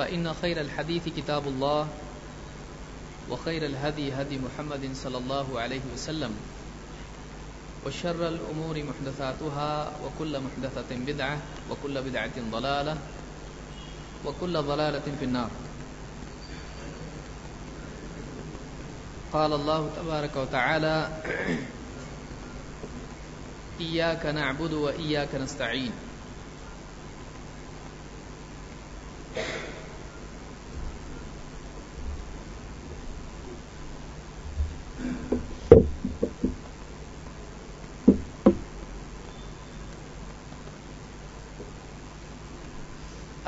فإن خير الحديث كتاب الله وخير الهدي هدي محمد صلى الله عليه وسلم وشر الأمور محدثاتها وكل محدثة بدعة وكل بدعة ضلالة وكل ضلالة في النار. قال الله تبارك وتعالى إياك نعبد وإياك نستعين.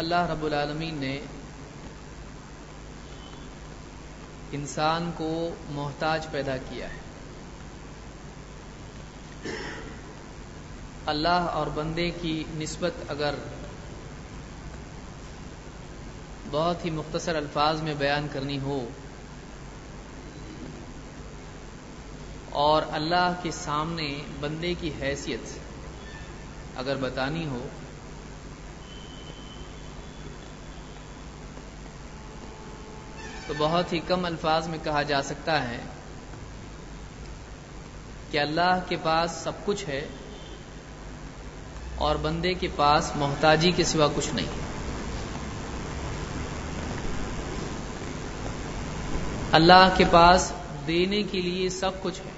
اللہ رب العالمین نے انسان کو محتاج پیدا کیا ہے۔ اللہ اور بندے کی نسبت اگر بہت ہی مختصر الفاظ میں بیان کرنی ہو اور اللہ کے سامنے بندے کی حیثیت اگر بتانی ہو تو بہت ہی کم الفاظ میں کہا جا سکتا ہے کہ اللہ کے پاس سب کچھ ہے اور بندے کے پاس محتاجی کے سوا کچھ نہیں اللہ کے پاس دینے کے لیے سب کچھ ہے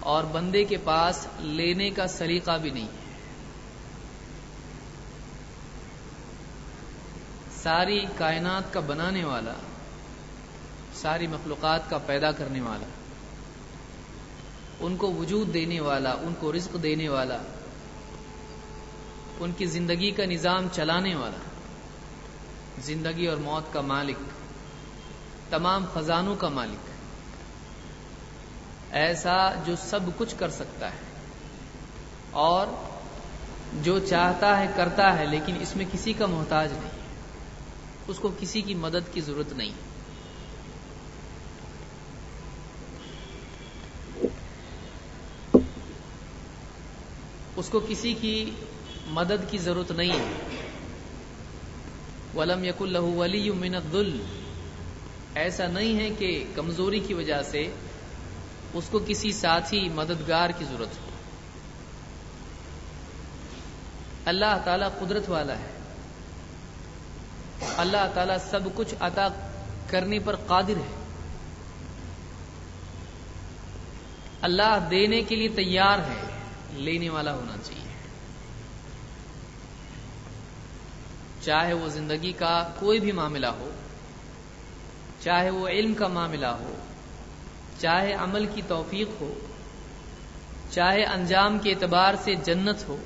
اور بندے کے پاس لینے کا سلیقہ بھی نہیں ہے۔ ساری کائنات کا بنانے والا، ساری مخلوقات کا پیدا کرنے والا، ان کو وجود دینے والا، ان کو رزق دینے والا، ان کی زندگی کا نظام چلانے والا، زندگی اور موت کا مالک، تمام خزانوں کا مالک، ایسا جو سب کچھ کر سکتا ہے اور جو چاہتا ہے، کرتا ہے، لیکن اس میں کسی کا محتاج نہیں۔ اس کو کسی کی مدد کی ضرورت نہیں۔ اس کو کسی کی مدد کی ضرورت نہیں۔ ہے ولم یق اللہ ولی منت دل ایسا نہیں ہے کہ کمزوری کی وجہ سے اس کو کسی ساتھی مددگار کی ضرورت۔ ہو اللہ تعالی قدرت والا ہے۔ اللہ تعالی سب کچھ عطا کرنے پر قادر ہے۔ اللہ دینے کے لیے تیار ہے، لینے والا ہونا چاہیے۔ چاہے وہ زندگی کا کوئی بھی معاملہ ہو، چاہے وہ علم کا معاملہ ہو، چاہے عمل کی توفیق ہو، چاہے انجام کے اعتبار سے جنت ہو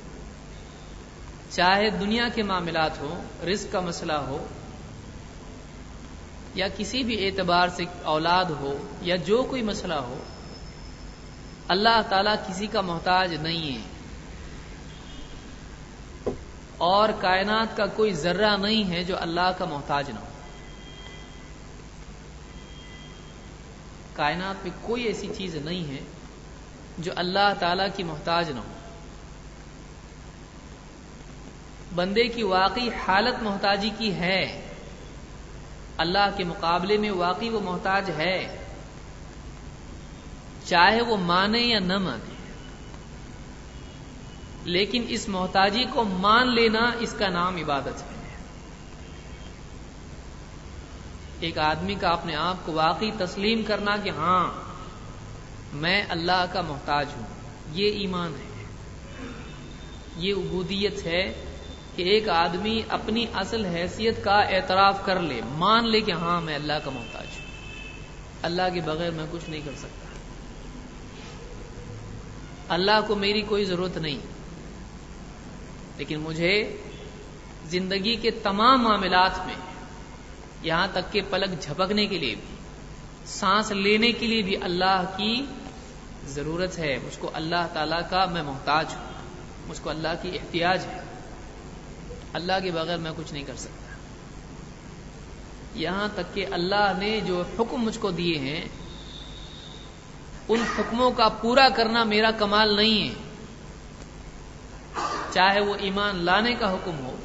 چاہے دنیا کے معاملات ہوں، رزق کا مسئلہ ہو، یا کسی بھی اعتبار سے اولاد ہو، یا جو کوئی مسئلہ ہو، اللہ تعالی کسی کا محتاج نہیں ہے۔ اور کائنات کا کوئی ذرہ نہیں ہے جو اللہ کا محتاج نہ ہو۔ کائنات میں کوئی ایسی چیز نہیں ہے جو اللہ تعالی کی محتاج نہ ہو۔ بندے کی واقعی حالت محتاجی کی ہے۔ اللہ کے مقابلے میں واقعی وہ محتاج ہے۔ چاہے وہ مانے یا نہ مانے۔ لیکن اس محتاجی کو مان لینا اس کا نام عبادت ہے۔ ایک آدمی کا اپنے آپ کو واقعی تسلیم کرنا کہ ہاں میں اللہ کا محتاج ہوں، یہ ایمان ہے۔ یہ عبودیت ہے۔ کہ ایک آدمی اپنی اصل حیثیت کا اعتراف کر لے، مان لے کہ ہاں میں اللہ کا محتاج ہوں۔ اللہ کے بغیر میں کچھ نہیں کر سکتا۔ اللہ کو میری کوئی ضرورت نہیں۔ لیکن مجھے زندگی کے تمام معاملات میں، یہاں تک کہ پلک جھپکنے کے لیے بھی، سانس لینے کے لیے بھی اللہ کی ضرورت ہے۔ مجھ کو اللہ تعالی کا میں محتاج ہوں۔ مجھ کو اللہ کی احتیاج ہے۔ اللہ کے بغیر میں کچھ نہیں کر سکتا۔ یہاں تک کہ اللہ نے جو حکم مجھ کو دیے ہیں، ان حکموں کا پورا کرنا میرا کمال نہیں ہے۔ چاہے وہ ایمان لانے کا حکم ہو،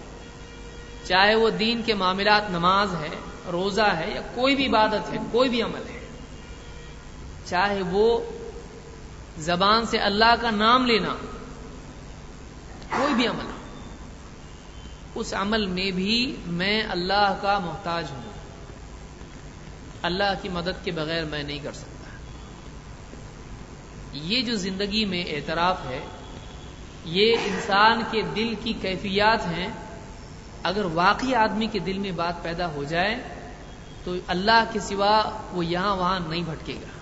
چاہے وہ دین کے معاملات نماز ہے، روزہ ہے، یا کوئی بھی عبادت ہے، کوئی بھی عمل ہے، چاہے وہ زبان سے اللہ کا نام لینا، کوئی بھی عمل اس عمل میں بھی میں اللہ کا محتاج ہوں۔ اللہ کی مدد کے بغیر میں نہیں کر سکتا۔ یہ جو زندگی میں اعتراف ہے، یہ انسان کے دل کی کیفیات ہیں۔ اگر واقعی آدمی کے دل میں بات پیدا ہو جائے، تو اللہ کے سوا وہ یہاں وہاں نہیں بھٹکے گا۔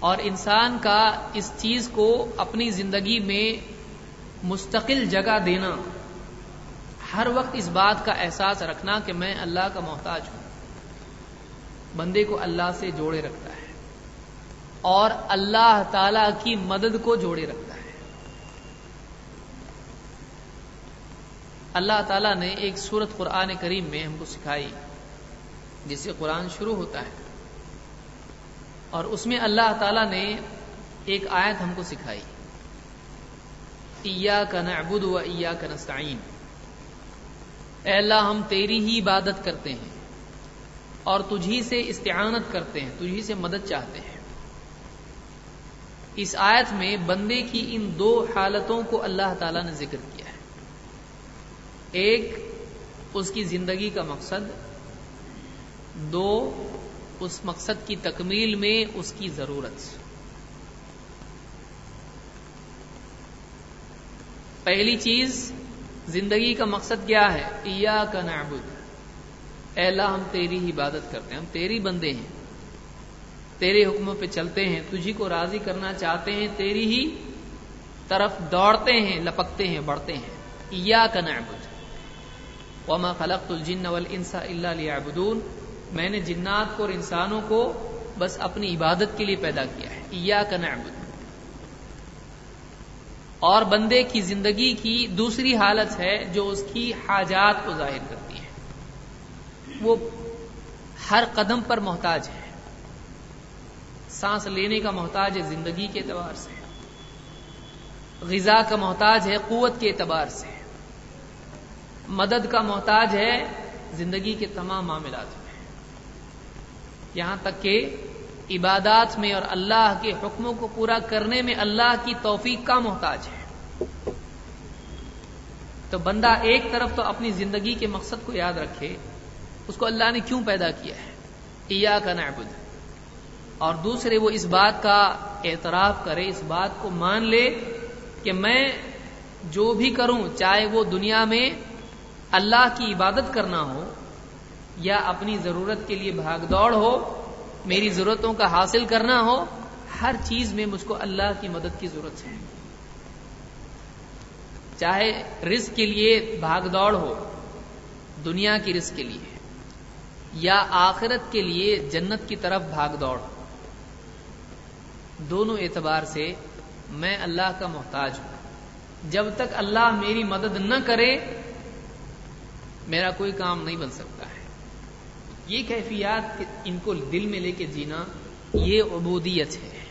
اور انسان کا اس چیز کو اپنی زندگی میں مستقل جگہ دینا۔ ہر وقت اس بات کا احساس رکھنا کہ میں اللہ کا محتاج ہوں۔ بندے کو اللہ سے جوڑے رکھتا ہے۔ اور اللہ تعالی کی مدد کو جوڑے رکھتا ہے۔ اللہ تعالیٰ نے ایک سورت قرآن کریم میں ہم کو سکھائی، جس سے قرآن شروع ہوتا ہے۔ اور اس میں اللہ تعالی نے ایک آیت ہم کو سکھائی۔ ایا کا نعبد و ایا کا نستعین اے اللہ، ہم تیری ہی عبادت کرتے ہیں اور تجھی سے استعانت کرتے ہیں تجھی سے مدد چاہتے ہیں۔ اس آیت میں بندے کی ان دو حالتوں کو اللہ تعالی نے ذکر کیا ہے۔ ایک، اس کی زندگی کا مقصد۔ دو، اس مقصد کی تکمیل میں اس کی ضرورت۔ پہلی چیز زندگی کا مقصد کیا ہے؟ ایا کا نعبد۔ اے اللہ، ہم تیری ہی عبادت کرتے ہیں، ہم تیری بندے ہیں۔ تیرے حکموں پہ چلتے ہیں، تجھی کو راضی کرنا چاہتے ہیں، تیری ہی طرف دوڑتے ہیں، لپکتے ہیں، بڑھتے ہیں۔ ایا کا نعبد۔ وما خلقت الجن والانس الا ليعبدون میں نے جنات کو اور انسانوں کو بس اپنی عبادت کے لیے پیدا کیا ہے۔ ایا کا نعبد۔ اور بندے کی زندگی کی دوسری حالت ہے جو اس کی حاجات کو ظاہر کرتی ہے۔ وہ ہر قدم پر محتاج ہے۔ سانس لینے کا محتاج ہے زندگی کے اعتبار سے۔ غذا کا محتاج ہے قوت کے اعتبار سے۔ مدد کا محتاج ہے زندگی کے تمام معاملات میں۔ یہاں تک کہ عبادات میں اور اللہ کے حکموں کو پورا کرنے میں اللہ کی توفیق کا محتاج ہے۔ تو بندہ ایک طرف تو اپنی زندگی کے مقصد کو یاد رکھے، اس کو اللہ نے کیوں پیدا کیا ہے؟ ایا کا نعبد۔ اور دوسرے وہ اس بات کا اعتراف کرے، اس بات کو مان لے کہ میں جو بھی کروں، چاہے وہ دنیا میں اللہ کی عبادت کرنا ہو یا اپنی ضرورت کے لیے بھاگ دوڑ ہو میری ضرورتوں کا حاصل کرنا ہو، ہر چیز میں مجھ کو اللہ کی مدد کی ضرورت ہے۔ چاہے رزق کے لیے بھاگ دوڑ ہو، دنیا کی رزق کے لیے، یا آخرت کے لیے جنت کی طرف بھاگ دوڑ۔ ہو دونوں اعتبار سے میں اللہ کا محتاج ہوں۔ جب تک اللہ میری مدد نہ کرے، میرا کوئی کام نہیں بن سکتا ہے۔ یہ کیفیات ان کو دل میں لے کے جینا یہ عبودیت ہے۔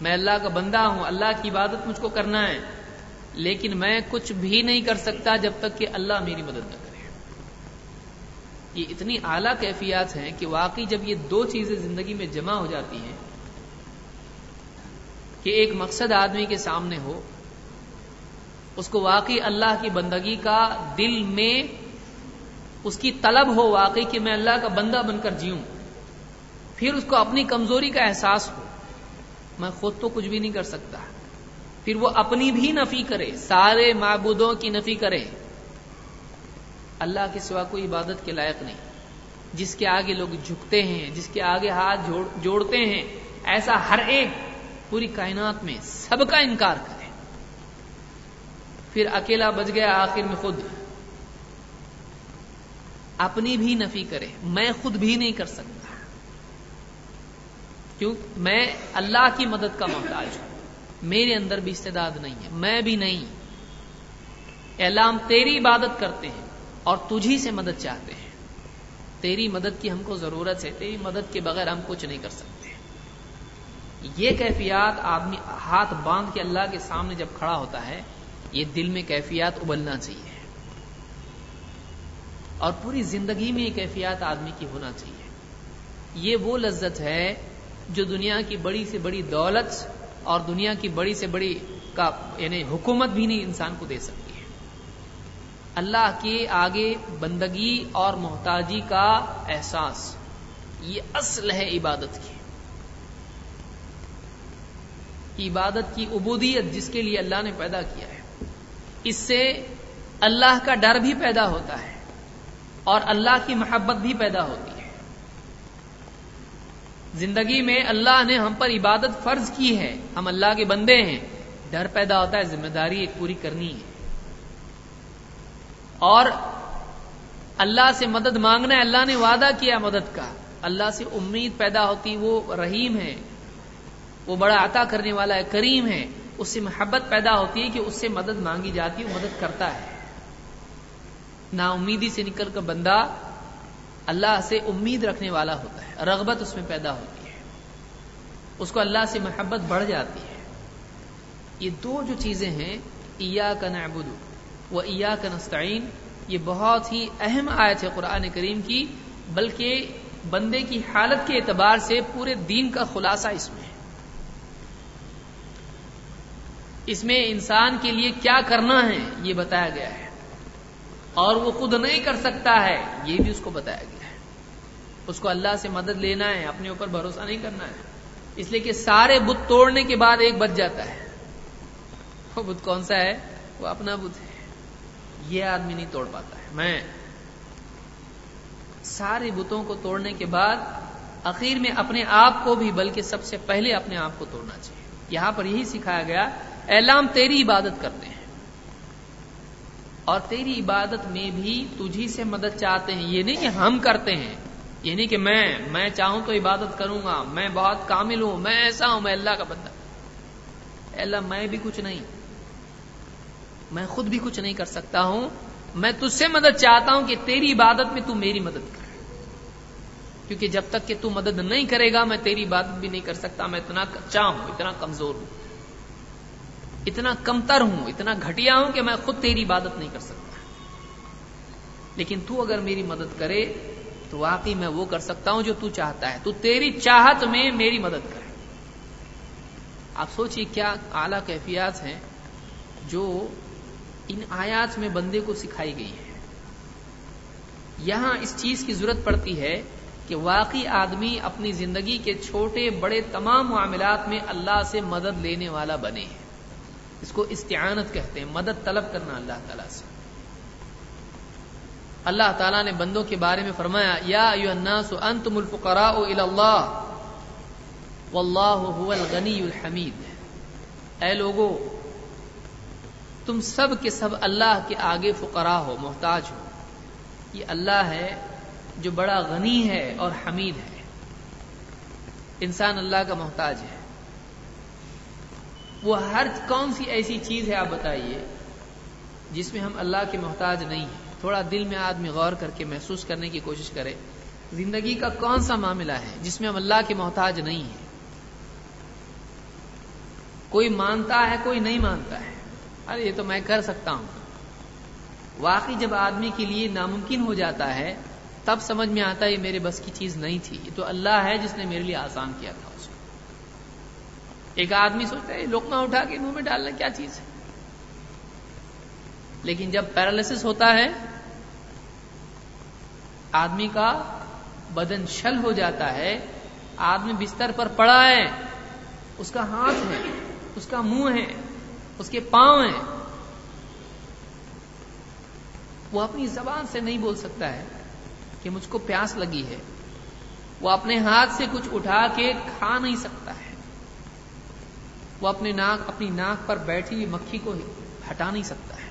میں اللہ کا بندہ ہوں، اللہ کی عبادت مجھ کو کرنا ہے، لیکن میں کچھ بھی نہیں کر سکتا جب تک کہ اللہ میری مدد نہ کرے۔ یہ اتنی اعلی کیفیات ہیں کہ واقعی جب یہ دو چیزیں زندگی میں جمع ہو جاتی ہیں کہ ایک مقصد آدمی کے سامنے ہو، اس کو واقعی اللہ کی بندگی کا دل میں اس کی طلب ہو واقعی کہ میں اللہ کا بندہ بن کر جیوں۔ پھر اس کو اپنی کمزوری کا احساس ہو۔ میں خود تو کچھ بھی نہیں کر سکتا۔ پھر وہ اپنی بھی نفی کرے، سارے معبودوں کی نفی کرے۔ اللہ کے سوا کوئی عبادت کے لائق نہیں۔ جس کے آگے لوگ جھکتے ہیں، جس کے آگے ہاتھ جوڑتے ہیں، ایسا ہر ایک پوری کائنات میں سب کا انکار کرے۔ پھر اکیلا بچ گیا آخر میں خود۔ اپنی بھی نفی کرے میں خود بھی نہیں کر سکتا کیوں میں اللہ کی مدد کا محتاج ہوں میرے اندر بھی استعداد نہیں ہے میں بھی نہیں اللہ ہم تیری عبادت کرتے ہیں اور تجھی سے مدد چاہتے ہیں تیری مدد کی ہم کو ضرورت ہے تیری مدد کے بغیر ہم کچھ نہیں کر سکتے یہ کیفیات آدمی ہاتھ باندھ کے اللہ کے سامنے جب کھڑا ہوتا ہے یہ دل میں کیفیات ابلنا چاہیے اور پوری زندگی میں یہ کیفیات آدمی کی ہونا چاہیے۔ یہ وہ لذت ہے جو دنیا کی بڑی سے بڑی دولت اور دنیا کی بڑی سے بڑی کا یعنی حکومت بھی نہیں انسان کو دے سکتی ہے۔ اللہ کے آگے بندگی اور محتاجی کا احساس، یہ اصل ہے عبادت کی۔ عبادت کی عبودیت جس کے لیے اللہ نے پیدا کیا ہے۔ اس سے اللہ کا ڈر بھی پیدا ہوتا ہے۔ اور اللہ کی محبت بھی پیدا ہوتی ہے۔ زندگی میں اللہ نے ہم پر عبادت فرض کی ہے۔ ہم اللہ کے بندے ہیں۔ ڈر پیدا ہوتا ہے، ذمہ داری ایک پوری کرنی ہے۔ اور اللہ سے مدد مانگنا ہے، اللہ نے وعدہ کیا مدد کا۔ اللہ سے امید پیدا ہوتی، وہ رحیم ہے۔ وہ بڑا عطا کرنے والا ہے، کریم ہے۔ اس سے محبت پیدا ہوتی ہے کہ اس سے مدد مانگی جاتی ہے مدد کرتا ہے۔ نا امیدی سے نکل کر بندہ اللہ سے امید رکھنے والا ہوتا ہے، رغبت اس میں پیدا ہوتی ہے۔ اس کو اللہ سے محبت بڑھ جاتی ہے۔ یہ دو جو چیزیں ہیں ایا کا نعبد و ایا کا نستعین، یہ بہت ہی اہم آیت ہے قرآن کریم کی، بلکہ بندے کی حالت کے اعتبار سے پورے دین کا خلاصہ اس میں ہے۔ اس میں انسان کے لیے کیا کرنا ہے، یہ بتایا گیا ہے۔ اور وہ خود نہیں کر سکتا ہے۔ یہ بھی اس کو بتایا گیا ہے۔ اس کو اللہ سے مدد لینا ہے، اپنے اوپر بھروسہ نہیں کرنا ہے۔ اس لیے کہ سارے بت توڑنے کے بعد ایک بچ جاتا ہے۔ وہ بت کون سا ہے؟ وہ اپنا بت ہے۔ یہ آدمی نہیں توڑ پاتا ہے۔ میں سارے بتوں کو توڑنے کے بعد اخیر میں اپنے آپ کو بھی، بلکہ سب سے پہلے اپنے آپ کو توڑنا چاہیے۔ یہاں پر یہی سکھایا گیا اعلام تیری عبادت کرتے اور تیری عبادت میں بھی تجھی سے مدد چاہتے ہیں۔ یہ نہیں کہ ہم کرتے ہیں۔ یہ نہیں کہ میں میں چاہوں تو عبادت کروں گا۔ میں بہت کامل ہوں۔ میں ایسا ہوں، میں اللہ کا بندہ۔ اللہ، میں بھی کچھ نہیں۔ میں خود بھی کچھ نہیں کر سکتا ہوں۔ میں تجھ سے مدد چاہتا ہوں کہ تیری عبادت میں تو میری مدد کر۔ کیونکہ جب تک کہ تو مدد نہیں کرے گا، میں تیری عبادت بھی نہیں کر سکتا۔ میں اتنا کچا ہوں، اتنا کمزور ہوں۔ اتنا کمتر ہوں، اتنا گھٹیا ہوں کہ میں خود تیری عبادت نہیں کر سکتا۔ لیکن تو اگر میری مدد کرے، تو واقعی میں وہ کر سکتا ہوں جو تو چاہتا ہے۔ تو تیری چاہت میں میری مدد کرے۔ آپ سوچئے کیا اعلی کیفیات ہیں جو ان آیات میں بندے کو سکھائی گئی ہے یہاں اس چیز کی ضرورت پڑتی ہے کہ واقعی آدمی اپنی زندگی کے چھوٹے بڑے تمام معاملات میں اللہ سے مدد لینے والا بنے۔ اس کو استعانت کہتے ہیں، مدد طلب کرنا اللہ تعالیٰ سے۔ اللہ تعالیٰ نے بندوں کے بارے میں فرمایا، یا الناس انتم الفقراء الى اللہ، واللہ هو الغنی الحمید۔ اے لوگو، تم سب کے سب اللہ کے آگے فقراء ہو، محتاج ہو۔ یہ اللہ ہے جو بڑا غنی ہے اور حمید ہے۔ انسان اللہ کا محتاج ہے۔ وہ ہر کون سی ایسی چیز ہے آپ بتائیے جس میں ہم اللہ کے محتاج نہیں ہیں؟ تھوڑا دل میں آدمی غور کر کے محسوس کرنے کی کوشش کرے۔ زندگی کا کون سا معاملہ ہے جس میں ہم اللہ کے محتاج نہیں ہیں؟ کوئی مانتا ہے، کوئی نہیں مانتا ہے۔ ارے، یہ تو میں کر سکتا ہوں۔ واقعی جب آدمی کے لیے ناممکن ہو جاتا ہے، تب سمجھ میں آتا ہے یہ میرے بس کی چیز نہیں تھی۔ یہ تو اللہ ہے جس نے میرے لیے آسان کیا تھا۔ ایک آدمی سوچتا ہے لوکما اٹھا کے منہ میں ڈالنا کیا چیز ہے؟ لیکن جب پیرالس ہوتا ہے، آدمی کا بدن شل ہو جاتا ہے، آدمی بستر پر پڑا ہے، اس کا ہاتھ ہے، اس کا منہ ہے، اس کے پاؤں ہیں، وہ اپنی زبان سے نہیں بول سکتا ہے کہ مجھ کو پیاس لگی ہے۔ وہ اپنے ہاتھ سے کچھ اٹھا کے کھا نہیں سکتا ہے۔ وہ اپنے ناک اپنی ناک پر بیٹھی ہوئی مکھی کو ہٹا نہیں سکتا ہے۔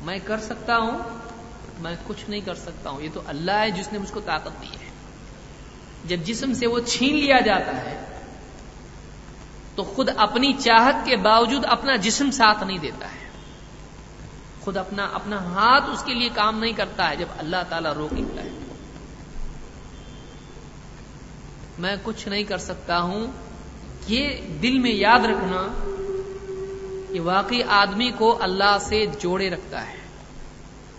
میں کر سکتا ہوں، میں کچھ نہیں کر سکتا ہوں۔ یہ تو اللہ ہے، جس نے مجھ کو طاقت دی ہے۔ جب جسم سے وہ چھین لیا جاتا ہے، تو خود اپنی چاہت کے باوجود اپنا جسم ساتھ نہیں دیتا ہے۔ خود اپنا اپنا ہاتھ اس کے لیے کام نہیں کرتا ہے، جب اللہ تعالیٰ روک لیتا ہے۔ میں کچھ نہیں کر سکتا ہوں یہ دل میں یاد رکھنا کہ واقعی آدمی کو اللہ سے جوڑے رکھتا ہے۔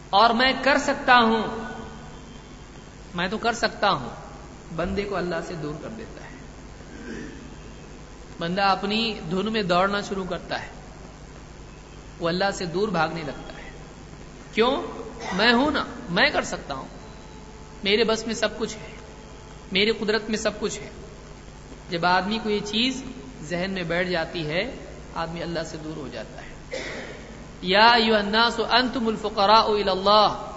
اور میں کر سکتا ہوں، میں تو کر سکتا ہوں، بندے کو اللہ سے دور کر دیتا ہے۔ بندہ اپنی دھن میں دوڑنا شروع کرتا ہے، وہ اللہ سے دور بھاگنے لگتا ہے۔ کیوں؟ میں ہوں نا، میں کر سکتا ہوں۔ میرے بس میں سب کچھ ہے، میری قدرت میں سب کچھ ہے۔ جب آدمی کو یہ چیز ذہن میں بیٹھ جاتی ہے، آدمی اللہ سے دور ہو جاتا ہے۔ یا یو الناس انتم الفقراء الى اللہ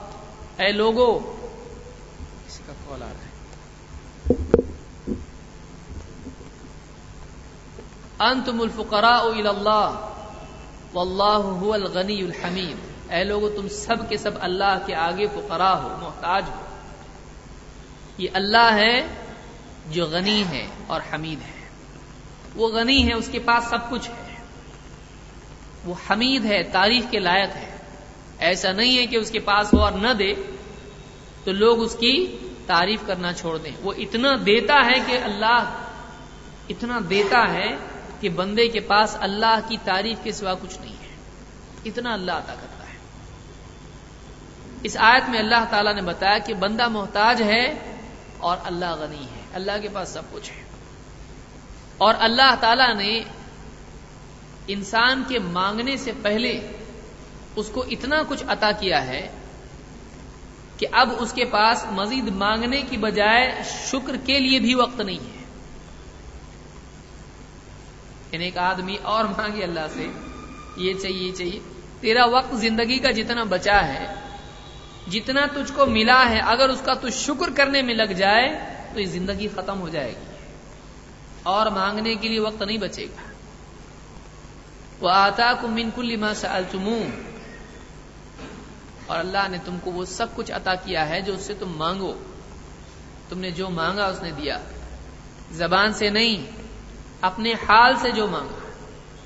اے لوگو، اس کا کال آ رہا ہے۔ انتم الفقراء الى اللہ واللہ هو الغنی الحمید اے لوگو، تم سب کے سب اللہ کے آگے فقراء ہو، محتاج ہو۔ یہ اللہ ہے جو غنی ہے اور حمید ہے۔ وہ غنی ہے، اس کے پاس سب کچھ ہے۔ وہ حمید ہے تعریف کے لائق ہے۔ ایسا نہیں ہے کہ اس کے پاس ہو اور نہ دے۔ تو لوگ اس کی تعریف کرنا چھوڑ دیں۔ وہ اتنا دیتا ہے کہ اللہ، اتنا دیتا ہے کہ بندے کے پاس اللہ کی تعریف کے سوا کچھ نہیں ہے۔ اتنا اللہ عطا کرتا ہے۔ اس آیت میں اللہ تعالی نے بتایا کہ بندہ محتاج ہے اور اللہ غنی ہے۔ اللہ کے پاس سب کچھ ہے۔ اور اللہ تعالی نے انسان کے مانگنے سے پہلے اس کو اتنا کچھ عطا کیا ہے کہ اب اس کے پاس مزید مانگنے کی بجائے شکر کے لیے بھی وقت نہیں ہے۔ یعنی ایک آدمی اور مانگے اللہ سے، یہ چاہیے یہ چاہیے، تیرا وقت زندگی کا جتنا بچا ہے، جتنا تجھ کو ملا ہے، اگر اس کا تو شکر کرنے میں لگ جائے تو یہ زندگی ختم ہو جائے گی اور مانگنے کے لیے وقت نہیں بچے گا۔ وہ آتا کو منکل اور اللہ نے تم کو وہ سب کچھ عطا کیا ہے جو اس سے تم مانگو۔ تم نے جو مانگا اس نے دیا۔ زبان سے نہیں، اپنے حال سے جو مانگا۔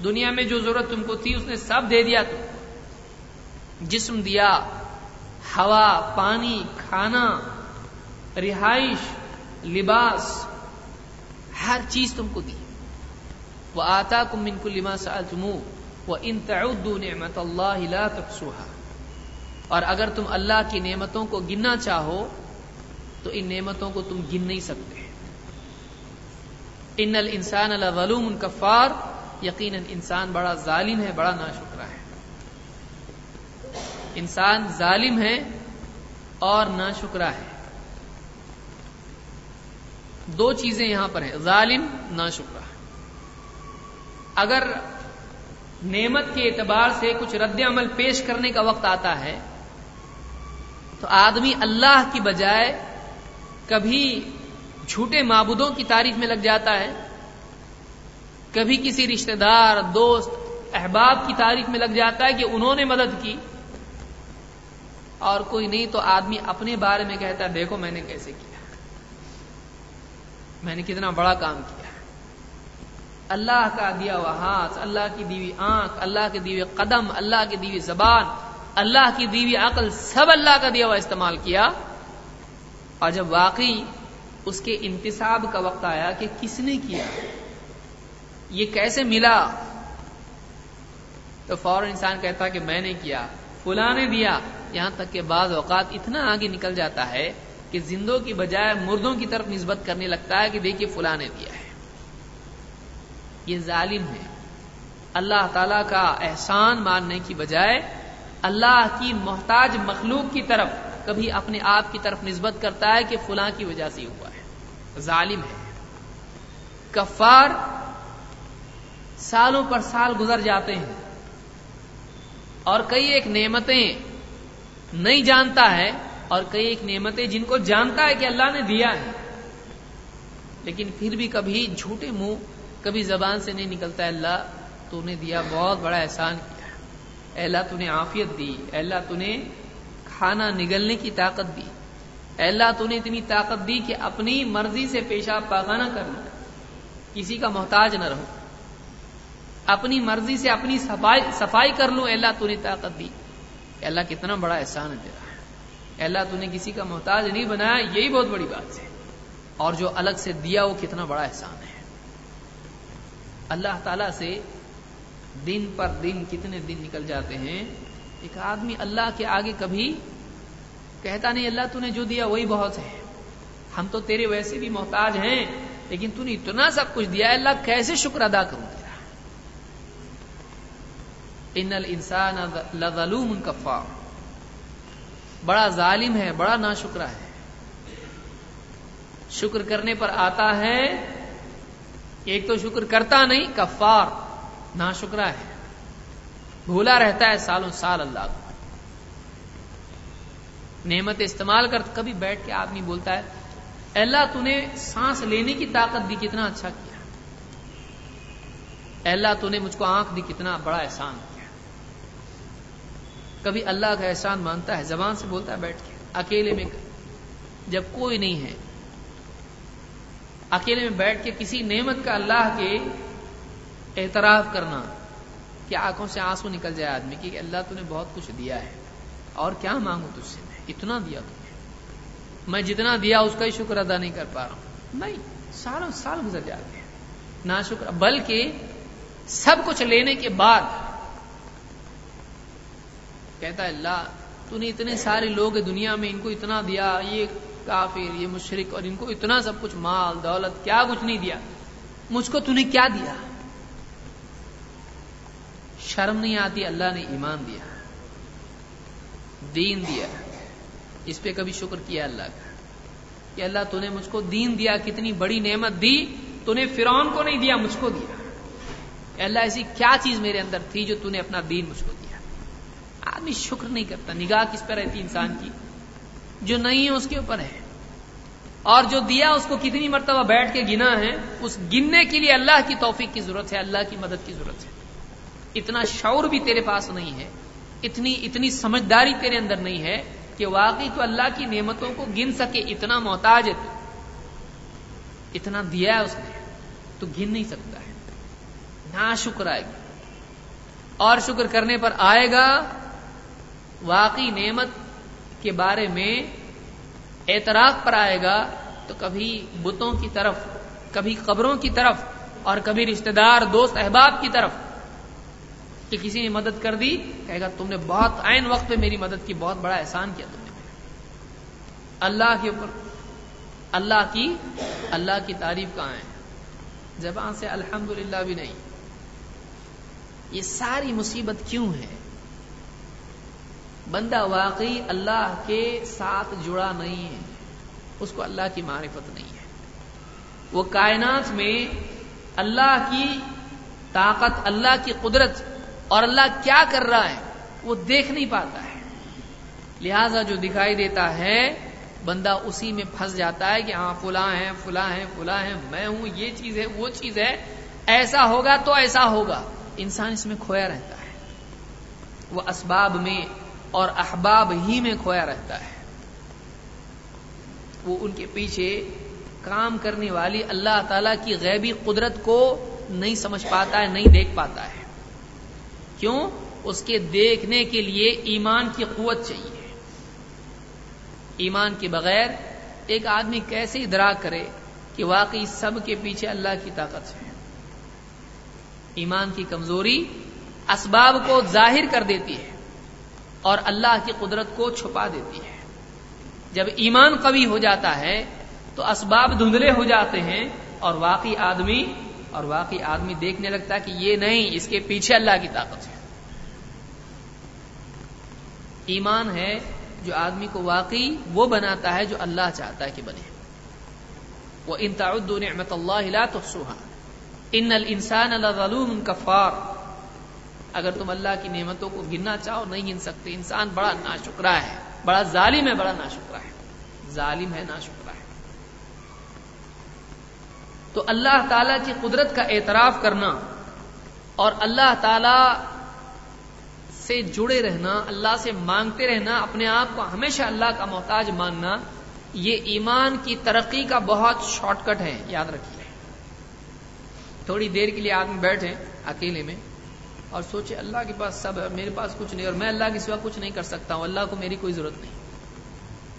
دنیا میں جو ضرورت تم کو تھی اس نے سب دے دیا تم جسم دیا، ہوا، پانی، کھانا، رہائش لباس، ہر چیز تم کو دی۔ وہ آتا کم من کو لما سال وہ ان تعدو نعمت اللہ لا تحصوها۔ اور اگر تم اللہ کی نعمتوں کو گننا چاہو، تو ان نعمتوں کو تم گن نہیں سکتے۔ ان الانسان لظلوم کفار یقیناً انسان بڑا ظالم ہے، بڑا ناشکرا ہے۔ انسان ظالم ہے اور ناشکرا ہے۔ دو چیزیں یہاں پر ہیں۔ ظالم ناشکرا اگر نعمت کے اعتبار سے کچھ رد عمل پیش کرنے کا وقت آتا ہے، تو آدمی اللہ کی بجائے کبھی جھوٹے معبودوں کی تعریف میں لگ جاتا ہے، کبھی کسی رشتہ دار، دوست، احباب کی تعریف میں لگ جاتا ہے کہ انہوں نے مدد کی۔ اور کوئی نہیں تو آدمی اپنے بارے میں کہتا ہے، دیکھو میں نے کیسے کیا میں نے کتنا بڑا کام کیا اللہ کا دیا ہوا ہاتھ، اللہ کی دیوی آنکھ، اللہ کے دیوی قدم، اللہ کی دیوی زبان، اللہ کی دیوی عقل، سب اللہ کا دیا ہوا استعمال کیا۔ اور جب واقعی اس کے انتصاب کا وقت آیا کہ کس نے کیا، یہ کیسے ملا، تو فوراً انسان کہتا کہ میں نے کیا، فلاں نے دیا۔ یہاں تک کہ بعض اوقات اتنا آگے نکل جاتا ہے کہ زندوں کی بجائے مردوں کی طرف نسبت کرنے لگتا ہے کہ دیکھیے فلاں نے دیا ہے۔ یہ ظالم ہے۔ اللہ تعالی کا احسان ماننے کی بجائے اللہ کی محتاج مخلوق کی طرف کبھی اپنے آپ کی طرف نسبت کرتا ہے کہ فلاں کی وجہ سے ہوا ہے۔ ظالم ہے۔ کفار سالوں پر سال گزر جاتے ہیں اور کئی ایک نعمتیں نہیں جانتا ہے اور کئی ایک نعمتیں جن کو جانتا ہے کہ اللہ نے دیا ہے۔ لیکن پھر بھی کبھی جھوٹے منہ، کبھی زبان سے نہیں نکلتا ہے، اللہ تو نے دیا، بہت بڑا احسان کیا۔ اے اللہ تو نے عافیت دی، اے اللہ تو نے کھانا نگلنے کی طاقت دی۔ اے اللہ تو نے اتنی طاقت دی کہ اپنی مرضی سے پیشاب پاخانہ کر کسی کا محتاج نہ رہو۔ اپنی مرضی سے اپنی صفائی کر لوں اللہ تو نے طاقت دی۔ اللہ کتنا بڑا احسان ہے تیرا۔ اے اللہ تو نے کسی کا محتاج نہیں بنایا، یہی بہت بڑی بات ہے۔ اور جو الگ سے دیا، وہ کتنا بڑا احسان ہے۔ اللہ تعالی سے دن پر دن کتنے دن نکل جاتے ہیں، ایک آدمی اللہ کے آگے کبھی کہتا نہیں، اللہ تو نے جو دیا، وہی بہت ہے۔ ہم تو تیرے ویسے بھی محتاج ہیں، لیکن تو نے اتنا سب کچھ دیا اللہ کیسے شکر ادا کروں تیرا؟ ان الانسان لظلوم کفار۔ بڑا ظالم ہے، بڑا نا ہے۔ شکر کرنے پر آتا ہے، ایک تو شکر کرتا نہیں، کفار نا ہے۔ بھولا رہتا ہے سالوں سال اللہ کو۔ نعمت استعمال کر کبھی بیٹھ کے آدمی بولتا ہے اللہ تو نے سانس لینے کی طاقت دی کتنا اچھا کیا۔ اللہ تو نے مجھ کو آنکھ دی کتنا بڑا احسان کبھی اللہ کا احسان مانتا ہے، زبان سے بولتا ہے، بیٹھ کے، اکیلے میں جب کوئی نہیں ہے، اکیلے میں بیٹھ کے کسی نعمت کا اللہ کے اعتراف کرنا کہ آنکھوں سے آنسو نکل جائے آدمی کی، کہ اللہ تو نے بہت کچھ دیا ہے۔ اور کیا مانگوں تجھ سے؟ میں اتنا دیا تم نے میں جتنا دیا، اس کا ہی شکر ادا نہیں کر پا رہا ہوں۔ نہیں، سالوں سال گزر جاتے ہیں۔ نہ شکر بلکہ سب کچھ لینے کے بعد کہتا ہے اللہ تو نے اتنے سارے لوگ دنیا میں، ان کو اتنا دیا، یہ کافر، یہ مشرق اور ان کو اتنا سب کچھ، مال، دولت، کیا کچھ نہیں دیا۔ مجھ کو تو نے کیا دیا؟ شرم نہیں آتی، اللہ نے ایمان دیا، دین دیا۔ اس پہ کبھی شکر کیا اللہ کا، کہ اللہ تو نے مجھ کو دین دیا، کتنی بڑی نعمت دی تو نے فرعون کو نہیں دیا، مجھ کو دیا۔ اللہ، ایسی کیا چیز میرے اندر تھی جو تو نے اپنا دین مجھ کو دیا؟ آدمی شکر نہیں کرتا، نگاہ کس پہ رہتی انسان کی؟ جو نہیں ہے اس کے اوپر ہے۔ اور جو دیا اس کو کتنی مرتبہ بیٹھ کے گنا ہے، اس گننے کے لیے اللہ کی توفیق کی ضرورت ہے، اللہ کی مدد کی ضرورت ہے۔ اتنا شعور بھی تیرے پاس نہیں ہے، اتنی اتنی سمجھداری تیرے اندر نہیں ہے کہ واقعی تو اللہ کی نعمتوں کو گن سکے، اتنا محتاج ہے تو۔ اتنا دیا ہے اس نے، تو گن نہیں سکتا ہے۔ نہ شکر آئے گا۔ اور شکر کرنے پر آئے گا واقعی نعمت کے بارے میں اعتراف پر آئے گا تو کبھی بتوں کی طرف، کبھی قبروں کی طرف اور کبھی رشتہ دار، دوست، احباب کی طرف کہ کسی نے مدد کر دی، کہے گا تم نے بہت عین وقت پہ میری مدد کی، بہت بڑا احسان کیا تم نے۔ اللہ کے اوپر، اللہ کی اللہ کی تعریف کہاں ہے؟ زبان سے الحمد بھی نہیں۔ یہ ساری مصیبت کیوں ہے؟ بندہ واقعی اللہ کے ساتھ جڑا نہیں ہے، اس کو اللہ کی معرفت نہیں ہے۔ وہ کائنات میں اللہ کی طاقت، اللہ کی قدرت اور اللہ کیا کر رہا ہے، وہ دیکھ نہیں پاتا ہے۔ لہذا جو دکھائی دیتا ہے، بندہ اسی میں پھنس جاتا ہے کہ ہاں فلاں ہے فلاں ہے فلاں ہے میں ہوں، یہ چیز ہے، وہ چیز ہے، ایسا ہوگا تو ایسا ہوگا۔ انسان اس میں کھویا رہتا ہے۔ وہ اسباب میں اور احباب ہی میں کھویا رہتا ہے۔ وہ ان کے پیچھے کام کرنے والی اللہ تعالی کی غیبی قدرت کو نہیں سمجھ پاتا ہے، نہیں دیکھ پاتا ہے۔ کیوں؟ اس کے دیکھنے کے لیے ایمان کی قوت چاہیے۔ ایمان کے بغیر ایک آدمی کیسے ادراک کرے کہ واقعی سب کے پیچھے اللہ کی طاقت ہے؟ ایمان کی کمزوری اسباب کو ظاہر کر دیتی ہے۔ اور اللہ کی قدرت کو چھپا دیتی ہے۔ جب ایمان قوی ہو جاتا ہے، تو اسباب دھندلے ہو جاتے ہیں اور واقعی آدمی، اور واقعی آدمی دیکھنے لگتا ہے کہ یہ نہیں، اس کے پیچھے اللہ کی طاقت ہے۔ ایمان ہے، جو آدمی کو واقعی وہ بناتا ہے جو اللہ چاہتا ہے کہ بنے۔ وہ ان تعدوا نعمت اللہ لا تحصوها ان الانسان لظلوم کفار اگر تم اللہ کی نعمتوں کو گننا چاہو نہیں گن سکتے، انسان بڑا ناشکرا ہے، بڑا ظالم ہے، بڑا ناشکرا ہے۔ ظالم ہے ناشکرا ہے۔ تو اللہ تعالی کی قدرت کا اعتراف کرنا اور اللہ تعالی سے جڑے رہنا، اللہ سے مانگتے رہنا، اپنے آپ کو ہمیشہ اللہ کا محتاج ماننا، یہ ایمان کی ترقی کا بہت شارٹ کٹ ہے، یاد رکھیے۔ تھوڑی دیر کے لیے آدمی بیٹھے اکیلے میں۔ اور سوچے اللہ کے پاس سب ہے، میرے پاس کچھ نہیں، اور میں اللہ کے سوا کچھ نہیں کر سکتا ہوں۔ اللہ کو میری کوئی ضرورت نہیں۔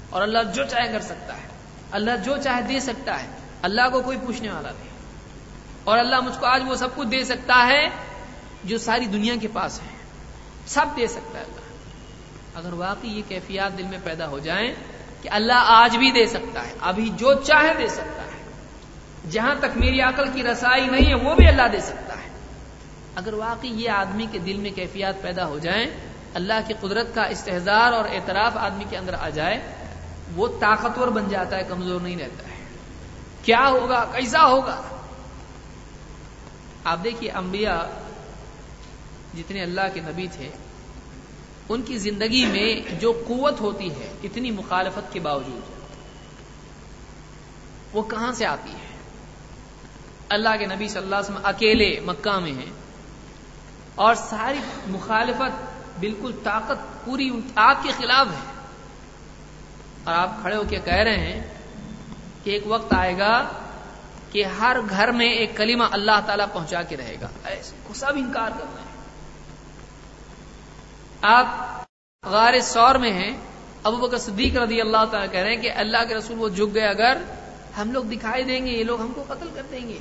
اور اللہ جو چاہے کر سکتا ہے۔ اللہ جو چاہے دے سکتا ہے۔ اللہ کو کوئی پوچھنے والا نہیں۔ اور اللہ مجھ کو آج وہ سب کچھ دے سکتا ہے جو ساری دنیا کے پاس ہے۔ سب دے سکتا ہے اللہ۔ اگر واقعی یہ کیفیات دل میں پیدا ہو جائیں کہ اللہ آج بھی دے سکتا ہے، ابھی جو چاہے دے سکتا ہے۔ جہاں تک میری عقل کی رسائی نہیں ہے، وہ بھی اللہ دے سکتا ہے۔ اگر واقعی یہ آدمی کے دل میں کیفیات پیدا ہو جائیں، اللہ کی قدرت کا استحزار اور اعتراف آدمی کے اندر آ جائے، وہ طاقتور بن جاتا ہے، کمزور نہیں رہتا ہے۔ کیا ہوگا؟ کیسا ہوگا؟ آپ دیکھیے، انبیاء جتنے اللہ کے نبی تھے، ان کی زندگی میں جو قوت ہوتی ہے، اتنی مخالفت کے باوجود وہ کہاں سے آتی ہے؟ اللہ کے نبی صلی اللہ علیہ وسلم اکیلے مکہ میں ہیں۔ اور ساری مخالفت بالکل طاقت، پوری آپ کے خلاف ہے۔ اور آپ کھڑے ہو کے کہہ رہے ہیں کہ ایک وقت آئے گا کہ ہر گھر میں ایک کلمہ اللہ تعالیٰ پہنچا کے رہے گا۔ کو سب انکار کرنا ہے۔ آپ غار سور میں ہیں۔ ابو بکر صدیق رضی اللہ تعالیٰ کہہ رہے ہیں کہ اللہ کے رسول وہ جھک گئے، اگر ہم لوگ دکھائی دیں گے، یہ لوگ ہم کو قتل کر دیں گے۔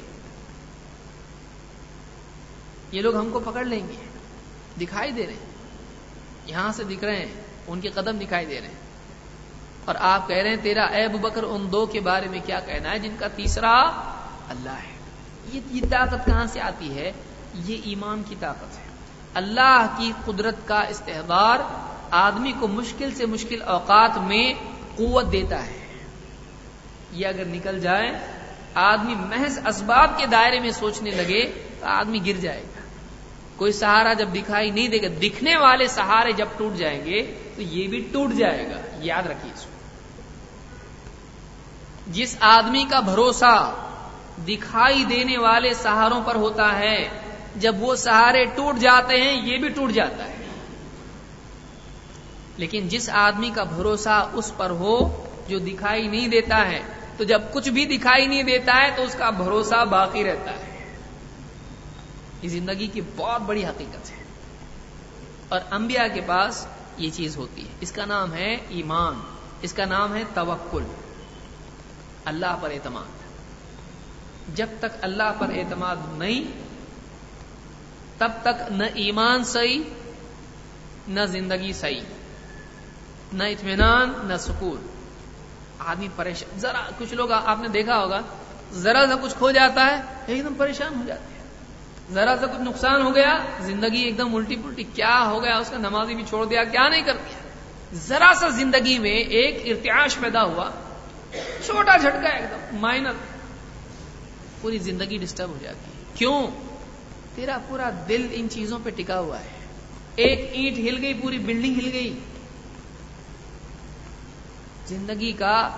یہ لوگ ہم کو پکڑ لیں گے، دکھائی دے رہے ہیں۔ یہاں سے دکھ رہے ہیں، ان کے قدم دکھائی دے رہے ہیں۔ اور آپ کہہ رہے ہیں، تیرا اے ابو بکر، ان دو کے بارے میں کیا کہنا ہے جن کا تیسرا اللہ ہے؟ یہ طاقت کہاں سے آتی ہے؟ یہ ایمان کی طاقت ہے۔ اللہ کی قدرت کا استحبار آدمی کو مشکل سے مشکل اوقات میں قوت دیتا ہے۔ یہ اگر نکل جائے، آدمی محض اسباب کے دائرے میں سوچنے لگے تو آدمی گر جائے گا۔ کوئی سہارا جب دکھائی نہیں دے گا، دکھنے والے سہارے جب ٹوٹ جائیں گے تو یہ بھی ٹوٹ جائے گا۔ یاد رکھیے اس کو۔ جس آدمی کا بھروسہ دکھائی دینے والے سہاروں پر ہوتا ہے، جب وہ سہارے ٹوٹ جاتے ہیں، یہ بھی ٹوٹ جاتا ہے۔ لیکن جس آدمی کا بھروسہ اس پر ہو جو دکھائی نہیں دیتا ہے، تو جب کچھ بھی دکھائی نہیں دیتا ہے، تو اس کا بھروسہ باقی رہتا ہے۔ یہ زندگی کی بہت بڑی حقیقت ہے۔ اور انبیاء کے پاس یہ چیز ہوتی ہے۔ اس کا نام ہے ایمان۔ اس کا نام ہے توکل۔ اللہ پر اعتماد۔ جب تک اللہ پر اعتماد نہیں، تب تک نہ ایمان صحیح، نہ زندگی صحیح، نہ اطمینان، نہ سکون۔ آدمی پریشان، ذرا کچھ لوگ آپ نے دیکھا ہوگا، ذرا سا کچھ کھو جاتا ہے، ایک دم پریشان ہو جاتے ہیں۔ ذرا سا کچھ نقصان ہو گیا، زندگی ایک دم الٹی پلٹی، کیا ہو گیا؟ اس کا نمازی بھی چھوڑ دیا، کیا نہیں کر دیا؟ ذرا سا زندگی میں ایک ارتعاش پیدا ہوا، چھوٹا جھٹکا ایک دم مائنر پوری زندگی ڈسٹرب ہو جاتی۔ ہے کیوں؟ تیرا پورا دل ان چیزوں پہ ٹکا ہوا ہے۔ ایک اینٹ ہل گئی، پوری بلڈنگ ہل گئی۔ زندگی کا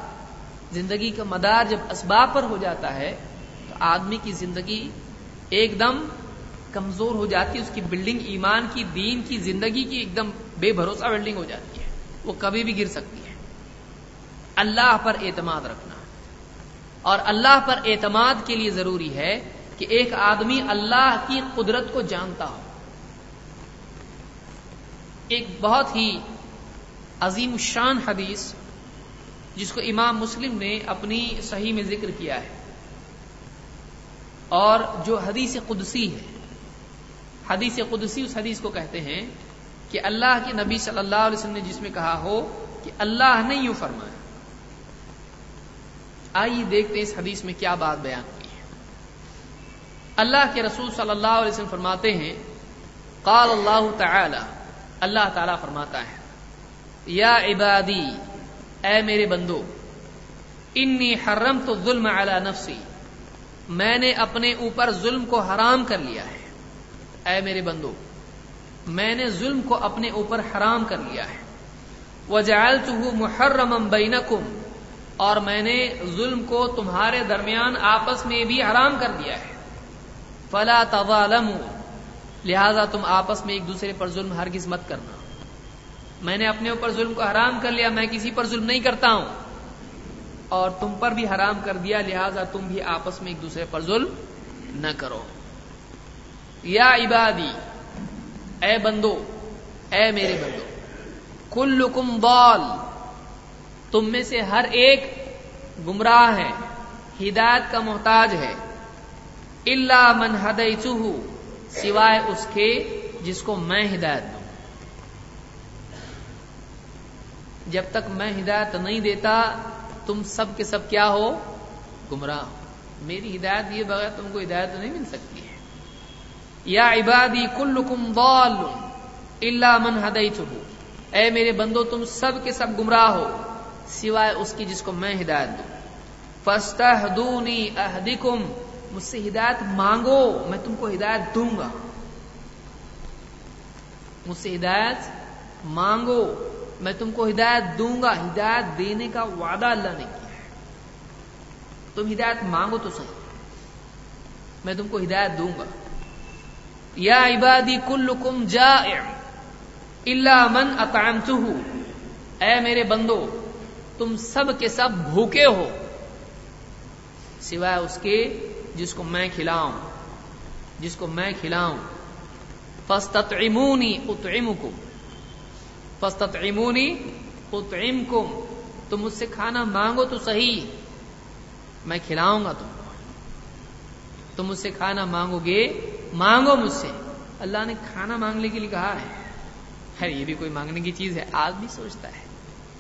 زندگی کا مدار جب اسباب پر ہو جاتا ہے، تو آدمی کی زندگی ایک دم کمزور ہو جاتی ہے، اس کی بلڈنگ ایمان کی، دین کی، زندگی کی ایک دم بے بھروسہ بلڈنگ ہو جاتی ہے۔ وہ کبھی بھی گر سکتی ہے۔ اللہ پر اعتماد رکھنا۔ اور اللہ پر اعتماد کے لیے ضروری ہے کہ ایک آدمی اللہ کی قدرت کو جانتا ہو۔ ایک بہت ہی عظیم شان حدیث، جس کو امام مسلم نے اپنی صحیح میں ذکر کیا ہے۔ اور جو حدیث قدسی ہے حدیث قدسی اس حدیث کو کہتے ہیں کہ اللہ کے نبی صلی اللہ علیہ وسلم نے جس میں کہا ہو کہ اللہ نے یوں فرمایا۔ آئیے دیکھتے ہیں اس حدیث میں کیا بات بیان کی ہے۔ اللہ کے رسول صلی اللہ علیہ وسلم فرماتے ہیں، قال اللہ تعالی اللہ تعالی فرماتا ہے، یا عبادی، اے میرے بندو، انی حرم تو ظلم علی نفسی، میں نے اپنے اوپر ظلم کو حرام کر لیا ہے۔ اے میرے بندو، میں نے ظلم کو اپنے اوپر حرام کر لیا ہے۔ وجعلته محرما بینکم، اور میں نے ظلم کو تمہارے درمیان آپس میں بھی حرام کر دیا ہے۔ فلا تظالم لہذا تم آپس میں ایک دوسرے پر ظلم ہرگز مت کرنا۔ میں نے اپنے اوپر ظلم کو حرام کر لیا، میں کسی پر ظلم نہیں کرتا ہوں۔ اور تم پر بھی حرام کر دیا، لہذا تم بھی آپس میں ایک دوسرے پر ظلم نہ کرو۔ یا عبادی، اے بندو، اے میرے بندو کل بال تم میں سے ہر ایک گمراہ ہے، ہدایت کا محتاج ہے اللہ من ہد سوائے اس کے جس کو میں ہدایت دوں۔ جب تک میں ہدایت نہیں دیتا، تم سب کے سب کیا ہو؟ گمراہ۔ میری ہدایت دیے بغیر تم کو ہدایت نہیں مل سکتی۔ یا عبادی کل کم بال اللہ من ہدئی اے میرے بندو، تم سب کے سب گمراہ ہو، سوائے اس کی جس کو میں ہدایت دوں۔ فستا دونی مجھ سے ہدایت مانگو، میں تم کو ہدایت دوں گا۔ مجھ سے ہدایت مانگو، میں تم کو ہدایت دوں گا۔ ہدایت دینے کا وعدہ اللہ نے کیا ہے۔ تم ہدایت مانگو تو صحیح، میں تم کو ہدایت دوں گا۔ یا عبادی کل کم جا اللہ من اطام اے میرے بندو، تم سب کے سب بھوکے ہو۔ سوائے اس کے جس کو میں کھلاؤں، جس کو میں کھلاؤں۔ فستطعمونی اطعمکم فستطعمونی اطعمکم تم مجھ سے کھانا مانگو تو صحیح۔ میں کھلاؤں گا تم تم مجھ سے کھانا مانگو گے مانگو مجھ سے۔ اللہ نے کھانا مانگنے کے لیے کہا ہے۔ خیر، یہ بھی کوئی مانگنے کی چیز ہے۔ آج بھی سوچتا ہے۔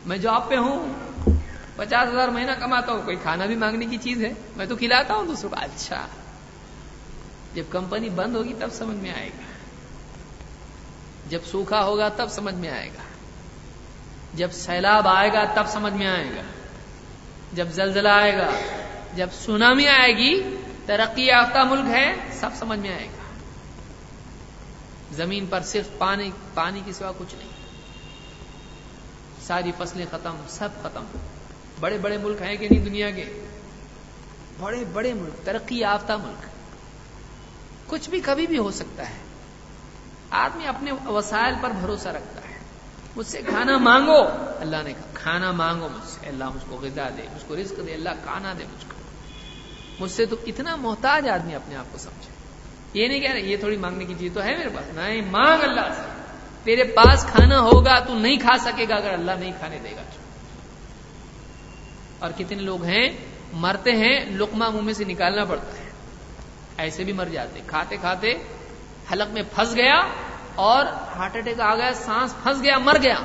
میں جاب پہ ہوں، پچاس ہزار مہینہ کماتا ہوں، کوئی کھانا بھی مانگنے کی چیز ہے۔ میں تو کھلاتا ہوں دوسروں کو۔ اچھا۔ جب کمپنی بند ہوگی تب سمجھ میں آئے گا۔ جب سوکھا ہوگا تب سمجھ میں آئے گا۔ جب سیلاب آئے گا تب سمجھ میں آئے گا۔ جب زلزلہ آئے گا، جب سونامی آئے گی، ترقی یافتہ ملک ہے، سب سمجھ میں آئے گا۔ زمین پر صرف پانی پانی کی سوا کچھ نہیں۔ ساری فصلیں ختم، سب ختم۔ بڑے بڑے ملک ہیں کہ نہیں دنیا کے؟ بڑے بڑے ملک، ترقی یافتہ ملک۔ کچھ بھی کبھی بھی ہو سکتا ہے۔ آدمی اپنے وسائل پر بھروسہ رکھتا ہے۔ مجھ سے کھانا مانگو۔ اللہ نے کہا، کھانا مانگو مجھ سے۔ اللہ مجھ کو غذا دے، مجھ کو رزق دے، اللہ کھانا دے مجھ کو۔ مجھ سے تو اتنا محتاج آدمی اپنے آپ کو سمجھے۔ یہ نہیں کہہ رہے، یہ تھوڑی مانگنے کی چیز تو ہے میرے پاس۔ نہیں، مانگ اللہ سے۔ تیرے پاس کھانا ہوگا، تو نہیں کھا سکے گا اگر اللہ نہیں کھانے دے گا۔ اور کتنے لوگ ہیں، مرتے ہیں لکما منہ میں سے نکالنا پڑتا ہے۔ ایسے بھی مر جاتے کھاتے کھاتے حلق میں پھنس گیا اور ہارٹ اٹیک آ گیا، سانس پھنس گیا، مر گیا۔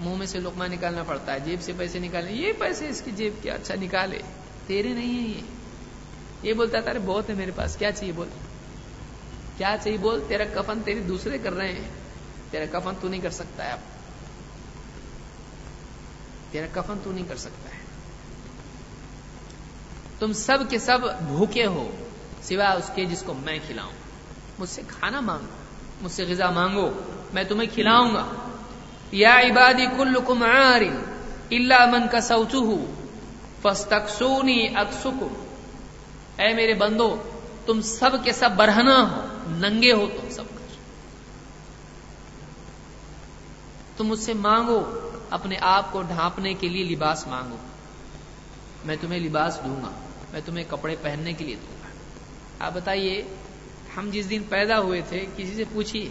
منہ میں سے لکما نکالنا پڑتا ہے، جیب سے پیسے نکالنے۔ یہ پیسے اس کی جیب کے اچھا نکالے۔ تیرے نہیں ہے یہ۔ یہ بولتا تھا بہت ہے میرے پاس، کیا چاہیے بول؟ کیا چاہیے بول؟ تیرا کفن تیری دوسرے کر رہے ہیں، تیرا کفن تو نہیں کر سکتا ہے اب۔ تیرا کفن تو نہیں کر سکتا ہے۔ تم سب کے سب بھوکے ہو سوائے اس کے جس کو میں کھلاؤں۔ مجھ سے کھانا مانگو، مجھ سے غذا مانگو، میں تمہیں کھلاؤں گا۔ یا عبادی کل کم اللہ من کا سوچو فستکسونی اکسکم۔ اے میرے بندو، تم سب کے سب برہنا ہو، ننگے ہو تم سب کچھ تم مجھ سے مانگو، اپنے آپ کو ڈھانپنے کے لیے لباس مانگو۔ میں تمہیں لباس دوں گا، میں تمہیں کپڑے پہننے کے لیے دوں گا۔ آپ بتائیے، ہم جس دن پیدا ہوئے تھے، کسی سے پوچھیے؟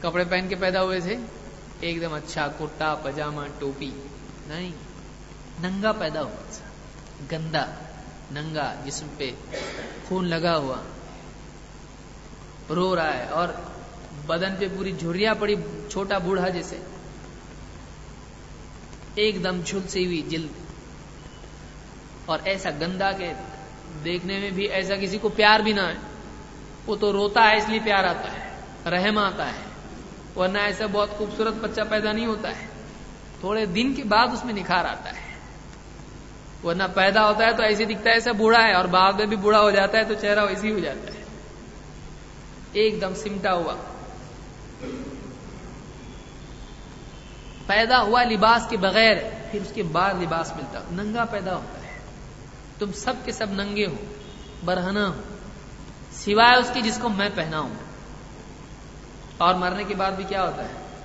کپڑے پہن کے پیدا ہوئے تھے؟ ایک دم اچھا کرتا، پجامہ، ٹوپی۔ نہیں، ننگا پیدا ہوا تھا۔ گندا، ننگا جسم پہ خون لگا ہوا، رو رہا ہے اور بدن پہ پوری جھریاں پڑی، چھوٹا بوڑھا جیسے۔ ایک دم جھلسی ہوئی جلد۔ اور ایسا گندا کہ دیکھنے میں بھی ایسا کسی کو پیار بھی نہ ہے وہ تو روتا ہے، اس لیے پیار آتا ہے، رحم آتا ہے۔ ورنہ ایسا بہت خوبصورت بچہ پیدا نہیں ہوتا ہے۔ تھوڑے دن کے بعد اس میں نکھار آتا ہے۔ ورنہ پیدا ہوتا ہے تو ایسے دکھتا ہے ایسا بوڑھا ہے اور بعد میں بھی بوڑھا ہو جاتا ہے تو چہرہ ویسی ہو جاتا ہے۔ ایک دم سمٹا ہوا۔ پیدا ہوا لباس کے بغیر پھر اس کے بعد لباس ملتا۔ ننگا پیدا ہوتا ہے۔ تم سب کے سب ننگے ہو برہنا ہو۔ سوائے اس کی جس کو میں پہناؤں۔ اور مرنے کے بعد بھی کیا ہوتا ہے؟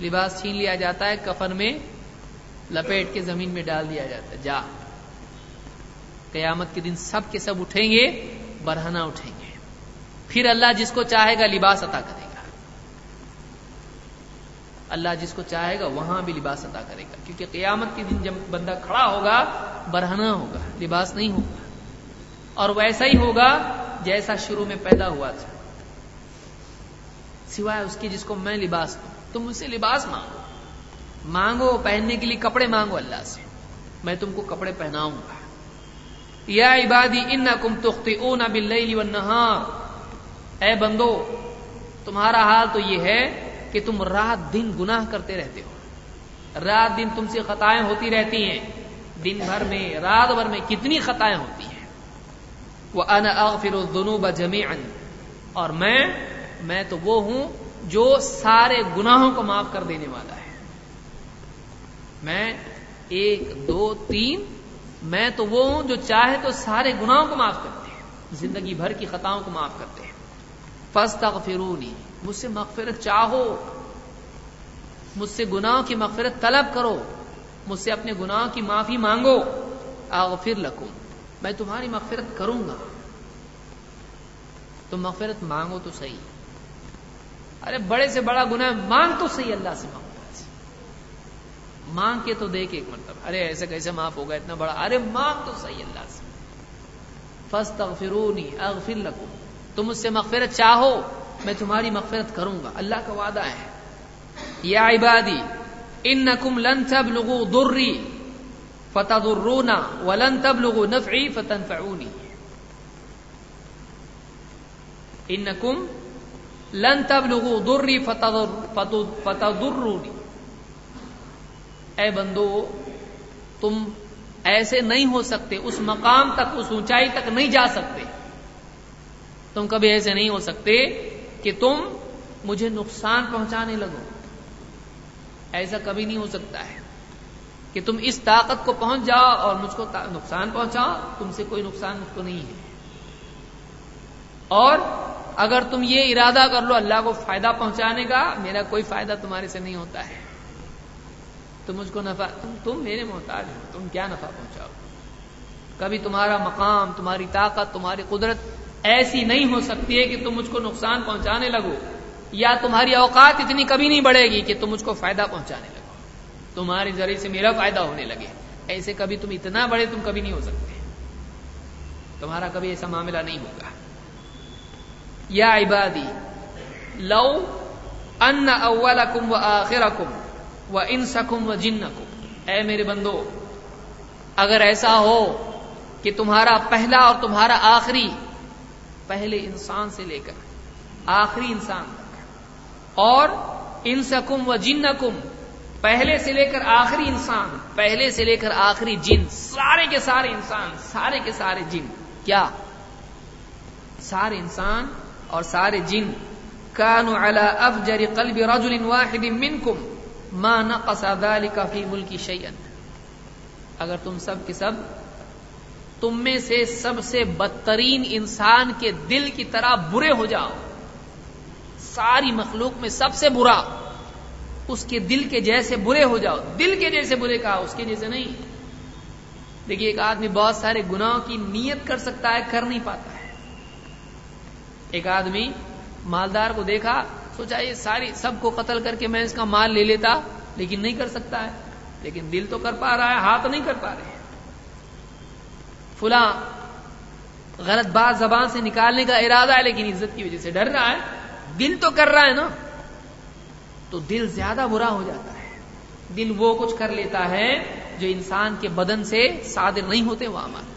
لباس چھین لیا جاتا ہے، کفن میں لپیٹ کے زمین میں ڈال دیا جاتا ہے۔ جا۔ قیامت کے دن سب کے سب اٹھیں گے برہنا اٹھیں گے۔ پھر اللہ جس کو چاہے گا لباس عطا کرے گا۔ اللہ جس کو چاہے گا وہاں بھی لباس عطا کرے گا۔ کیونکہ قیامت کے دن جب بندہ کھڑا ہوگا برہنا ہوگا، لباس نہیں ہوگا۔ اور ویسا ہی ہوگا جیسا شروع میں پیدا ہوا تھا۔ سوائے اس کی جس کو میں لباس دوں تم مجھ سے لباس مانگو۔ مانگو، پہننے کے لیے کپڑے مانگو اللہ سے۔ میں تم کو کپڑے پہناؤں گا۔ یا عبادی ان کم تختی او نہ اے بندو، تمہارا حال تو یہ ہے کہ تم رات دن گناہ کرتے رہتے ہو۔ رات دن تم سے خطائیں ہوتی رہتی ہیں۔ دن بھر میں، رات بھر میں کتنی خطائیں ہوتی ہیں۔ وہ ان اغفر الذنوب جميعا۔ اور میں میں تو وہ ہوں جو سارے گناہوں کو معاف کر دینے والا ہے۔ میں ایک، دو، تین میں تو وہ ہوں جو چاہے تو سارے گناہوں کو معاف کرتے ہیں، زندگی بھر کی خطاؤں کو معاف کرتے ہیں۔ فستغفرونی مجھ سے مغفرت چاہو۔ مجھ سے گناہوں کی مغفرت طلب کرو۔ مجھ سے اپنے گناہوں کی معافی مانگو۔ اغفر لکم، میں تمہاری مغفرت کروں گا۔ تم مغفرت مانگو تو صحیح۔ ارے بڑے سے بڑا گناہ، مانگ تو صحیح اللہ سے مانگو۔ مانگ کے تو دیکھ ایک مرتبہ۔ ارے ایسے کیسے معاف ہوگا اتنا بڑا؟ ارے مانگ تو صحیح اللہ سے۔ فسٹ اغفرونی اغفر لکم۔ تم اس سے مغفرت چاہو، میں تمہاری مغفرت کروں گا۔ اللہ کا وعدہ ہے۔ یا عبادی، انکم لن تبلغوا ضری فتضرونا ولن تبلغوا نفعی فتنفعونی۔ انکم لن تبلغوا ضری فتضرونی۔ اے بندو، تم ایسے نہیں ہو سکتے، اس مقام تک، اس اونچائی تک نہیں جا سکتے۔ تم کبھی ایسے نہیں ہو سکتے کہ تم مجھے نقصان پہنچانے لگو۔ ایسا کبھی نہیں ہو سکتا ہے کہ تم اس طاقت کو پہنچ جاؤ اور مجھ کو نقصان پہنچاؤ، تم سے کوئی نقصان مجھ کو نہیں ہے۔ اور اگر تم یہ ارادہ کر لو اللہ کو فائدہ پہنچانے کا، میرا کوئی فائدہ تمہارے سے نہیں ہوتا ہے۔ تو مجھ کو نفع تم تم میرے محتاج ہو، تم کیا نفع پہنچاؤ؟ کبھی تمہارا مقام، تمہاری طاقت، تمہاری قدرت ایسی نہیں ہو سکتی ہے کہ تم مجھ کو نقصان پہنچانے لگو، یا تمہاری اوقات اتنی کبھی نہیں بڑھے گی کہ تم مجھ کو فائدہ پہنچانے لگو۔ تمہارے ذریعے سے میرا فائدہ ہونے لگے۔ ایسے کبھی تم اتنا بڑے تم کبھی نہیں ہو سکتے۔ تمہارا کبھی ایسا معاملہ نہیں ہوگا۔ یا عبادی، لو ان اولکم و آخرکم وہ ان سکم و جن اے میرے بندو، اگر ایسا ہو کہ تمہارا پہلا اور تمہارا آخری پہلے انسان سے لے کر، آخری انسان تک، اور ان سکم و جن پہلے سے لے کر آخری انسان، پہلے سے لے کر آخری جن، سارے کے سارے انسان، سارے کے سارے جن، کیا؟ سارے انسان اور سارے جن۔ کانو علی افجر قلب رجل واحد منکم۔ ماں نہ قصادہ فی ملکی شیئن اگر تم سب کے سب، تم میں سے سب سے بدترین انسان کے دل کی طرح برے ہو جاؤ، ساری مخلوق میں سب سے برا، اس کے دل کے جیسے برے ہو جاؤ۔ دل کے جیسے برے کہا، اس کے جیسے نہیں۔ دیکھیے، ایک آدمی بہت سارے گناہوں کی نیت کر سکتا ہے، کر نہیں پاتا۔ ہے ایک آدمی مالدار کو دیکھا سوچا یہ ساری سب کو قتل کر کے میں اس کا مال لے لیتا، لیکن نہیں کر سکتا ہے۔ لیکن دل تو کر پا رہا ہے، ہاتھ نہیں کر پا رہے فلاں غلط بات زبان سے نکالنے کا ارادہ ہے، لیکن عزت کی وجہ سے ڈر رہا ہے۔ دل تو کر رہا ہے نا۔ تو دل زیادہ برا ہو جاتا ہے۔ دل وہ کچھ کر لیتا ہے جو انسان کے بدن سے صادر نہیں ہوتے، وہ عمل۔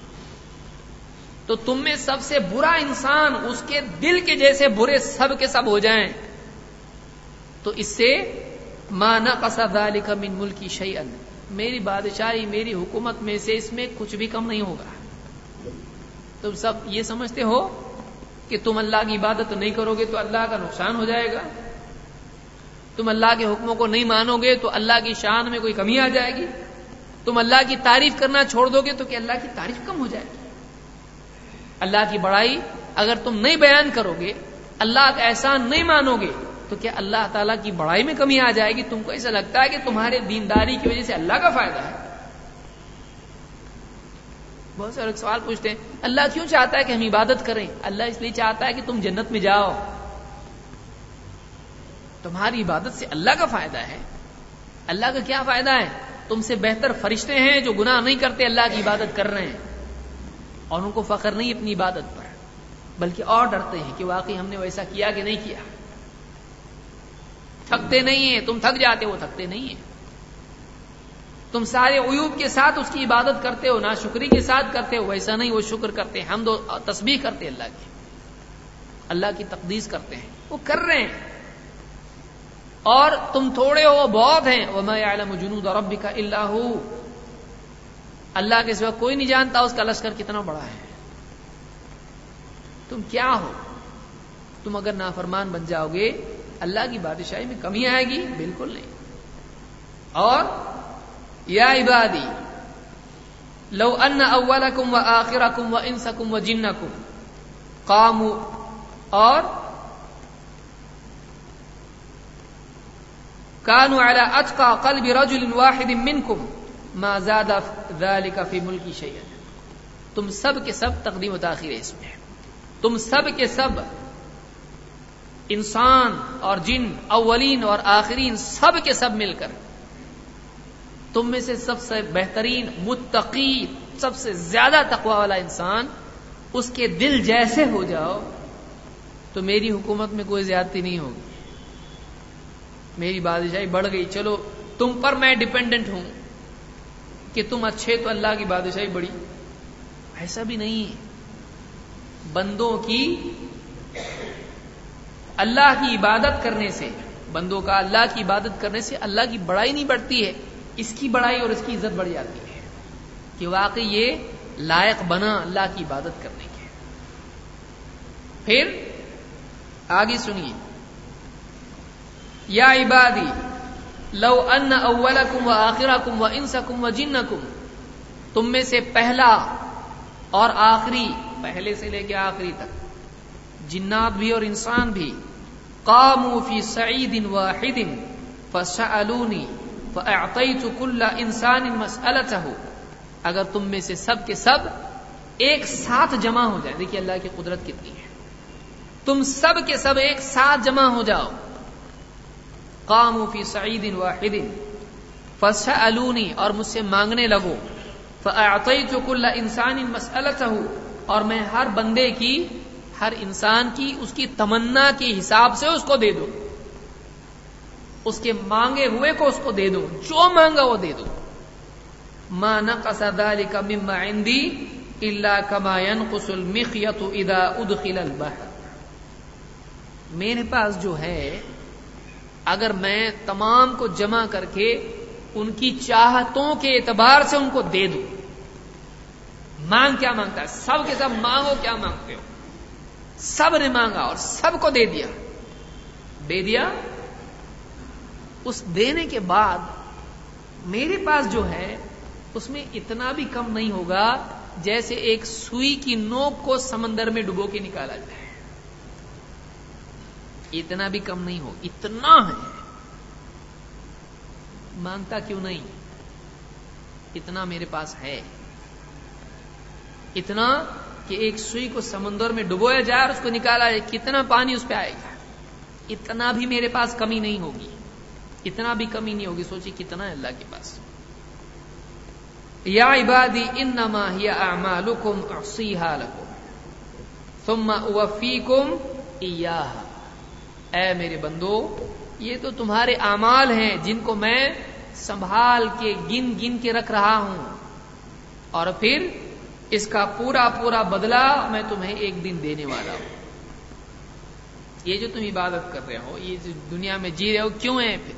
تو تم میں سب سے برا انسان اس کے دل کے جیسے برے سب کے سب ہو جائیں۔ تو اس سے ماں نہ قصد من ملکی شعین میری بادشاہی، میری حکومت میں سے اس میں کچھ بھی کم نہیں ہوگا۔ تم سب یہ سمجھتے ہو کہ تم اللہ کی عبادت نہیں کرو گے تو اللہ کا نقصان ہو جائے گا۔ تم اللہ کے حکموں کو نہیں مانو گے تو اللہ کی شان میں کوئی کمی آ جائے گی۔ تم اللہ کی تعریف کرنا چھوڑ دو گے تو کہ اللہ کی تعریف کم ہو جائے گی۔ اللہ کی بڑائی اگر تم نہیں بیان کرو گے، اللہ کا احسان نہیں مانو گے تو کیا اللہ تعالیٰ کی بڑائی میں کمی آ جائے گی؟ تم کو ایسا لگتا ہے کہ تمہارے دینداری کی وجہ سے اللہ کا فائدہ ہے؟ بہت سارے سوال پوچھتے ہیں، اللہ کیوں چاہتا ہے کہ ہم عبادت کریں؟ اللہ اس لیے چاہتا ہے کہ تم جنت میں جاؤ۔ تمہاری عبادت سے اللہ کا فائدہ ہے۔ اللہ کا کیا فائدہ ہے؟ تم سے بہتر فرشتے ہیں جو گناہ نہیں کرتے، اللہ کی عبادت کر رہے ہیں۔ اور ان کو فخر نہیں اپنی عبادت پر، بلکہ اور ڈرتے ہیں کہ واقعی ہم نے ویسا کیا کہ نہیں کیا۔ تھکتے نہیں ہیں، تم تھک جاتے وہ تھکتے نہیں ہیں۔ تم سارے عیوب کے ساتھ اس کی عبادت کرتے ہو نہ شکری کے ساتھ کرتے ہو، ویسا نہیں، وہ شکر کرتے ہیں ہم دو تسبیح کرتے اللہ کی۔ اللہ کی تقدیس کرتے ہیں۔ وہ کر رہے ہیں۔ اور تم تھوڑے ہو بہت ہیں۔ وہ میں عالم جنوب اور رب کا اللہ اللہ کے سوا کوئی نہیں جانتا اس کا لشکر کتنا بڑا ہے۔ تم کیا ہو؟ تم اگر نافرمان بن جاؤ گے اللہ کی بادشاہی میں کمی آئے گی؟ بالکل نہیں۔ اور یا عبادی، لو ان اولکم و آخرکم و انسکم و جنکم قامو اور کانو علی اتقا قلب رجل واحد منکم، ما زاد ذلك فی ملکی شیئن تم سب کے سب تقدیم و تاخیر اس میں۔ تم سب کے سب انسان اور جن اولین اور آخرین سب کے سب مل کر۔ تم میں سے سب سے بہترین متقی سب سے زیادہ تقوا والا انسان اس کے دل جیسے ہو جاؤ تو میری حکومت میں کوئی زیادتی نہیں ہوگی۔ میری بادشاہی بڑھ گئی۔ چلو، تم پر میں ڈپینڈنٹ ہوں کہ تم اچھے تو اللہ کی بادشاہی بڑی۔ ایسا بھی نہیں۔ بندوں کی اللہ کی عبادت کرنے سے، بندوں کا اللہ کی عبادت کرنے سے اللہ کی بڑائی نہیں بڑھتی ہے، اس کی بڑائی اور اس کی عزت بڑھ جاتی ہے۔ کہ واقعی یہ لائق بنا اللہ کی عبادت کرنے کے۔ پھر آگے سنیے۔ یا عبادی، لو ان اولکم و آخرکم و انسکم و جنکم، تم میں سے پہلا اور آخری، پہلے سے لے کے آخری تک۔ جنات بھی اور انسان بھی. قاموا فی سعید واحد فسألونی فاعطیت کل انسان مسألته. اگر تم میں سے سب کے سب ایک ساتھ جمع ہو جائے، دیکھیے اللہ کی قدرت کتنی ہے۔ تم سب کے سب ایک ساتھ جمع ہو جاؤ۔ قاموا فی سعید واحد فسألونی اور مجھ سے مانگنے لگو۔ فاعطیت کل انسان مسألته اور میں ہر بندے کی ہر انسان کی، اس کی تمنا کے حساب سے اس کو دے دو۔ اس کے مانگے ہوئے کو اس کو دے دو۔ جو مانگا وہ دے دو۔ ما نقص ذلك مما عندي الا كما ينقص المخيط اذا ادخل البحر۔ میرے پاس جو ہے، اگر میں تمام کو جمع کر کے ان کی چاہتوں کے اعتبار سے ان کو دے دوں۔ مانگ کیا مانگتا ہے؟ سب کے سب مانگو، کیا مانگتے ہو؟ سب نے مانگا اور سب کو دے دیا۔ دے دیا۔ اس دینے کے بعد میرے پاس جو ہے، اس میں اتنا بھی کم نہیں ہوگا جیسے ایک سوئی کی نوک کو سمندر میں ڈبو کے نکالا جائے۔ اتنا بھی کم نہیں ہو، اتنا ہے۔ مانگتا کیوں نہیں؟ اتنا میرے پاس ہے۔ اتنا کہ ایک سوئی کو سمندر میں ڈبویا جائے اور اس کو نکالا جائے، کتنا پانی اس پہ آئے گا؟ اتنا بھی میرے پاس کمی نہیں ہوگی۔ اتنا بھی کمی نہیں ہوگی۔ سوچی کتنا ہے اللہ کے پاس۔ یا عبادی، انما ہی اعمالکم احصیہا لکم، ثم اوفیکم ایاہا۔ اے میرے بندو، یہ تو تمہارے اعمال ہیں جن کو میں سنبھال کے، گن گن کے رکھ رہا ہوں۔ اور پھر اس کا پورا پورا بدلہ میں تمہیں ایک دن دینے والا ہوں۔ یہ جو تم عبادت کر رہے ہو، یہ دنیا میں جی رہے ہو، کیوں ہے پھر؟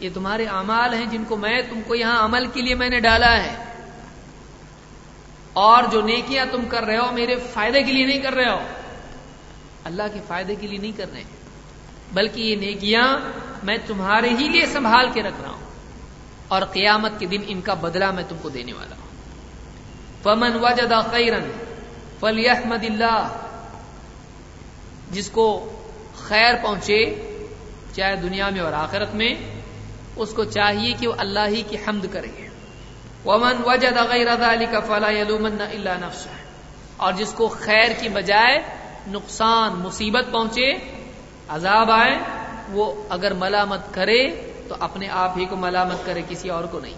یہ تمہارے اعمال ہیں جن کو میں تم کو یہاں عمل کے لیے میں نے ڈالا ہے۔ اور جو نیکیاں تم کر رہے ہو، میرے فائدے کے لیے نہیں کر رہے ہو۔ اللہ کے فائدے کے لیے نہیں کر رہے۔ بلکہ یہ نیکیاں میں تمہارے ہی لیے سنبھال کے رکھ رہا ہوں۔ اور قیامت کے دن ان کا بدلہ میں تم کو دینے والا ہوں۔ فمن وجد خیرن فلیحمد اللہ۔ جس کو خیر پہنچے، چاہے دنیا میں اور آخرت میں، اس کو چاہیے کہ وہ اللہ ہی کی حمد کرے۔ ومن وجد غیر ذلك فلا يلومن الا نفسه اور جس کو خیر کی بجائے نقصان، مصیبت پہنچے، عذاب آئے، وہ اگر ملامت کرے، تو اپنے آپ ہی کو ملامت کرے، کسی اور کو نہیں۔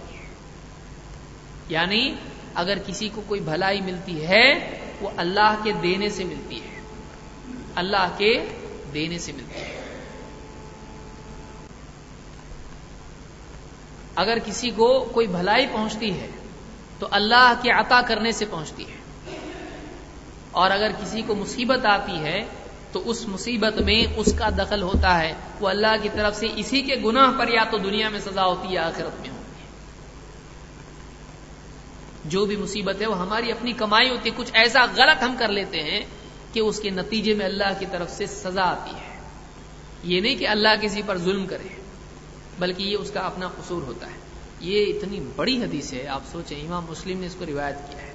یعنی اگر کسی کو کوئی بھلائی ملتی ہے، وہ اللہ کے دینے سے ملتی ہے۔ اللہ کے دینے سے ملتی ہے۔ اگر کسی کو کوئی بھلائی پہنچتی ہے، تو اللہ کے عطا کرنے سے پہنچتی ہے۔ اور اگر کسی کو مصیبت آتی ہے، تو اس مصیبت میں اس کا دخل ہوتا ہے۔ وہ اللہ کی طرف سے اسی کے گناہ پر یا تو دنیا میں سزا ہوتی ہے یا آخرت میں۔ ہوتی ہے جو بھی مصیبت ہے وہ ہماری اپنی کمائی ہوتی ہے۔ کچھ ایسا غلط ہم کر لیتے ہیں کہ اس کے نتیجے میں اللہ کی طرف سے سزا آتی ہے۔ یہ نہیں کہ اللہ کسی پر ظلم کرے، بلکہ یہ اس کا اپنا قصور ہوتا ہے۔ یہ اتنی بڑی حدیث ہے، آپ سوچیں، امام مسلم نے اس کو روایت کیا ہے۔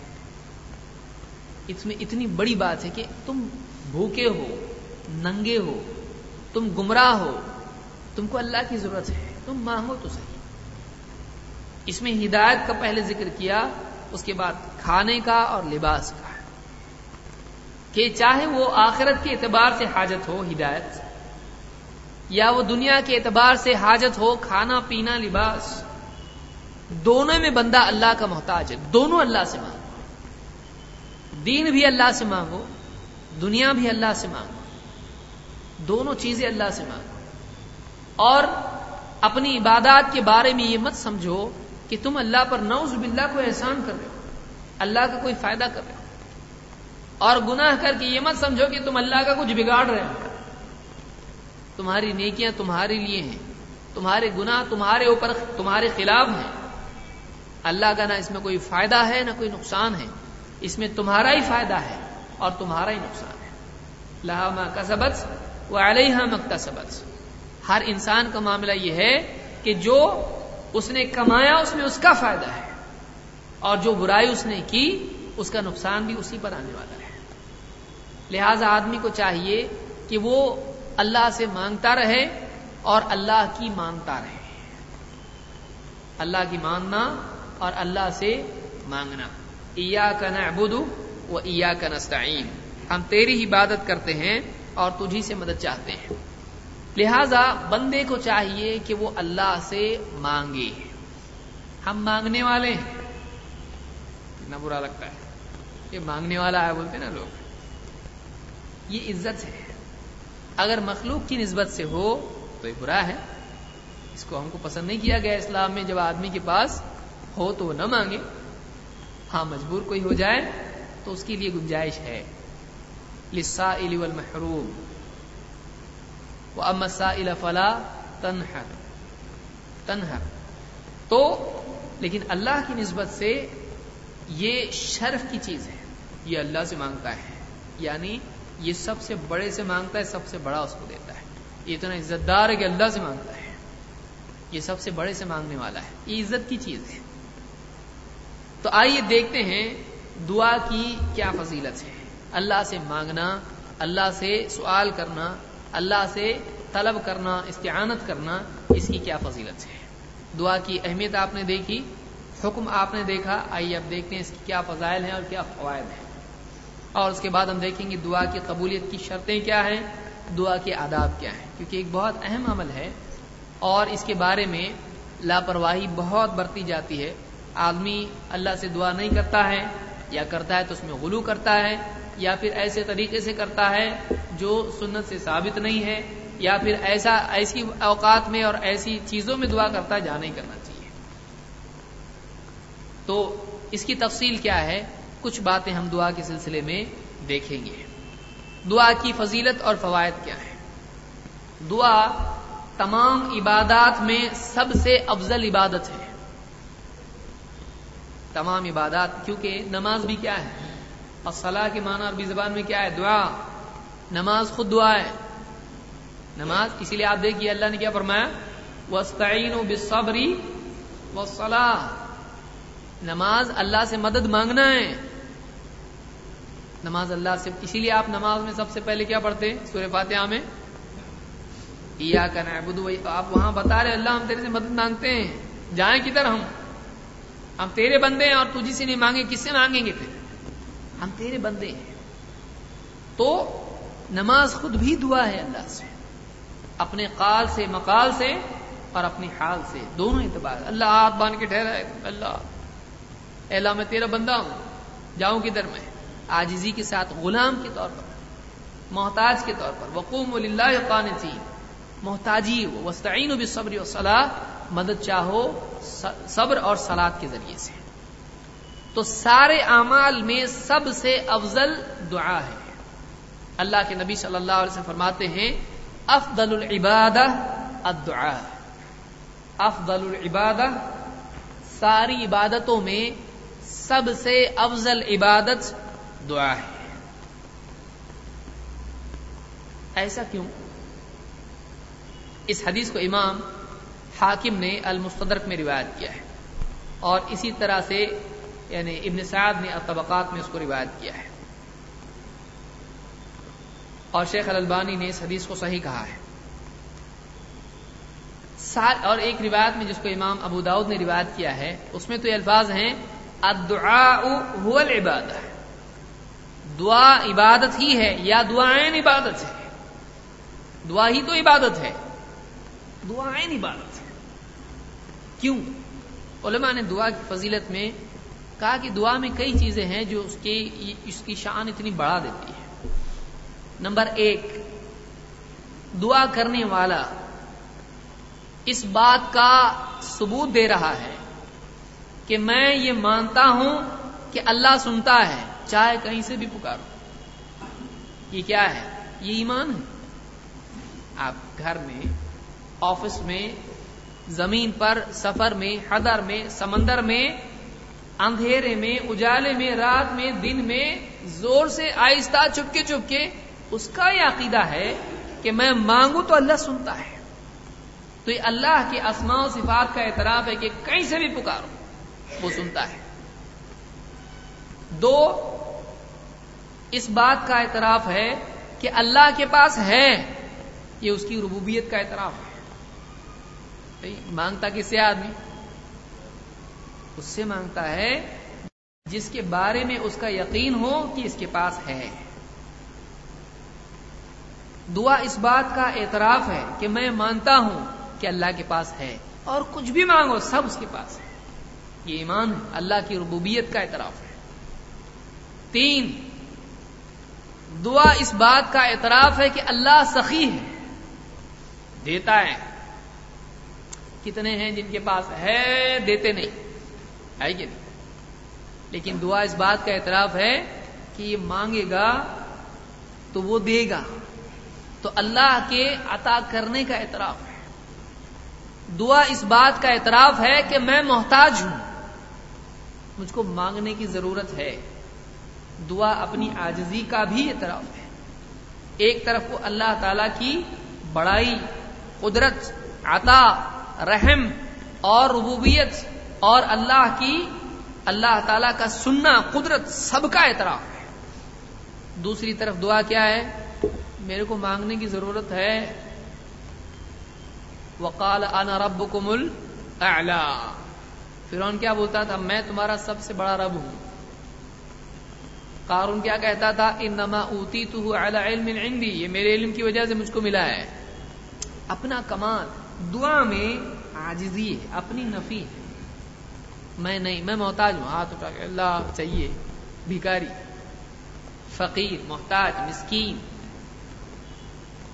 اس میں اتنی بڑی بات ہے کہ تم بھوکے ہو، ننگے ہو، تم گمراہ ہو، تم کو اللہ کی ضرورت ہے، تم مانگو تو صحیح اس میں ہدایت کا پہلے ذکر کیا اس کے بعد کھانے کا اور لباس کا۔ کہ چاہے وہ آخرت کے اعتبار سے حاجت ہو ہدایت، یا وہ دنیا کے اعتبار سے حاجت ہو کھانا، پینا، لباس، دونوں میں بندہ اللہ کا محتاج ہے، دونوں اللہ سے مانگو۔ دین بھی اللہ سے مانگو، دنیا بھی اللہ سے مانگو، دونوں چیزیں اللہ سے مانگو۔ اور اپنی عبادات کے بارے میں یہ مت سمجھو کہ تم اللہ پر نوز باللہ کو احسان کر رہے ہو۔ اللہ کا کوئی فائدہ کر رہے ہو۔ اور گناہ کر کے یہ مت سمجھو کہ تم اللہ کا کچھ بگاڑ رہے ہو۔ تمہاری نیکیاں تمہارے لیے ہیں۔ تمہارے گناہ تمہارے اوپر تمہارے خلاف ہیں۔ اللہ کا نہ اس میں کوئی فائدہ ہے، نہ کوئی نقصان ہے۔ اس میں تمہارا ہی فائدہ ہے اور تمہارا ہی نقصان ہے۔ لہا کا سبق وہ علیہ مکتا سبق ہر انسان کا معاملہ یہ ہے کہ جو اس نے کمایا، اس میں اس کا فائدہ ہے۔ اور جو برائی اس نے کی، اس کا نقصان بھی اسی پر آنے والا ہے۔ لہذا آدمی کو چاہیے کہ وہ اللہ سے مانگتا رہے اور اللہ کی مانتا رہے۔ اللہ کی ماننا اور اللہ سے مانگنا۔ ایا کا نعبد و ایا کا نستعین ہم تیری ہی عبادت کرتے ہیں اور تجھی سے مدد چاہتے ہیں۔ لہذا بندے کو چاہیے کہ وہ اللہ سے مانگے۔ ہم مانگنے والے ہیں۔ کتنا برا لگتا ہے۔ یہ مانگنے والا ہے بولتے نا لوگ۔ یہ عزت ہے۔ اگر مخلوق کی نسبت سے ہو تو یہ برا ہے۔ اس کو ہم کو پسند نہیں کیا گیا اسلام میں۔ جب آدمی کے پاس ہو تو وہ نہ مانگے۔ ہاں مجبور کوئی ہو جائے تو اس کے لیے گنجائش ہے۔ لسا محروم وہ امسا فلا تنہر تنہر تو لیکن اللہ کی نسبت سے یہ شرف کی چیز ہے، یہ اللہ سے مانگتا ہے۔ یعنی یہ سب سے بڑے سے مانگتا ہے، سب سے بڑا اس کو دیتا ہے۔ یہ اتنا عزت دار ہے کہ اللہ سے مانگتا ہے۔ یہ سب سے بڑے سے مانگنے والا ہے۔ یہ عزت کی چیز ہے۔ تو آئیے دیکھتے ہیں دعا کی کیا فضیلت ہے۔ اللہ سے مانگنا، اللہ سے سوال کرنا اللہ سے طلب کرنا، استعانت کرنا، اس کی کیا فضیلت ہے؟ دعا کی اہمیت آپ نے دیکھی، حکم آپ نے دیکھا، آئیے اب دیکھتے ہیں اس کی کیا فضائل ہیں اور کیا فوائد ہیں۔ اور اس کے بعد ہم دیکھیں گے دعا کی قبولیت کی شرطیں کیا ہیں، دعا کے آداب کیا ہیں۔ کیونکہ ایک بہت اہم عمل ہے اور اس کے بارے میں لاپرواہی بہت برتی جاتی ہے۔ آدمی اللہ سے دعا نہیں کرتا ہے یا کرتا ہے تو اس میں غلو کرتا ہے یا پھر ایسے طریقے سے کرتا ہے جو سنت سے ثابت نہیں ہے، یا پھر ایسا، ایسی اوقات میں اور ایسی چیزوں میں دعا کرتا ہے جہاں نہیں کرنا چاہیے۔ تو اس کی تفصیل کیا ہے؟ کچھ باتیں ہم دعا کے سلسلے میں دیکھیں گے۔ دعا کی فضیلت اور فوائد کیا ہے دعا تمام عبادات میں سب سے افضل عبادت ہے۔ تمام عبادات، کیونکہ نماز بھی کیا ہے؟ اور صلاح کے معنی عربی زبان میں کیا ہے؟ دعا. نماز خود دعا ہے. نماز اسی لیے آپ دیکھیے، اللہ نے کیا فرمایا؟ وسطین و بصبری و نماز اللہ سے مدد مانگنا ہے. نماز اللہ سے، اسی لیے آپ نماز میں سب سے پہلے کیا پڑھتے ہیں؟ سورہ فاتحہ میں؟ یا کا نعبد آپ وہاں بتا رہے اللہ ہم تیرے سے مدد مانگتے ہیں. جائیں کدھر ہم؟ ہم تیرے بندے ہیں اور تجھی سے نہیں مانگے، کس سے مانگیں گے پھر؟ ہم تیرے بندے ہیں۔ تو نماز خود بھی دعا ہے اللہ سے۔ اپنے قال سے، مقال سے اور اپنی حال سے۔ دونوں اعتبار۔ اللہ ہاتھ باندھ کے ٹھہرا ہے۔ اللہ۔ اللہ، میں تیرا بندہ ہوں۔ جاؤں کدھر میں؟ آجزی کے ساتھ، غلام کے طور پر۔ محتاج کے طور پر۔ وقوم اللہ قانتی محتاجی وسطین و صبری و صلاح مدد چاہو صبر اور سلاد کے ذریعے سے۔ تو سارے اعمال میں سب سے افضل دعا ہے۔ اللہ کے نبی صلی اللہ علیہ وسلم فرماتے ہیں، افضل العبادہ الدعاء افضل العبادہ ساری عبادتوں میں سب سے افضل عبادت دعا ہے۔ ایسا کیوں؟ اس حدیث کو امام حاکم نے المستدرک میں روایت کیا ہے اور اسی طرح سے یعنی ابن سعد نے طبقات میں اس کو روایت کیا ہے۔ اور شیخ البانی نے اس حدیث کو صحیح کہا ہے۔ اور ایک روایت میں جس کو امام ابو داود نے روایت کیا ہے، اس میں تو یہ الفاظ ہیں العبادہ دعا عبادت ہی ہے یا دعائیں عبادت ہے۔ دعا ہی تو عبادت ہے۔ دعائیں عبادت ہے۔ کیوں؟ علماء نے دعا کی فضیلت میں کہا کہ دعا میں کئی چیزیں ہیں جو اس کی اس کی شان اتنی بڑھا دیتی ہے نمبر ایک، دعا کرنے والا اس بات کا ثبوت دے رہا ہے کہ میں یہ مانتا ہوں کہ اللہ سنتا ہے، چاہے کہیں سے بھی پکارو۔ یہ کیا ہے؟ یہ ایمان ہے۔ آپ گھر میں، آفس میں، زمین پر، سفر میں، حدر میں، سمندر میں اندھیرے میں، اجالے میں، رات میں، دن میں زور سے آہستہ، چپکے چپکے۔ اس کا یہ عقیدہ ہے کہ میں مانگوں تو اللہ سنتا ہے۔ تو یہ اللہ کے اسماء و صفات کا اعتراف ہے کہ کہیں سے بھی پکارو وہ سنتا ہے۔ دو، اس بات کا اعتراف ہے کہ اللہ کے پاس ہے۔ یہ اس کی ربوبیت کا اعتراف ہے۔ مانگتا کس سے آدمی؟ اس سے مانگتا ہے، جس کے بارے میں اس کا یقین ہو کہ اس کے پاس ہے۔ دعا اس بات کا اعتراف ہے کہ میں مانتا ہوں کہ اللہ کے پاس ہے اور کچھ بھی مانگو، سب اس کے پاس ہے۔ یہ ایمان ہے، اللہ کی ربوبیت کا اعتراف ہے۔ تین، دعا اس بات کا اعتراف ہے کہ اللہ سخی ہے، دیتا ہے۔ کتنے ہیں جن کے پاس ہے، دیتے نہیں۔ ہے کہ نہیں۔ لیکن دعا اس بات کا اعتراف ہے کہ یہ مانگے گا تو وہ دے گا۔ تو اللہ کے عطا کرنے کا اعتراف ہے۔ دعا اس بات کا اعتراف ہے کہ میں محتاج ہوں۔ مجھ کو مانگنے کی ضرورت ہے۔ دعا اپنی آجزی کا بھی اعتراف ہے۔ ایک طرف کو اللہ تعالی کی بڑائی، قدرت، عطا، رحم اور ربوبیت اور اللہ کی اللہ تعالی کا سننا قدرت سب کا اعتراف ہے۔ دوسری طرف دعا کیا ہے؟ میرے کو مانگنے کی ضرورت ہے۔ وقال انا رب کو مل فرون کیا بولتا تھا؟ میں تمہارا سب سے بڑا رب ہوں۔ قارون کیا کہتا تھا؟ ان نما اوتی تو علم عندي یہ میرے علم کی وجہ سے مجھ کو ملا ہے۔ اپنا کمال دعا میں آجزی ہے، اپنی نفی ہے۔ میں نہیں، میں محتاج ہوں، ہاتھ اٹھا کے، اللہ چاہیے بھیکاری فقیر، محتاج، مسکین،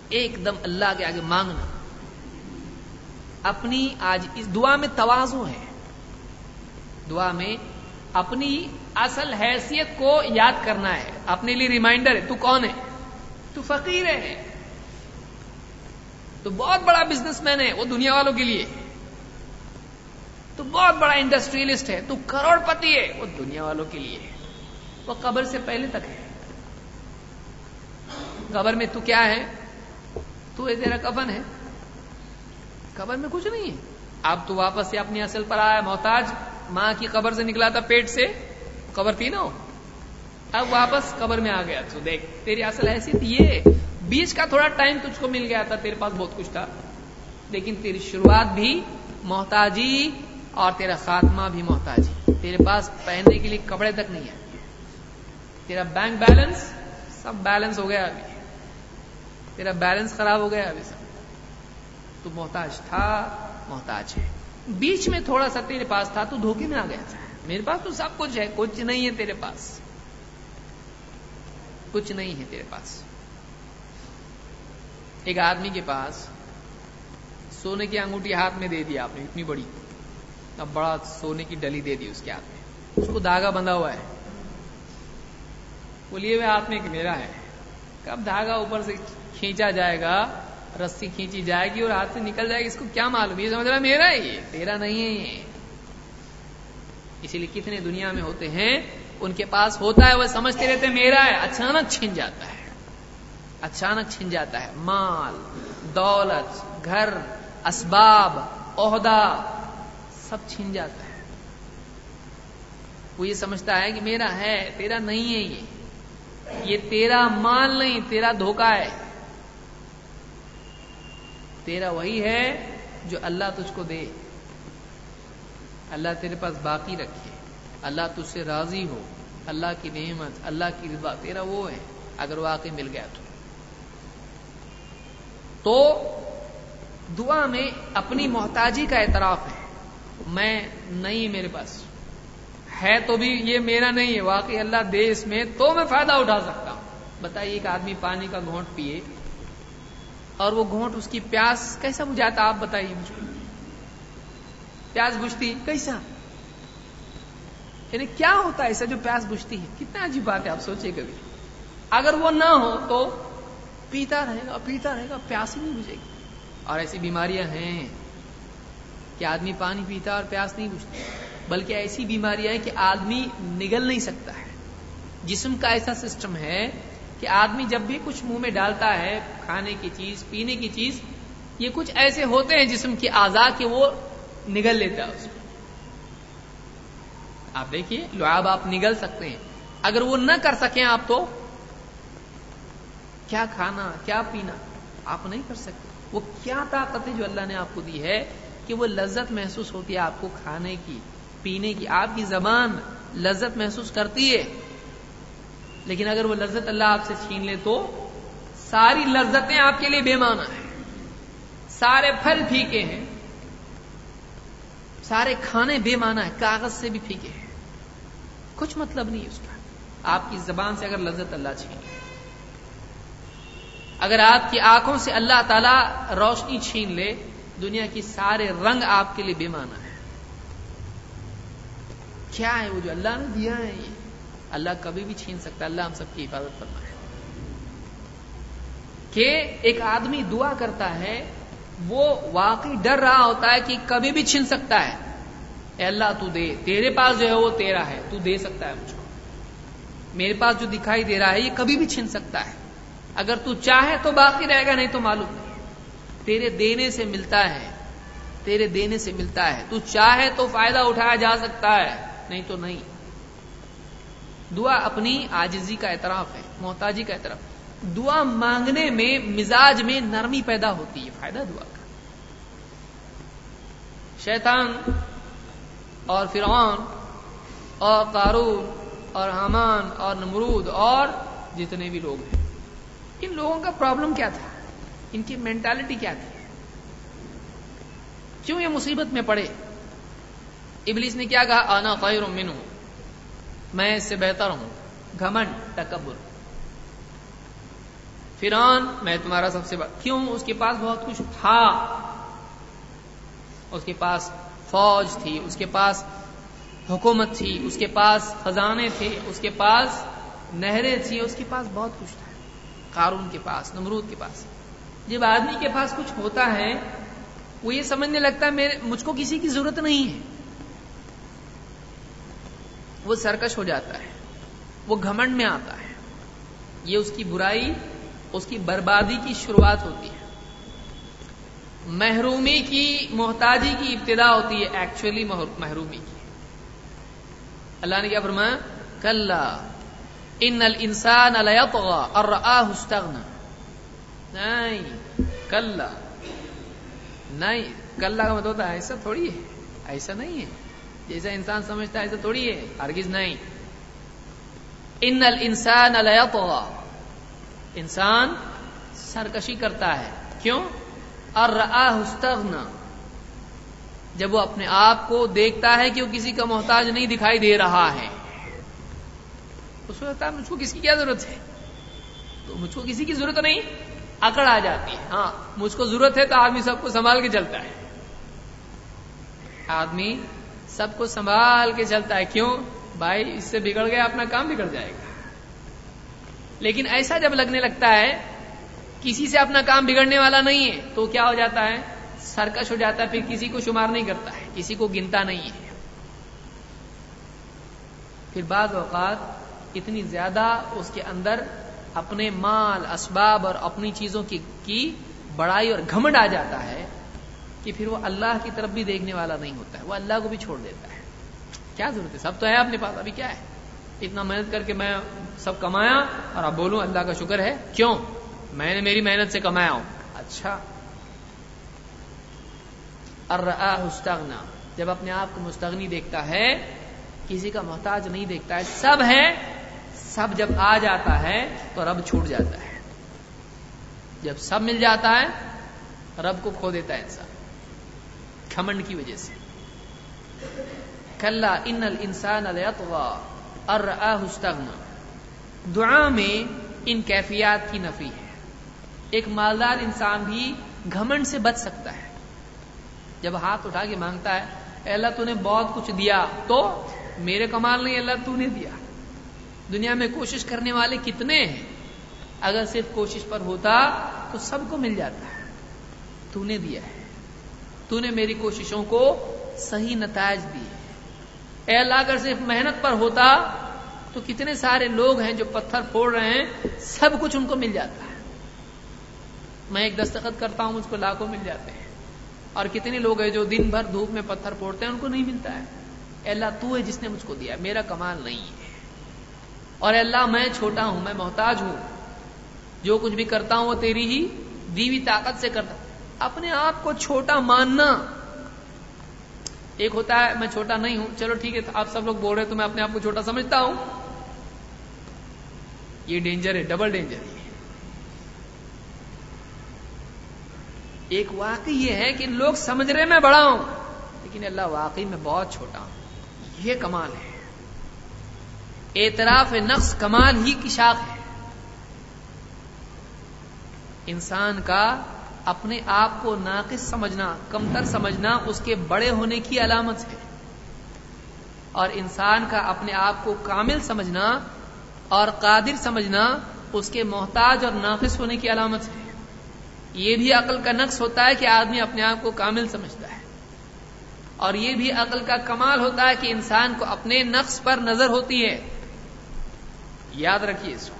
ایک دم اللہ کے آگے مانگنا۔ اپنی آج اس دعا میں توازو ہے۔ دعا میں اپنی اصل حیثیت کو یاد کرنا ہے۔ اپنے لیے ریمائنڈر ہے، تو کون ہے؟ تو فقیر ہے۔ تو بہت بڑا بزنس مین ہے وہ دنیا والوں کے لیے۔ تو بہت بڑا انڈسٹریلسٹ ہے، تو کروڑ پتی ہے، وہ دنیا والوں کے لیے وہ قبر سے پہلے تک ہے۔ قبر میں تو کیا ہے؟ تو تیرا کفن ہے۔ قبر میں کچھ نہیں ہے۔ اب تو واپس سے اپنی اصل پر آیا محتاج۔ ماں کی قبر سے نکلا تھا پیٹ سے۔ قبر تھی نا اب واپس قبر میں آ گیا۔ تو دیکھ، تیری اصل ایسی تھی یہ بیچ کا تھوڑا ٹائم تجھ کو مل گیا تھا، تیرے پاس بہت کچھ تھا۔ لیکن تیری شروعات بھی محتاجی اور تیرا خاتمہ بھی محتاجی تیرے پاس پہننے کے لیے کپڑے تک نہیں ہے۔ تیرا بینک بیلنس سب بیلنس ہو گیا ابھی۔ تیرا بیلنس خراب ہو گیا ابھی سب۔ تو محتاج تھا، محتاج ہے۔ بیچ میں تھوڑا سا تیرے پاس تھا تو دھوکے میں آ گیا تھا۔ میرے پاس تو سب کچھ ہے، کچھ نہیں ہے تیرے پاس۔ کچھ نہیں ہے تیرے پاس۔ ایک آدمی کے پاس سونے کی انگوٹھی ہاتھ میں دے دی آپ نے، اتنی بڑی۔ اب بڑا سونے کی ڈلی دے دی اس کے ہاتھ میں۔ اس کو دھاگا بندھا ہوا ہے۔ بولیے ہوئے ہاتھ میں ایک میرا ہے۔ کب دھاگا اوپر سے کھینچا جائے گا، رسی کھینچی جائے گی اور ہاتھ سے نکل جائے گی، اس کو کیا معلوم؟ یہ سمجھ رہا میرا ہے یہ، تیرا نہیں ہے یہ۔ اسی لیے کتنے دنیا میں ہوتے ہیں، ان کے پاس ہوتا ہے، وہ سمجھتے رہتے میرا ہے، اچانک چھن جاتا ہے۔ اچانک چھن جاتا ہے۔ مال، دولت، گھر، اسباب، عہدہ سب چھن جاتا ہے۔ وہ یہ سمجھتا ہے کہ میرا ہے، تیرا نہیں ہے یہ۔ یہ تیرا مال نہیں، تیرا دھوکا ہے۔ تیرا وہی ہے جو اللہ تجھ کو دے۔ اللہ تیرے پاس باقی رکھے۔ اللہ تجھ سے راضی ہو۔ اللہ کی نعمت، اللہ کی رضا، تیرا وہ ہے۔ اگر واقعی مل گیا تو۔ تو دعا میں اپنی محتاجی کا اعتراف ہے۔ میں نہیں میرے پاس۔ ہے تو بھی یہ میرا نہیں ہے، واقعی اللہ دے اس میں تو میں فائدہ اٹھا سکتا ہوں۔ بتائیے، ایک آدمی پانی کا گھونٹ پیے اور وہ گھونٹ اس کی پیاس کیسا بجھاتا؟ آپ بتائیے مجھے۔ پیاس بجھتی کیسا؟ یعنی کیا ہوتا ہے ایسا جو پیاس بجھتی ہے؟ کتنا عجیب بات ہے، آپ سوچے کبھی۔ اگر وہ نہ ہو تو پیتا رہے گا، پیتا رہے گا، پیاس ہی نہیں بجھے گی۔ اور ایسی بیماریاں ہیں۔ کہ آدمی پانی پیتا اور پیاس نہیں بجھتی بلکہ ایسی بیماریاں ہیں کہ آدمی نگل نہیں سکتا ہے۔ جسم کا ایسا سسٹم ہے کہ آدمی جب بھی کچھ منہ میں ڈالتا ہے، کھانے کی چیز، پینے کی چیز، یہ کچھ ایسے ہوتے ہیں جسم کی آزاد کہ وہ نگل لیتا ہے اس کو۔ آپ دیکھیے، لعاب آپ نگل سکتے ہیں۔ اگر وہ نہ کر سکیں آپ تو کیا کھانا، کیا پینا؟ آپ نہیں کر سکتے۔ وہ کیا طاقت ہے جو اللہ نے آپ کو دی ہے؟ کہ وہ لذت محسوس ہوتی ہے آپ کو کھانے کی، پینے کی۔ آپ کی زبان لذت محسوس کرتی ہے۔ لیکن اگر وہ لذت اللہ آپ سے چھین لے تو ساری لذتیں آپ کے لیے بے معنی ہیں۔ سارے پھل پھیکے ہیں۔ سارے کھانے بے معنی ہیں۔ کاغذ سے بھی پھیکے ہیں۔ کچھ مطلب نہیں اس کا۔ آپ کی زبان سے اگر لذت اللہ چھین لے۔ اگر آپ کی آنکھوں سے اللہ تعالی روشنی چھین لے دنیا کی سارے رنگ آپ کے لیے بے معنی ہے کیا ہے وہ جو اللہ نے دیا ہے یہ؟ اللہ کبھی بھی چھین سکتا اللہ ہم سب کی حفاظت فرمائے۔ کہ ایک آدمی دعا کرتا ہے، وہ واقعی ڈر رہا ہوتا ہے کہ کبھی بھی چھن سکتا ہے۔ اے اللہ تو دے، تیرے پاس جو ہے وہ تیرا ہے، تو دے سکتا ہے مجھ کو۔ میرے پاس جو دکھائی دے رہا ہے، یہ کبھی بھی چھن سکتا ہے۔ اگر تو چاہے تو باقی رہے گا، نہیں تو معلوم نہیں۔ تیرے دینے سے ملتا ہے، تیرے دینے سے ملتا ہے۔ تو چاہے تو فائدہ اٹھایا جا سکتا ہے، نہیں تو نہیں۔ دعا اپنی آجزی کا اعتراف ہے، محتاجی کا اعتراف۔ دعا مانگنے میں مزاج میں نرمی پیدا ہوتی ہے، فائدہ دعا کا۔ شیطان اور فرعون اور قارون اور حامان اور نمرود اور جتنے بھی لوگ ہیں، ان لوگوں کا پرابلم کیا تھا؟ ان کی مینٹالٹی کیا تھی؟ کیوں یہ مصیبت میں پڑے؟ ابلیس نے کیا کہا؟ آنا خیر منہ میں اس سے بہتر ہوں۔ گھمنڈ، تکبر۔ فران میں تمہارا سب سے بڑا کیوں؟ اس کے پاس بہت کچھ تھا۔ اس کے پاس فوج تھی۔ اس کے پاس حکومت تھی۔ اس کے پاس خزانے تھے۔ اس کے پاس نہریں تھیں۔ اس کے پاس بہت کچھ تھا۔ قارون کے پاس، نمرود کے پاس۔ جب آدمی کے پاس کچھ ہوتا ہے، وہ یہ سمجھنے لگتا ہے، میرے، مجھ کو کسی کی ضرورت نہیں ہے۔ وہ سرکش ہو جاتا ہے، وہ گھمنڈ میں آتا ہے۔ یہ اس کی برائی، اس کی بربادی کی شروعات ہوتی ہے۔ محرومی کی، محتاجی کی ابتدا ہوتی ہے ایکچولی محرومی کی۔ اللہ نے کیا فرمایا؟ کل ان الانسان لیطغى اور استغنى نہیں۔ کل نہیں کل کا مطلب ہوتا ہے ایسا تھوڑی ہے، ایسا نہیں ہے۔ جیسا انسان سمجھتا ہے ایسا تھوڑی ہے، ہرگز نہیں۔ ان الانسان لیطغى انسان سرکشی کرتا ہے۔ کیوں؟ اور رآه استغنى جب وہ اپنے آپ کو دیکھتا ہے کہ وہ کسی کا محتاج نہیں دکھائی دے رہا ہے۔ اس کو لگتا ہے مجھ کو کس کی کیا ضرورت ہے؟ تو مجھ کو کسی کی ضرورت نہیں۔ اکڑ آ جاتی ہے۔ ہاں مجھ کو ضرورت ہے تو آدمی سب کو سنبھال کے چلتا ہے۔ آدمی سب کو سنبھال کے چلتا ہے۔ کیوں؟ بھائی، اس سے بگڑ گیا، اپنا کام بگڑ جائے گا۔ لیکن ایسا جب لگنے لگتا ہے، کسی سے اپنا کام بگڑنے والا نہیں ہے، تو کیا ہو جاتا ہے؟ سرکش ہو جاتا ہے، پھر کسی کو شمار نہیں کرتا ہے، کسی کو گنتا نہیں ہے۔ پھر بعض اوقات اتنی زیادہ اس کے اندر اپنے مال، اسباب اور اپنی چیزوں کی کی بڑائی اور گھمنڈ آ جاتا ہے کہ پھر وہ اللہ کی طرف بھی دیکھنے والا نہیں ہوتا ہے، وہ اللہ کو بھی چھوڑ دیتا ہے۔ کیا ضرورت ہے؟ سب تو ہے اپنے پاس، ابھی کیا ہے؟ اتنا محنت کر کے میں سب کمایا اور اب بولوں اللہ کا شکر ہے۔ کیوں؟ میں نے میری محنت سے کمایا ہوں۔ اچھا۔ استغنا جب اپنے آپ کو مستغنی دیکھتا ہے، کسی کا محتاج نہیں دیکھتا ہے، سب ہے سب جب آ جاتا ہے تو رب چھوٹ جاتا ہے۔ جب سب مل جاتا ہے، رب کو کھو دیتا ہے انسان۔ کھمنڈ کی وجہ سے۔ کل ان انسان استغنا۔ دعا میں ان کیفیات کی نفی ہے۔ ایک مالدار انسان بھی گھمنڈ سے بچ سکتا ہے۔ جب ہاتھ اٹھا کے مانگتا ہے، اے اللہ تو نے بہت کچھ دیا، تو میرے کمال نہیں، اللہ تو نے دیا۔ دنیا میں کوشش کرنے والے کتنے ہیں؟ اگر صرف کوشش پر ہوتا تو سب کو مل جاتا ہے۔ تو نے دیا ہے۔ تو نے میری کوششوں کو صحیح نتائج دیے اے اللہ، اگر صرف محنت پر ہوتا تو کتنے سارے لوگ ہیں جو پتھر پھوڑ رہے ہیں؟ سب کچھ ان کو مل جاتا ہے۔ میں ایک دستخط کرتا ہوں مجھ کو لاکھوں مل جاتے ہیں۔ اور کتنے لوگ ہیں جو دن بھر دھوپ میں پتھر پھوڑتے ہیں، ان کو نہیں ملتا ہے۔ اے اللہ، تو ہے جس نے مجھ کو دیا میرا کمال نہیں ہے۔ اور اے اللہ میں چھوٹا ہوں، میں محتاج ہوں۔ جو کچھ بھی کرتا ہوں، وہ تیری ہی دیوی طاقت سے کرتا ہوں۔ اپنے آپ کو چھوٹا ماننا۔ ایک ہوتا ہے، میں چھوٹا نہیں ہوں۔ چلو ٹھیک ہے، آپ سب لوگ بول رہے تو میں اپنے آپ کو چھوٹا سمجھتا ہوں۔ یہ ڈینجر ہے ڈبل ڈینجر ہے۔ ایک واقعی یہ ہے کہ لوگ سمجھ رہے میں بڑا ہوں، لیکن اللہ، واقعی میں بہت چھوٹا ہوں۔ یہ کمال ہے۔ اعتراف نقص کمال ہی کی شاخ ہے۔ انسان کا اپنے آپ کو ناقص سمجھنا، کمتر سمجھنا اس کے بڑے ہونے کی علامت ہے۔ اور انسان کا اپنے آپ کو کامل سمجھنا اور قادر سمجھنا اس کے محتاج اور ناقص ہونے کی علامت ہے۔ یہ بھی عقل کا نقص ہوتا ہے کہ آدمی اپنے آپ کو کامل سمجھتا ہے۔ اور یہ بھی عقل کا کمال ہوتا ہے کہ انسان کو اپنے نقص پر نظر ہوتی ہے۔ یاد رکھیے اس کو۔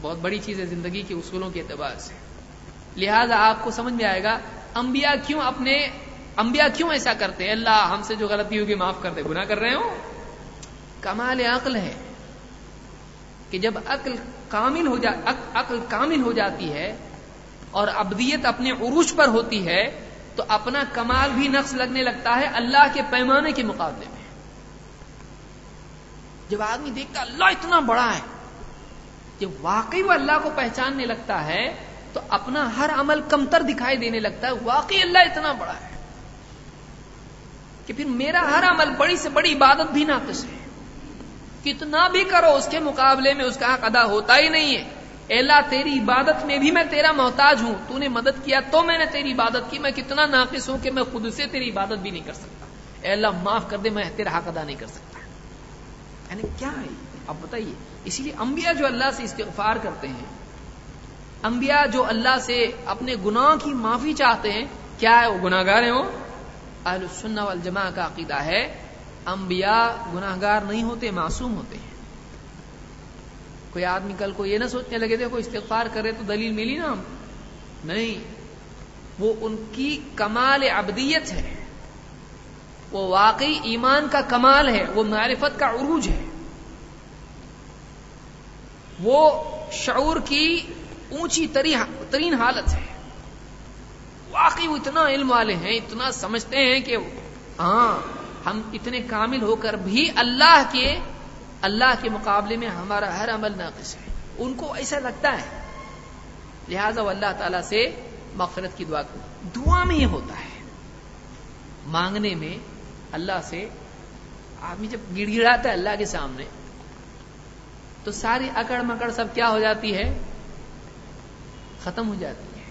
بہت بڑی چیز ہے زندگی کے اصولوں کے اعتبار سے۔ لہذا آپ کو سمجھ میں آئے گا، انبیاء کیوں اپنے، انبیاء کیوں ایسا کرتے ہیں؟ اللہ ہم سے جو غلطی ہوگی معاف کر دے۔ گناہ کر رہے ہو؟ کمال عقل ہے کہ جب عقل کامل ہو جا، عقل کامل ہو جاتی ہے اور ابدیت اپنے عروج پر ہوتی ہے، تو اپنا کمال بھی نقص لگنے لگتا ہے اللہ کے پیمانے کے مقابلے میں۔ جب آدمی دیکھتا اللہ اتنا بڑا ہے جب واقعی وہ اللہ کو پہچاننے لگتا ہے، تو اپنا ہر عمل کمتر دکھائی دینے لگتا ہے، واقعی اللہ اتنا بڑا ہے کہ پھر میرا ہر عمل بڑی سے بڑی عبادت بھی ناقص ہے۔ کتنا بھی کرو، اس کے مقابلے میں اس کا حق ادا ہوتا ہی نہیں ہے۔ اللہ، تیری عبادت میں بھی میں تیرا محتاج ہوں۔ تو نے مدد کیا تو میں نے تیری عبادت کی۔ میں کتنا ناقص ہوں کہ میں خود سے تیری عبادت بھی نہیں کر سکتا۔ اے اللہ، معاف کر دے، میں تیرا حق ادا نہیں کر سکتا۔ یعنی کیا ہے؟ اب بتائیے۔ اسی لیے انبیاء جو اللہ سے استغفار کرتے ہیں، انبیاء جو اللہ سے اپنے گناہ کی معافی چاہتے ہیں، کیا ہے وہ گناہ گار ہیں وہ؟ اہل السنہ والجماع کا عقیدہ ہے، انبیاء گناہ گار نہیں ہوتے، معصوم ہوتے ہیں۔ کوئی آدمی کل کو یہ نہ سوچنے لگے تھے کوئی استغفار کرے تو دلیل ملی نا ہم۔ نہیں، وہ ان کی کمال ابدیت ہے۔ وہ واقعی ایمان کا کمال ہے، وہ معرفت کا عروج ہے۔ وہ شعور کی اونچی ترین حالت ہے۔ واقعی وہ اتنا علم والے ہیں، اتنا سمجھتے ہیں کہ ہاں ہم اتنے کامل ہو کر بھی اللہ کے اللہ کے مقابلے میں ہمارا ہر عمل ناقص ہے۔ ان کو ایسا لگتا ہے۔ لہذا وہ اللہ تعالی سے مغفرت کی دعا کو دعا میں یہ ہوتا ہے۔ مانگنے میں اللہ سے آدمی جب گڑ گڑاتا ہے اللہ کے سامنے، تو ساری اکڑ مکڑ سب کیا ہو جاتی ہے؟ ختم ہو جاتی ہے۔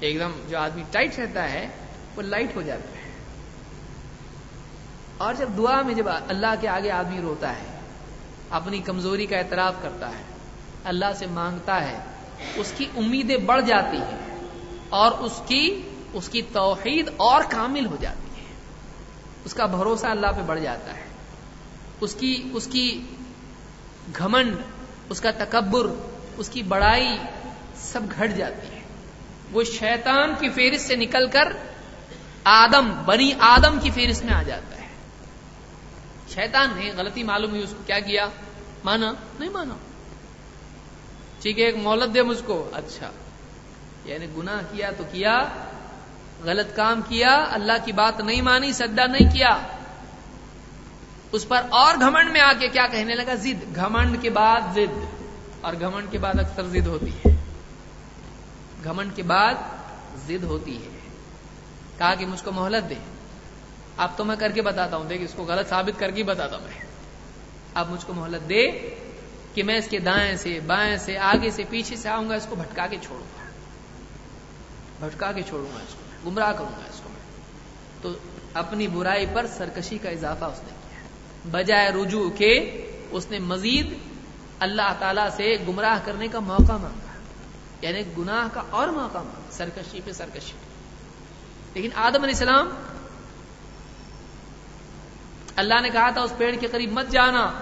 ایک دم جو آدمی ٹائٹ رہتا ہے، وہ لائٹ ہو جاتا ہے۔ اور جب دعا میں جب اللہ کے آگے آدمی روتا ہے، اپنی کمزوری کا اعتراف کرتا ہے، اللہ سے مانگتا ہے، اس کی امیدیں بڑھ جاتی ہیں اور اس کی اس کی توحید اور کامل ہو جاتی ہے اس کا بھروسہ اللہ پہ بڑھ جاتا ہے۔ اس کی اس کی گھمنڈ، اس کا تکبر، اس کی بڑائی سب گھٹ جاتی ہے۔ وہ شیطان کی فہرست سے نکل کر آدم، بنی آدم کی فہرست میں آ جاتا ہے۔ شیطان نے غلطی معلوم ہوئی، اس کو کیا کیا؟ مانا؟ نہیں مانا۔ ٹھیک ہے، ایک مولت دے مجھ کو۔ اچھا۔ یعنی گناہ کیا تو کیا؟ غلط کام کیا، اللہ کی بات نہیں مانی سدا نہیں کیا۔ اس پر اور گھمنڈ میں آ کے کیا کہنے لگا؟ زد۔ گھمنڈ کے بعد زد۔ اور گھمنڈ کے بعد اکثر زد ہوتی ہے۔ گھمنڈ کے بعد زد ہوتی ہے۔ کہا کہ مجھ کو مہلت دے۔ اب تو میں کر کے بتاتا ہوں۔ دیکھ، اس کو غلط ثابت کر کے بتاتا ہوں میں۔ اب مجھ کو مہلت دے کہ میں اس کے دائیں سے، بائیں سے، آگے سے، پیچھے سے آؤں گا، اس کو بھٹکا کے چھوڑوں گا۔ بھٹکا کے چھوڑوں گا اس کو۔ گمراہ کروں گا اس کو میں۔ تو اپنی برائی پر سرکشی کا اضافہ اس نے کیا۔ بجائے رجوع کے اس نے مزید اللہ تعالی سے گمراہ کرنے کا موقع مانگا۔ یعنی گناہ کا اور موقع مانگا۔ سرکشی پہ سرکشی۔ لیکن آدم علیہ السلام، اللہ نے کہا تھا، اس پیڑ کے قریب مت جانا۔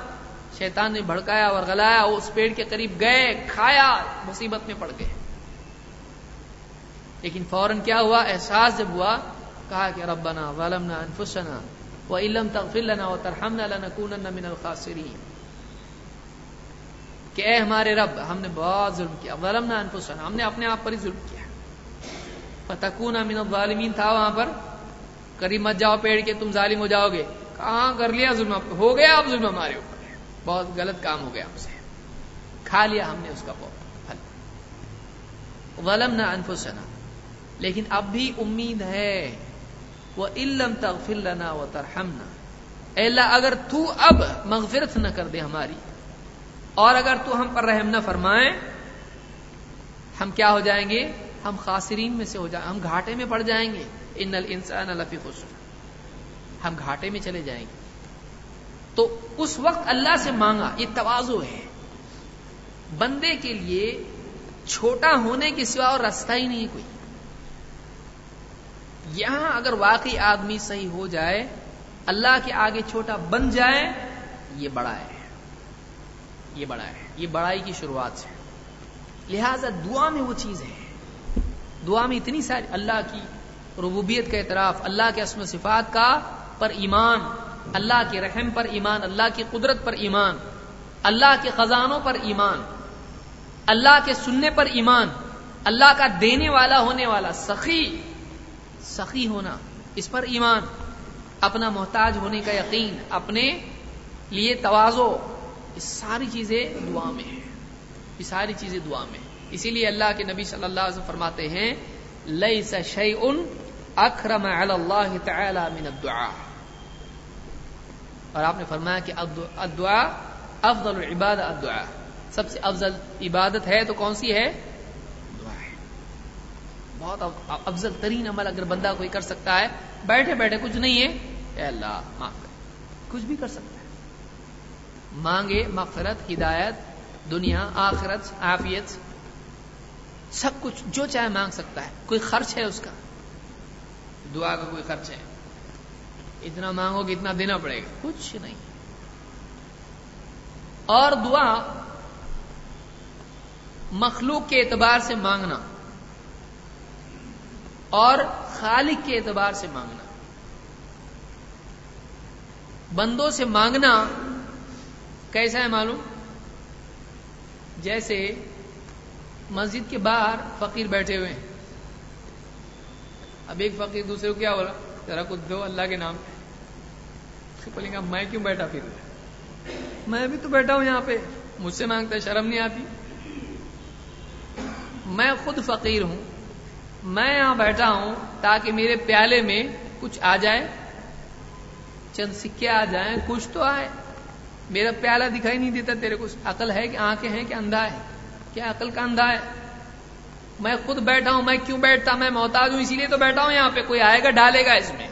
شیطان نے بھڑکایا اور غلایا اس پیڑ کے قریب گئے، کھایا، مصیبت میں پڑ گئے۔ لیکن فوراً کیا ہوا؟ احساس جب ہوا، کہا کہ ربنا ظلمنا انفسنا وَإِلَّمْ تَغْفِرْ لَنَا وَتَرْحَمْنَا لَنَكُونَنَّ مِنَ الْخَاسِرِينَ کہ اے ہمارے رب، ہم نے بہت ظلم کیا۔ ظلمنا انفسنا، ہم نے اپنے آپ پر ہی ظلم کیا۔ فتکونا من الظالمین، تھا وہاں پر۔ قریب مت جاؤ پیڑ کے، تم ظالم ہو جاؤ گے۔ کہاں کر لیا ظلم ہو گیا اب ظلم ہمارے اوپر۔ بہت غلط کام ہو گیا ہم سے۔ کھا لیا ہم نے اس کا پھل ظلمنا انفسنا۔ لیکن اب بھی امید ہے۔ وہ علم تغفر لنا و ترحمنا اے اللہ، اگر تو اب مغفرت نہ کر دے ہماری، اور اگر تو ہم پر رحم نہ فرمائے، ہم کیا ہو جائیں گے؟ ہم خاصرین میں سے ہو جائیں، ہم گھاٹے میں پڑ جائیں گے۔ ان الانسان لفی خوش ہم گھاٹے میں چلے جائیں گے۔ تو اس وقت اللہ سے مانگا، یہ توازو ہے۔ بندے کے لیے چھوٹا ہونے کے سوا اور رستہ ہی نہیں کوئی۔ یہاں اگر واقعی آدمی صحیح ہو جائے، اللہ کے آگے چھوٹا بن جائے، یہ بڑا ہے۔ یہ بڑا ہے۔ یہ بڑائی کی شروعات ہے لہذا دعا میں وہ چیز ہے۔ دعا میں اتنی ساری اللہ کی ربوبیت کا اعتراف، اللہ کے اسم صفات کا پر ایمان، اللہ کے رحم پر ایمان، اللہ کی قدرت پر ایمان، اللہ کے خزانوں پر ایمان، اللہ کے سننے پر ایمان، اللہ کا دینے والا ہونے والا سخی سخی ہونا، اس پر ایمان، اپنا محتاج ہونے کا یقین، اپنے لیے توازو، یہ ساری چیزیں دعا میں ہیں۔ یہ ساری چیزیں دعا میں اسی لیے اللہ کے نبی صلی اللہ علیہ وسلم فرماتے ہیں لئی شعی ان اکرم اللہ تعالی من الدعاء۔ اور آپ نے فرمایا کہ الدعاء افضل العباد الدعاء۔ سب سے افضل عبادت ہے تو کون سی ہے؟ بہت افضل ترین عمل اگر بندہ کوئی کر سکتا ہے، بیٹھے بیٹھے کچھ نہیں ہے۔ اے اللہ، معاف کر۔ کچھ بھی کر سکتا ہے۔ مانگے مغفرت، ہدایت، دنیا، آخرت، عافیت، سب کچھ، جو چاہے مانگ سکتا ہے۔ کوئی خرچ ہے اس کا؟ دعا کا کوئی خرچ ہے؟ اتنا مانگو کہ اتنا دینا پڑے گا۔ کچھ نہیں۔ اور دعا مخلوق کے اعتبار سے مانگنا۔ اور خالق کے اعتبار سے مانگنا۔ بندوں سے مانگنا کیسا ہے معلوم؟ جیسے مسجد کے باہر فقیر بیٹھے ہوئے ہیں۔ اب ایک فقیر دوسرے کو کیا بولا؟ ذرا کچھ دو اللہ کے نام بولیں گا میں کیوں بیٹھا پھر؟ میں بھی تو بیٹھا ہوں یہاں پہ۔ مجھ سے مانگتا ہے، شرم نہیں آتی۔ میں خود فقیر ہوں۔ میں یہاں بیٹھا ہوں تاکہ میرے پیالے میں کچھ آ جائے۔ چند سکے آ جائیں، کچھ تو آئے۔ میرا پیالہ دکھائی نہیں دیتا، تیرے کو عقل ہے کہ آنکھیں ہیں کہ اندھا ہے؟ کیا عقل کا اندھا ہے؟ میں خود بیٹھا ہوں، میں کیوں بیٹھتا؟ میں محتاج ہوں، اسی لیے تو بیٹھا ہوں یہاں پہ۔ کوئی آئے گا، ڈالے گا اس میں۔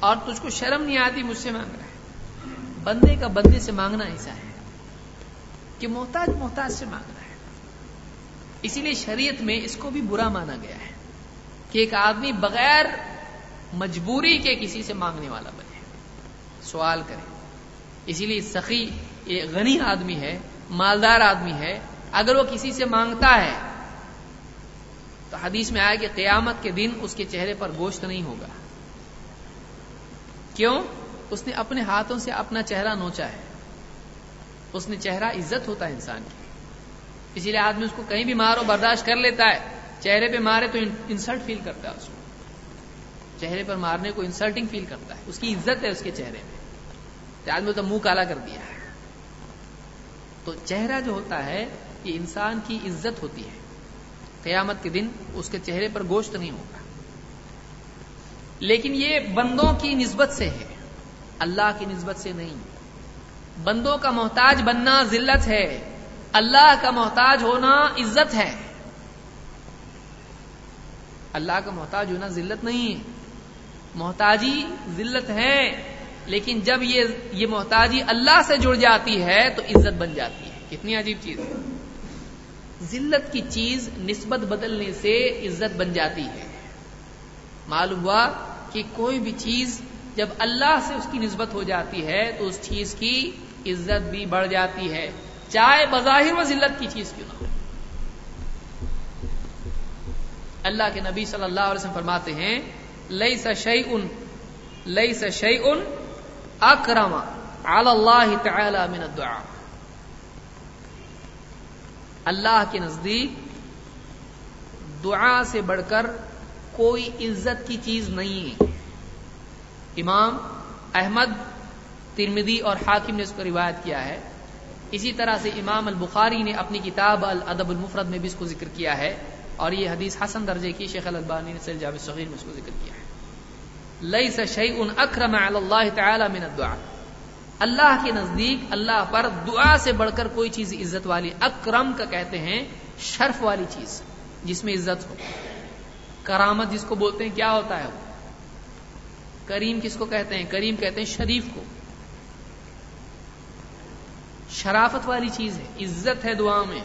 اور تجھ کو شرم نہیں آتی؟ مجھ سے مانگ رہا ہے۔ بندے کا بندے سے مانگنا ایسا ہے کہ محتاج محتاج سے مانگ رہا ہے۔ اسی لیے شریعت میں اس کو بھی برا مانا گیا ہے۔ کہ ایک آدمی بغیر مجبوری کے کسی سے مانگنے والا بنے۔ سوال کرے اسی لیے سخی یہ غنی آدمی ہے، مالدار آدمی ہے، اگر وہ کسی سے مانگتا ہے، تو حدیث میں آیا کہ قیامت کے دن اس کے چہرے پر گوشت نہیں ہوگا۔ کیوں؟ اس نے اپنے ہاتھوں سے اپنا چہرہ نوچا ہے۔ اس نے چہرہ عزت ہوتا ہے انسان کی۔ اسی لیے آدمی اس کو کہیں بھی مارو برداشت کر لیتا ہے۔ چہرے پہ مارے تو انسلٹ فیل کرتا ہے اس کو۔ چہرے پر مارنے کو انسلٹنگ فیل کرتا ہے۔ اس کی عزت ہے اس کے چہرے میں آدمی تو منہ کالا کر دیا ہے۔ تو چہرہ جو ہوتا ہے، یہ انسان کی عزت ہوتی ہے۔ قیامت کے دن اس کے چہرے پر گوشت نہیں ہوگا۔ لیکن یہ بندوں کی نسبت سے ہے۔ اللہ کی نسبت سے نہیں۔ بندوں کا محتاج بننا ذلت ہے۔ اللہ کا محتاج ہونا عزت ہے۔ اللہ کا محتاج ہونا ذلت نہیں ہے۔ محتاجی ذلت ہے، لیکن جب یہ یہ محتاجی اللہ سے جڑ جاتی ہے تو عزت بن جاتی ہے۔ کتنی عجیب چیز۔ ہے ذلت کی چیز نسبت بدلنے سے عزت بن جاتی ہے۔ معلوم ہوا کہ کوئی بھی چیز جب اللہ سے اس کی نسبت ہو جاتی ہے تو اس چیز کی عزت بھی بڑھ جاتی ہے، چاہے بظاہر و ذلت کی چیز کیوں نہ ہو۔ اللہ کے نبی صلی اللہ علیہ وسلم فرماتے ہیں لئی سشئی ان لئی ان اکرم اللہ تعالی من الدعاء۔ اللہ کے نزدیک دعا سے بڑھ کر کوئی عزت کی چیز نہیں ہے۔ امام احمد ترمدی اور حاکم نے اس کو روایت کیا ہے۔ اسی طرح سے امام البخاری نے اپنی کتاب الادب المفرد میں بھی اس کو ذکر کیا ہے۔ اور یہ حدیث حسن درجے کی شیخ البانی نے جاب صغیر میں اس کو ذکر کیا ہے۔ لئی سشئی ان اکرم اللہ تعالی من الدعاء۔ اللہ کے نزدیک، اللہ پر دعا سے بڑھ کر کوئی چیز عزت والی، اکرم کا کہتے ہیں، شرف والی چیز، جس میں عزت ہو۔ کرامت جس کو بولتے ہیں، کیا ہوتا ہے؟ وہ کریم کس کو کہتے ہیں؟ کریم کہتے ہیں شریف کو۔ شرافت والی چیز ہے، عزت ہے دعا میں۔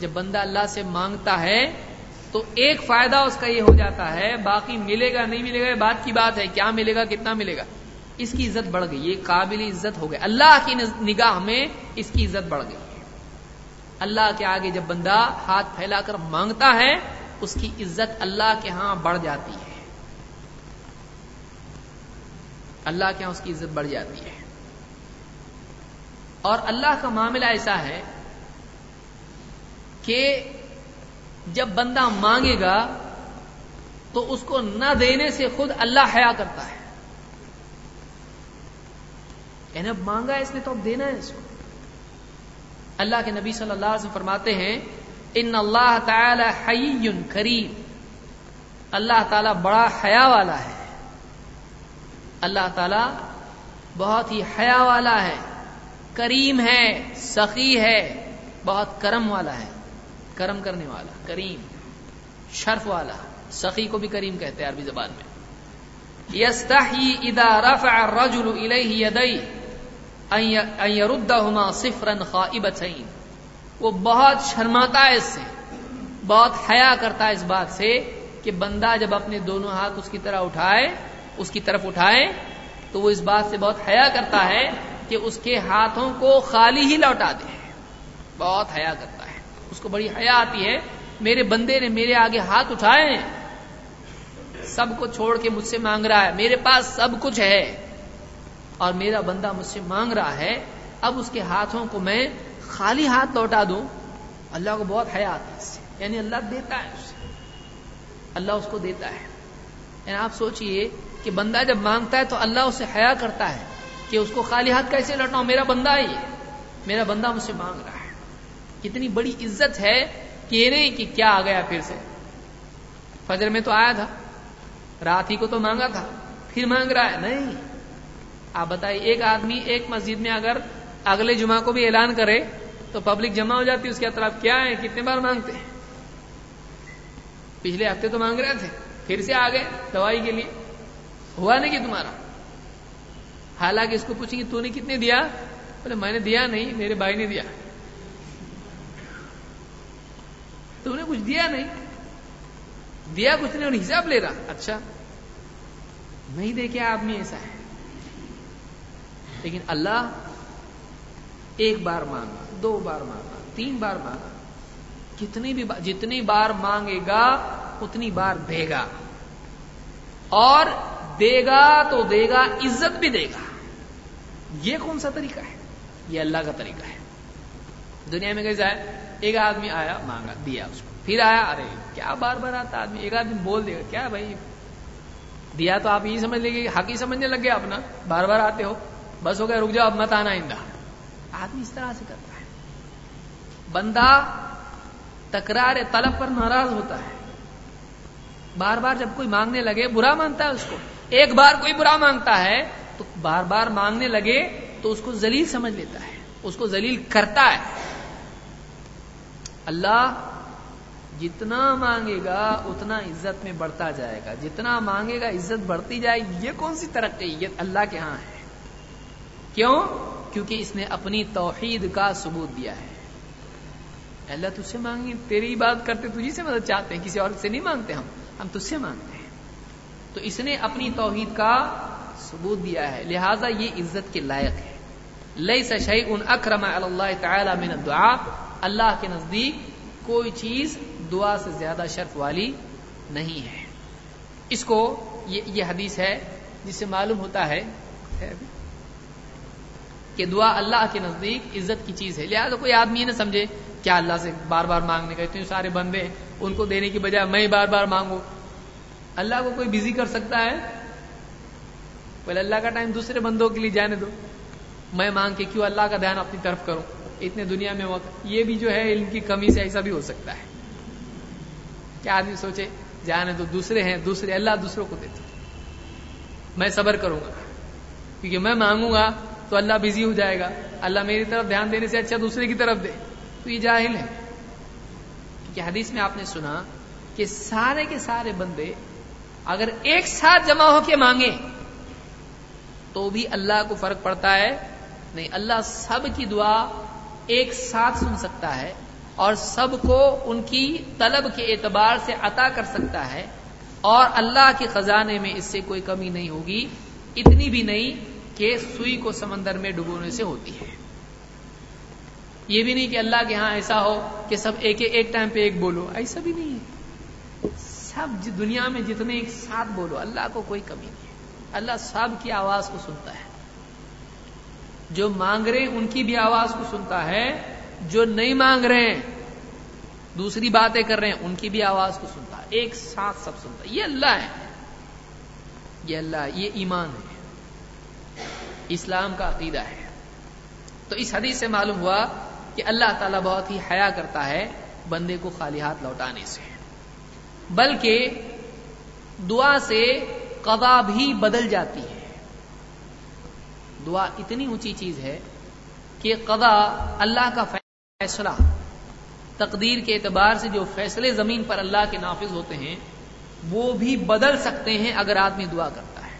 جب بندہ اللہ سے مانگتا ہے تو ایک فائدہ اس کا یہ ہو جاتا ہے، باقی ملے گا، نہیں ملے گا بات کی بات ہے، کیا ملے گا، کتنا ملے گا؟ اس کی عزت بڑھ گئی، یہ قابل عزت ہو گئی اللہ کی نگاہ میں اس کی عزت بڑھ گئی۔ اللہ کے آگے جب بندہ ہاتھ پھیلا کر مانگتا ہے، اس کی عزت اللہ کے ہاں بڑھ جاتی ہے۔ اللہ کے ہاں اس کی عزت بڑھ جاتی ہے۔ اور اللہ کا معاملہ ایسا ہے کہ جب بندہ مانگے گا تو اس کو نہ دینے سے خود اللہ حیا کرتا ہے۔ یعنی اب مانگا اس نے تو اب دینا ہے اس کو۔ اللہ کے نبی صلی اللہ علیہ وسلم فرماتے ہیں، ان اللہ تعالی حی کریم اللہ تعالی بڑا حیا والا ہے۔ اللہ تعالی بہت ہی حیا والا ہے۔ کریم ہے، سخی ہے، بہت کرم والا ہے۔ کرم کرنے والا، کریم، شرف والا، سخی کو بھی کریم کہتے ہیں عربی زبان میں۔ یستحی اذا رفع الرجل الیہ یدی ان یردہما صفرا خائبتین۔ وہ بہت شرماتا ہے اس سے، بہت حیا کرتا ہے اس بات سے کہ بندہ جب اپنے دونوں ہاتھ اس کی طرح اٹھائے، اس کی طرف اٹھائے، تو وہ اس بات سے بہت حیا کرتا ہے کہ اس کے ہاتھوں کو خالی ہی لوٹا دے۔ بہت حیا کرتا اس کو بڑی حیا آتی ہے۔ میرے بندے نے میرے آگے ہاتھ اٹھائے ہیں۔ سب کو چھوڑ کے مجھ سے مانگ رہا ہے۔ میرے پاس سب کچھ ہے۔ اور میرا بندہ مجھ سے مانگ رہا ہے۔ اب اس کے ہاتھوں کو میں خالی ہاتھ لوٹا دوں۔ اللہ کو بہت حیات ہے اس سے۔ یعنی اللہ دیتا ہے اس سے اللہ اس کو دیتا ہے۔ یعنی آپ سوچئے کہ بندہ جب مانگتا ہے تو اللہ اسے حیا کرتا ہے کہ اس کو خالی ہاتھ کیسے لوٹاؤں؟ میرا بندہ ہے۔ میرا بندہ مجھ سے مانگ رہا ہے۔ کتنی بڑی عزت ہے کہ نہیں کہ کیا آ گیا پھر سے۔ فجر میں تو آیا تھا، رات ہی کو تو مانگا تھا، پھر مانگ رہا ہے۔ نہیں، آپ بتائیے، ایک آدمی ایک مسجد میں اگر اگلے جمعہ کو بھی اعلان کرے تو پبلک جمع ہو جاتی اس کے اطراف کیا ہے؟ کتنے بار مانگتے ہیں۔ پچھلے ہفتے تو مانگ رہے تھے، پھر سے آ گئے دوائی کے لیے۔ ہوا نہیں کہ تمہارا۔ حالانکہ اس کو پوچھیں گے، تو نے کتنے دیا؟ بولے، میں نے دیا نہیں، میرے بھائی نے دیا۔ تو نے کچھ دیا نہیں۔ دیا کچھ نہیں اور حساب لے رہا۔ اچھا۔ نہیں دیکھے آدمی ایسا ہے۔ لیکن اللہ ایک بار مانگا، دو بار مانگا، تین بار مانگا۔ کتنی بھی جتنی بار مانگے گا، اتنی بار دے گا۔ اور دے گا تو دے گا، عزت بھی دے گا۔ یہ کون سا طریقہ ہے؟ یہ اللہ کا طریقہ ہے۔ دنیا میں کیسا ہے؟ ایک آدمی آیا، مانگا، دیا اس کو۔ پھر آیا، ارے، کیا بار بار آتا آدمی؟ ایک آدمی بول دے گا، کیا بھائی؟ دیا تو آپ یہ سمجھ لیں گے حقی سمجھنے لگ گیا اپنا بار بار آتے ہو۔ بس ہو گیا، رک جاؤ، اب مت آنا آئندہ۔ آدمی اس طرح سے کرتا ہے۔ بندہ تکرار طلب پر ناراض ہوتا ہے۔ بار بار جب کوئی مانگنے لگے، برا مانگتا ہے اس کو۔ ایک بار کوئی برا مانگتا ہے، تو بار بار مانگنے لگے تو اس کو ذلیل سمجھ لیتا ہے۔ اس کو ذلیل کرتا ہے۔ اللہ جتنا مانگے گا اتنا عزت میں بڑھتا جائے گا۔ جتنا مانگے گا عزت بڑھتی جائے گی۔ یہ کون سی ترقی؟ یہ اللہ کے ہاں ہے۔ کیوں؟ کیونکہ اس نے اپنی توحید کا ثبوت دیا ہے۔ اللہ تجھ سے مانگے، تیری بات کرتے تجھی سے مدد چاہتے ہیں، کسی اور سے نہیں مانگتے ہم۔ ہم تجھ سے مانگتے ہیں۔ تو اس نے اپنی توحید کا ثبوت دیا ہے۔ لہذا یہ عزت کے لائق ہے۔ لئی سشئی ان اکرم اللہ تعالی من دعا اللہ کے نزدیک کوئی چیز دعا سے زیادہ شرف والی نہیں ہے۔ اس کو یہ حدیث ہے جس سے معلوم ہوتا ہے کہ دعا اللہ کے نزدیک عزت کی چیز ہے۔ لہٰذا کوئی آدمی یہ نہ سمجھے کیا اللہ سے بار بار مانگنے کا، اتنے سارے بندے ان کو دینے کی بجائے میں بار بار مانگوں۔ اللہ کو کوئی بزی کر سکتا ہے؟ پہلے اللہ کا ٹائم دوسرے بندوں کے لیے جانے دو۔ میں مانگ کے کیوں اللہ کا دھیان اپنی طرف کروں؟ اتنے دنیا میں وقت، یہ بھی جو ہے ان کی کمی سے ایسا بھی ہو سکتا ہے۔ کیا آدمی سوچے، جانے دو دوسرے ہیں، دوسرے، اللہ دوسروں کو دیتے۔ میں صبر کروں گا۔ کیونکہ میں مانگوں گا تو اللہ بزی ہو جائے گا۔ اللہ میری طرف دھیان دینے سے اچھا دوسرے کی طرف دے۔ تو یہ جاہل ہے کیونکہ حدیث میں آپ نے سنا کہ سارے کے سارے بندے اگر ایک ساتھ جمع ہو کے مانگے تو بھی اللہ کو فرق پڑتا ہے۔ نہیں۔ اللہ سب کی دعا ایک ساتھ سن سکتا ہے اور سب کو ان کی طلب کے اعتبار سے عطا کر سکتا ہے اور اللہ کے خزانے میں اس سے کوئی کمی نہیں ہوگی، اتنی بھی نہیں کہ سوئی کو سمندر میں ڈبونے سے ہوتی ہے۔ یہ بھی نہیں کہ اللہ کے ہاں ایسا ہو کہ سب ایک ایک ٹائم پہ ایک بولو، ایسا بھی نہیں۔ ہے سب دنیا میں جتنے ایک ساتھ بولو، اللہ کو کوئی کمی نہیں ہے۔ اللہ سب کی آواز کو سنتا ہے۔ جو مانگ رہے ان کی بھی آواز کو سنتا ہے۔ جو نہیں مانگ رہے ہیں، دوسری باتیں کر رہے ہیں، ان کی بھی آواز کو سنتا ہے۔ ایک ساتھ سب سنتا ہے۔ یہ اللہ ہے۔ یہ اللہ، یہ ایمان ہے۔ اسلام کا عقیدہ ہے۔ تو اس حدیث سے معلوم ہوا کہ اللہ تعالیٰ بہت ہی حیا کرتا ہے بندے کو خالی ہاتھ لوٹانے سے۔ بلکہ دعا سے قضا بھی بدل جاتی ہے۔ دعا اتنی اونچی چیز ہے کہ قضا اللہ کا فیصلہ، تقدیر کے اعتبار سے جو فیصلے زمین پر اللہ کے نافذ ہوتے ہیں، وہ بھی بدل سکتے ہیں اگر آدمی دعا کرتا ہے۔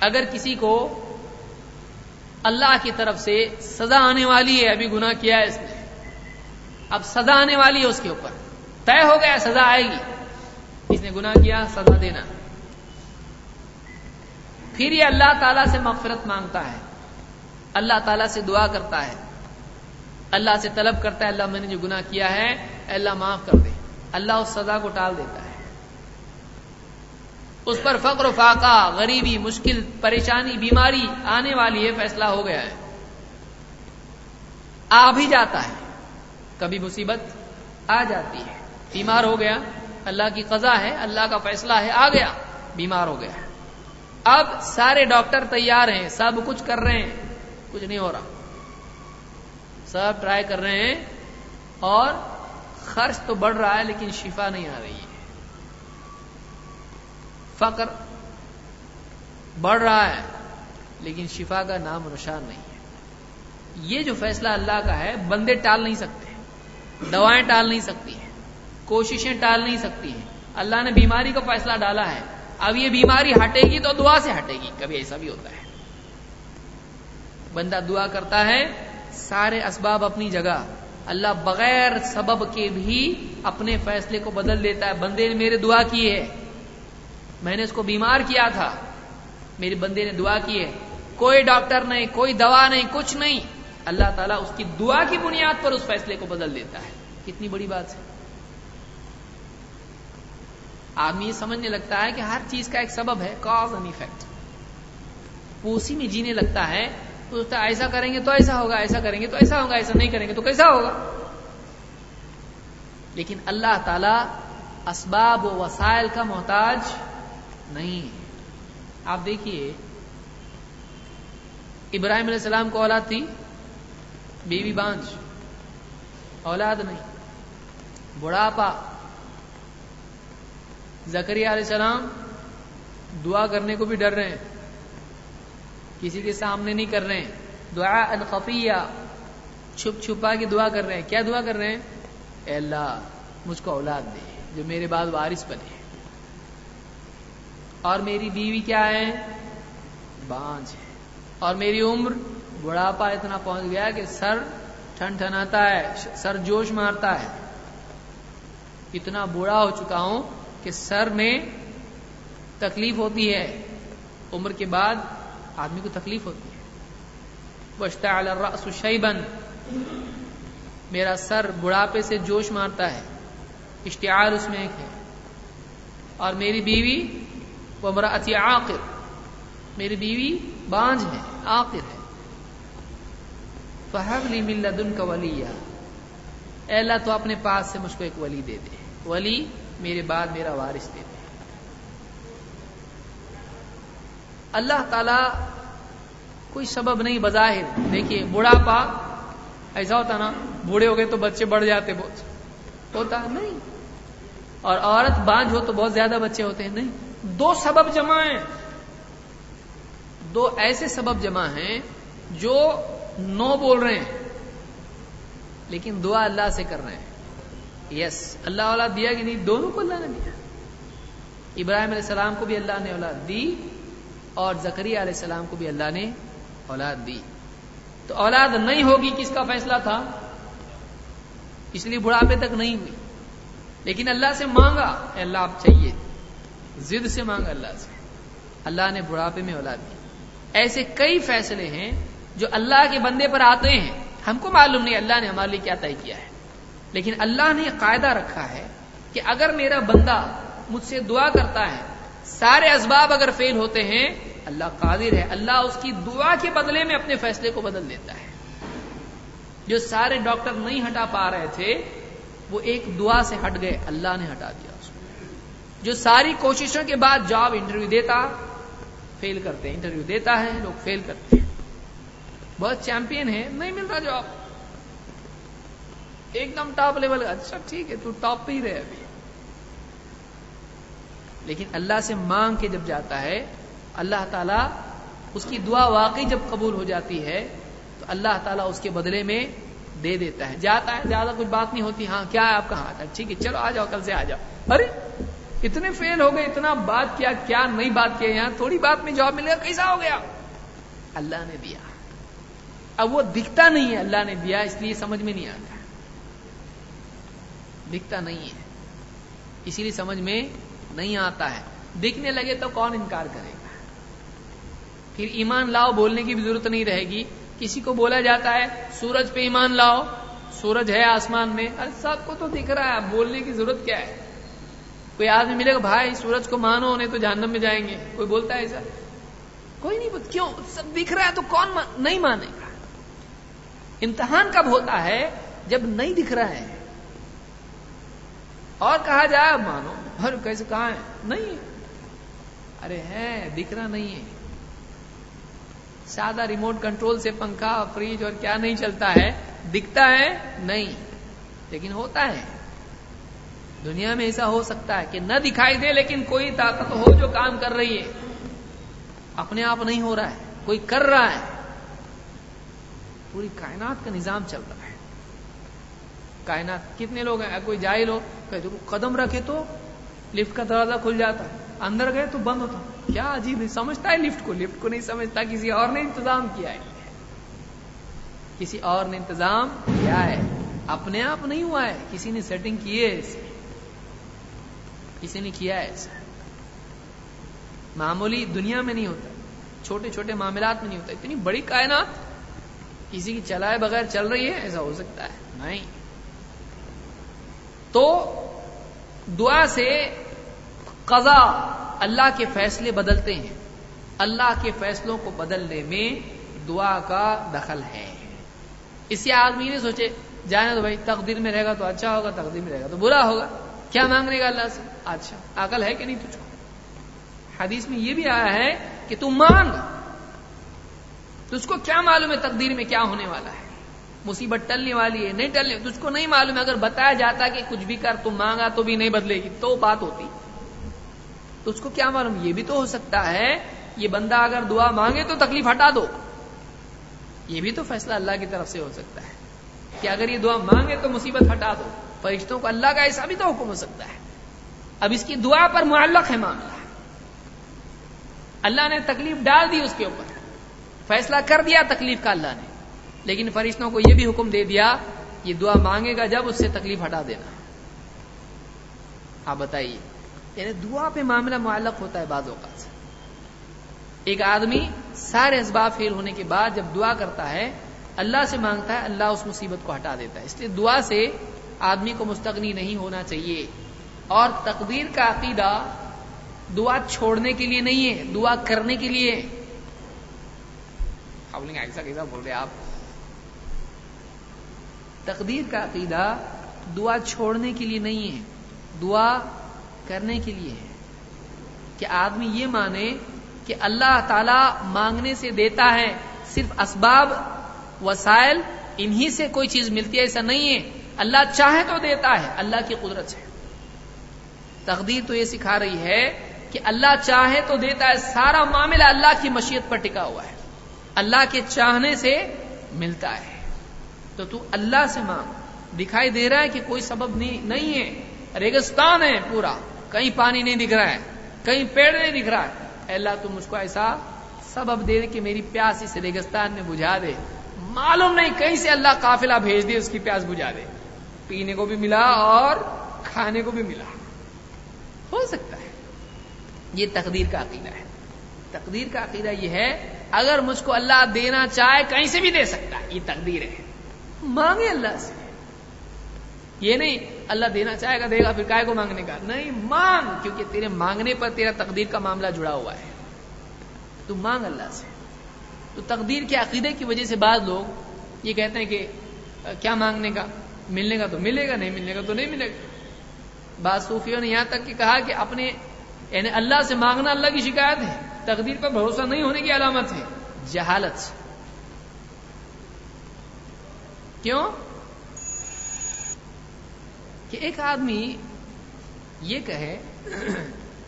اگر کسی کو اللہ کی طرف سے سزا آنے والی ہے، ابھی گناہ کیا ہے اس نے؟ اب سزا آنے والی ہے اس کے اوپر۔ طے ہو گیا، سزا آئے گی۔ اس نے گناہ کیا، سزا دینا۔ پھر یہ اللہ تعالی سے مغفرت مانگتا ہے۔ اللہ تعالیٰ سے دعا کرتا ہے۔ اللہ سے طلب کرتا ہے، اللہ میں نے جو گناہ کیا ہے اللہ معاف کر دے۔ اللہ اس سزا کو ٹال دیتا ہے۔ اس پر فقر و فاقہ، غریبی، مشکل، پریشانی، بیماری آنے والی ہے فیصلہ ہو گیا ہے۔ آ بھی جاتا ہے۔ کبھی مصیبت آ جاتی ہے۔ بیمار ہو گیا، اللہ کی قضا ہے، اللہ کا فیصلہ ہے، آ گیا، بیمار ہو گیا۔ اب سارے ڈاکٹر تیار ہیں، سب کچھ کر رہے ہیں۔ کچھ نہیں ہو رہا۔ سب ٹرائی کر رہے ہیں اور خرچ تو بڑھ رہا ہے، لیکن شفا نہیں آ رہی ہے۔ فقر بڑھ رہا ہے، لیکن شفا کا نام نشان نہیں ہے۔ یہ جو فیصلہ اللہ کا ہے، بندے ٹال نہیں سکتے۔ دوائیں ٹال نہیں سکتی ہیں۔ کوششیں ٹال نہیں سکتی ہیں۔ اللہ نے بیماری کا فیصلہ ڈالا ہے۔ اب یہ بیماری ہٹے گی تو دعا سے ہٹے گی، کبھی ایسا بھی ہوتا ہے۔ بندہ دعا کرتا ہے، سارے اسباب اپنی جگہ۔ اللہ بغیر سبب کے بھی اپنے فیصلے کو بدل دیتا ہے، بندے نے میرے دعا کی ہے میں نے اس کو بیمار کیا تھا، میرے بندے نے دعا کی ہے کوئی ڈاکٹر نہیں، کوئی دوا نہیں، کچھ نہیں۔ اللہ تعالیٰ اس کی دعا کی بنیاد پر اس فیصلے کو بدل دیتا ہے۔ کتنی بڑی بات ہے۔ آدمی یہ سمجھنے لگتا ہے کہ ہر چیز کا ایک سبب ہے کاز اینڈ افیکٹ اسی میں جینے لگتا ہے تو ایسا کریں گے تو ایسا ہوگا، ایسا کریں گے تو ایسا ہوگا، ایسا نہیں کریں گے تو کیسا ہوگا؟ لیکن اللہ تعالی اسباب و وسائل کا محتاج نہیں آپ دیکھیے، ابراہیم علیہ السلام کو اولاد تھی، بیوی بانج، اولاد نہیں، بڑھاپا زکری علیہ السلام دعا کرنے کو بھی ڈر رہے ہیں۔ کسی کے سامنے نہیں کر رہے ہیں۔ دعا الخفیہ، چھپ چھپا کے دعا کر رہے ہیں۔ کیا دعا کر رہے ہیں؟ اے اللہ، مجھ کو اولاد دے، جو میرے بعد وارث بنے۔ اور میری بیوی کیا ہے؟ بانج ہے۔ اور میری عمر بڑھاپا اتنا پہنچ گیا کہ سر ٹھن ٹھناتا ہے، سر جوش مارتا ہے۔ اتنا بوڑھا ہو چکا ہوں کہ سر میں تکلیف ہوتی ہے، عمر کے بعد آدمی کو تکلیف ہوتی ہے۔ شیبن میرا سر بڑھاپے سے جوش مارتا ہے، اشتعال اس میں ایک ہے۔ اور میری بیوی وہ مرا اتی عاقر، میری بیوی بانج ہے آخر ہے۔ فہر لی مل کا ولی اے اللہ تو اپنے پاس سے مجھ کو ایک ولی دے دے۔ ولی میرے بعد میرا وارث دے دے۔ اللہ تعالی کوئی سبب نہیں، بظاہر۔ دیکھیے، بڑھاپا، ایسا ہوتا نا، بوڑھے ہو گئے تو بچے بڑھ جاتے بہت۔ ہوتا نہیں۔ اور عورت بانج ہو تو بہت زیادہ بچے ہوتے ہیں۔ نہیں۔ دو سبب جمع ہیں۔ دو ایسے سبب جمع ہیں جو نو بول رہے ہیں، لیکن دعا اللہ سے کر رہے ہیں۔ یس اللہ اولاد دیا کہ نہیں؟ دونوں کو اللہ نے دیا۔ ابراہیم علیہ السلام کو بھی اللہ نے اولاد دی اور زکری علیہ السلام کو بھی اللہ نے اولاد دی۔ تو اولاد نہیں ہوگی کس کا فیصلہ تھا؟ اس لیے بڑھاپے تک نہیں ہوئی۔ لیکن اللہ سے مانگا اللہ آپ چاہیے۔ زد سے مانگا اللہ سے۔ اللہ نے بڑھاپے میں اولاد دی۔ ایسے کئی فیصلے ہیں جو اللہ کے بندے پر آتے ہیں۔ ہم کو معلوم نہیں اللہ نے ہمارے لیے کیا طے کیا ہے۔ لیکن اللہ نے قاعدہ رکھا ہے کہ اگر میرا بندہ مجھ سے دعا کرتا ہے، سارے اسباب اگر فیل ہوتے ہیں، اللہ قادر ہے، اللہ اس کی دعا کے بدلے میں اپنے فیصلے کو بدل دیتا ہے۔ جو سارے ڈاکٹر نہیں ہٹا پا رہے تھے، وہ ایک دعا سے ہٹ گئے، اللہ نے ہٹا دیا اس کو۔ جو ساری کوششوں کے بعد جاب انٹرویو دیتا، فیل کرتے۔ انٹرویو دیتا ہے، لوگ فیل کرتے ہیں۔ بہت چیمپئن ہے نہیں ملتا جاب ایک دم ٹاپ لیول اچھا ٹھیک ہے، تو ٹاپ پہ ہی رہے ابھی۔ لیکن اللہ سے مانگ کے جب جاتا ہے، اللہ تعالیٰ اس کی دعا واقعی جب قبول ہو جاتی ہے، تو اللہ تعالیٰ اس کے بدلے میں دے دیتا ہے۔ جاتا ہے، زیادہ کچھ بات نہیں ہوتی ہاں کیا ہے آپ کا ہاتھ ٹھیک ہے، چلو، آ جاؤ، کل سے آ جاؤ۔ ارے، اتنے فیل ہو گئے، اتنا بات کیا کیا نہیں بات کیا یہاں؟ تھوڑی بات میں جواب ملے گا، کیسا ہو گیا؟ اللہ نے دیا۔ اب وہ دکھتا نہیں ہے، اللہ نے دیا، اس لیے سمجھ میں نہیں آتا۔ دکھتا نہیں ہے۔ اسی لیے سمجھ میں نہیں آتا ہے۔ دکھنے لگے تو کون انکار کرے گا؟ پھر ایمان لاؤ بولنے کی بھی ضرورت نہیں رہے گی۔ کسی کو بولا جاتا ہے، سورج پہ ایمان لاؤ۔ سورج ہے آسمان میں۔ ارے سب کو تو دکھ رہا ہے۔ بولنے کی ضرورت کیا ہے؟ کوئی آدمی ملے گا، بھائی سورج کو مانو انہیں تو جہنم میں جائیں گے۔ کوئی بولتا ہے ایسا؟ کوئی نہیں کیوں؟ سب دکھ رہا ہے تو کون نہیں مانے گا۔ امتحان کب ہوتا ہے؟ جب نہیں دکھ رہا ہے۔ اور کہا جائے مانو، ہر کیسے کہاں ہے؟ نہیں۔ ارے ہے دکھ رہا نہیں ہے۔ سادہ ریموٹ کنٹرول سے پنکھا فریج اور کیا نہیں چلتا ہے؟ دکھتا ہے؟ نہیں۔ لیکن ہوتا ہے۔ دنیا میں ایسا ہو سکتا ہے کہ نہ دکھائی دے، لیکن کوئی طاقت ہو جو کام کر رہی ہے۔ اپنے آپ نہیں ہو رہا ہے، کوئی کر رہا ہے۔ پوری کائنات کا نظام چل رہا ہے۔ کائنات کتنے لوگ ہیں؟ کوئی جائے لو قدم رکھے تو لفٹ کا دروازہ کھل جاتا اندر گئے تو بند ہوتا کیا عجیب ہے، سمجھتا ہے لفٹ کو؟ لفٹ کو نہیں سمجھتا، کسی اور نے انتظام کیا ہے۔ کسی اور نے انتظام کیا ہے۔ اپنے آپ نہیں ہوا ہے، کسی نے سیٹنگ کی ہے اسے کسی نے کیا ہے معمولی دنیا میں نہیں ہوتا۔ چھوٹے چھوٹے معاملات میں نہیں ہوتا۔ اتنی بڑی کائنات کسی کی چلائے بغیر چل رہی ہے، ایسا ہو سکتا ہے۔ نہیں۔ تو دعا سے قضا اللہ کے فیصلے بدلتے ہیں۔ اللہ کے فیصلوں کو بدلنے میں دعا کا دخل ہے۔ اس سے آدمی نے سوچے جانا تو بھائی، تقدیر میں رہے گا تو اچھا ہوگا، تقدیر میں رہے گا تو برا ہوگا۔ کیا مانگنے گا اللہ سے؟ اچھا عقل ہے کہ نہیں تجھ کو حدیث میں یہ بھی آیا ہے کہ تم مانگ تجھ کو کیا معلوم ہے تقدیر میں کیا ہونے والا ہے؟ مصیبت ٹلنے والی ہے، نہیں ٹلنے، تجھ کو نہیں معلوم ہے، اگر بتایا جاتا کہ کچھ بھی کر تم مانگا تو بھی نہیں بدلے گی، تو بات ہوتی۔ تو اس کو کیا معلوم؟ یہ بھی تو ہو سکتا ہے، یہ بندہ اگر دعا مانگے تو تکلیف ہٹا دو۔ یہ بھی تو فیصلہ اللہ کی طرف سے ہو سکتا ہے کہ اگر یہ دعا مانگے تو مصیبت ہٹا دو۔ فرشتوں کو اللہ کا ایسا بھی تو حکم ہو سکتا ہے۔ اب اس کی دعا پر معلق ہے معاملہ۔ اللہ نے تکلیف ڈال دی اس کے اوپر۔ فیصلہ کر دیا تکلیف کا اللہ نے۔ لیکن فرشتوں کو یہ بھی حکم دے دیا، یہ دعا مانگے گا جب اس سے تکلیف ہٹا دینا۔ آپ بتائیے۔ یعنی دعا پہ معاملہ معلق ہوتا ہے بعض اوقات۔ سے ایک آدمی سارے اسباب فیل ہونے کے بعد جب دعا کرتا ہے، اللہ سے مانگتا ہے، اللہ اس مصیبت کو ہٹا دیتا ہے۔ اس لیے دعا سے آدمی کو مستغنی نہیں ہونا چاہیے۔ اور تقدیر کا عقیدہ دعا چھوڑنے کے لیے نہیں ہے، دعا کرنے کے لیے۔ ایسا کیسا بول رہے آپ؟ تقدیر کا عقیدہ دعا چھوڑنے کے لیے نہیں ہے، دعا کرنے کے لیے ہے۔ کہ آدمی یہ مانے کہ اللہ تعالی مانگنے سے دیتا ہے، صرف اسباب، وسائل، انہی سے کوئی چیز ملتی ہے، ایسا نہیں ہے۔ اللہ چاہے تو دیتا ہے، اللہ کی قدرت ہے تقدیر تو یہ سکھا رہی ہے کہ اللہ چاہے تو دیتا ہے، سارا معاملہ اللہ کی مشیت پر ٹکا ہوا ہے۔ اللہ کے چاہنے سے ملتا ہے۔ تو تو اللہ سے مانگ۔ دکھائی دے رہا ہے کہ کوئی سبب نہیں ہے۔ ریگستان ہے پورا۔ کہیں پانی نہیں دکھ رہا ہے۔ کہیں پیڑ نہیں دکھ رہا ہے۔ اللہ، تم مجھ کو ایسا سبب دے کہ میری پیاس اس ریگستان میں بجھا دے۔ معلوم نہیں کہیں سے اللہ قافلہ بھیج دے، اس کی پیاس بجھا دے۔ پینے کو بھی ملا اور کھانے کو بھی ملا۔ ہو سکتا ہے۔ یہ تقدیر کا عقیدہ ہے۔ تقدیر کا عقیدہ یہ ہے، اگر مجھ کو اللہ دینا چاہے کہیں سے بھی دے سکتا ہے۔ یہ تقدیر ہے۔ مانگے اللہ سے۔ یہ نہیں، اللہ دینا چاہے گا، دے گا، پھر کائے کو مانگنے کا۔ نہیں، مانگ، کیونکہ تیرے مانگنے پر تیرا تقدیر کا معاملہ جڑا ہوا ہے۔ تو مانگ اللہ سے۔ تو تقدیر کے عقیدے کی وجہ سے بعض لوگ یہ کہتے ہیں کہ کیا مانگنے کا؟ ملنے کا تو ملے گا، نہیں ملنے کا تو نہیں ملے گا۔ بعض صوفیوں نے یہاں تک کہ کہا کہ اپنے یعنی اللہ سے مانگنا اللہ کی شکایت ہے۔ تقدیر پر بھروسہ نہیں ہونے کی علامت ہے۔ جہالت سے کیوں؟ کہ ایک آدمی یہ کہے،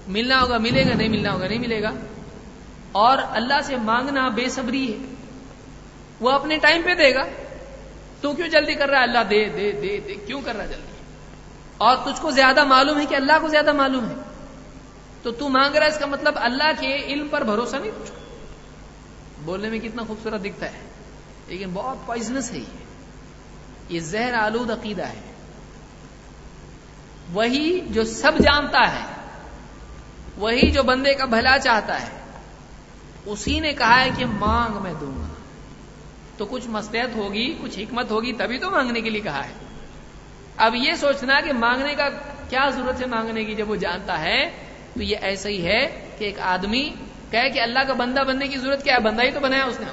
ملنا ہوگا ملے گا، نہیں ملنا ہوگا نہیں ملے گا، اور اللہ سے مانگنا بے صبری ہے، وہ اپنے ٹائم پہ دے گا، تو کیوں جلدی کر رہا ہے؟ اللہ دے دے دے دے، کیوں کر رہا ہے جلدی؟ اور تجھ کو زیادہ معلوم ہے کہ اللہ کو زیادہ معلوم ہے، تو تو مانگ رہا ہے اس کا مطلب اللہ کے علم پر بھروسہ نہیں تجھ کو۔ بولنے میں کتنا خوبصورت دکھتا ہے، لیکن بہت پوائزنس ہے یہ۔ یہ زہر آلود عقیدہ ہے۔ وہی جو سب جانتا ہے، وہی جو بندے کا بھلا چاہتا ہے، اسی نے کہا ہے کہ مانگ میں دوں گا۔ تو کچھ مستحت ہوگی، کچھ حکمت ہوگی، تبھی تو مانگنے کے لیے کہا ہے۔ اب یہ سوچنا کہ مانگنے کا کیا ضرورت ہے مانگنے کی، جب وہ جانتا ہے، تو یہ ایسا ہی ہے کہ ایک آدمی کہے کہ اللہ کا بندہ بننے کی ضرورت کیا ہے؟ بندہ ہی تو بنایا اس نے۔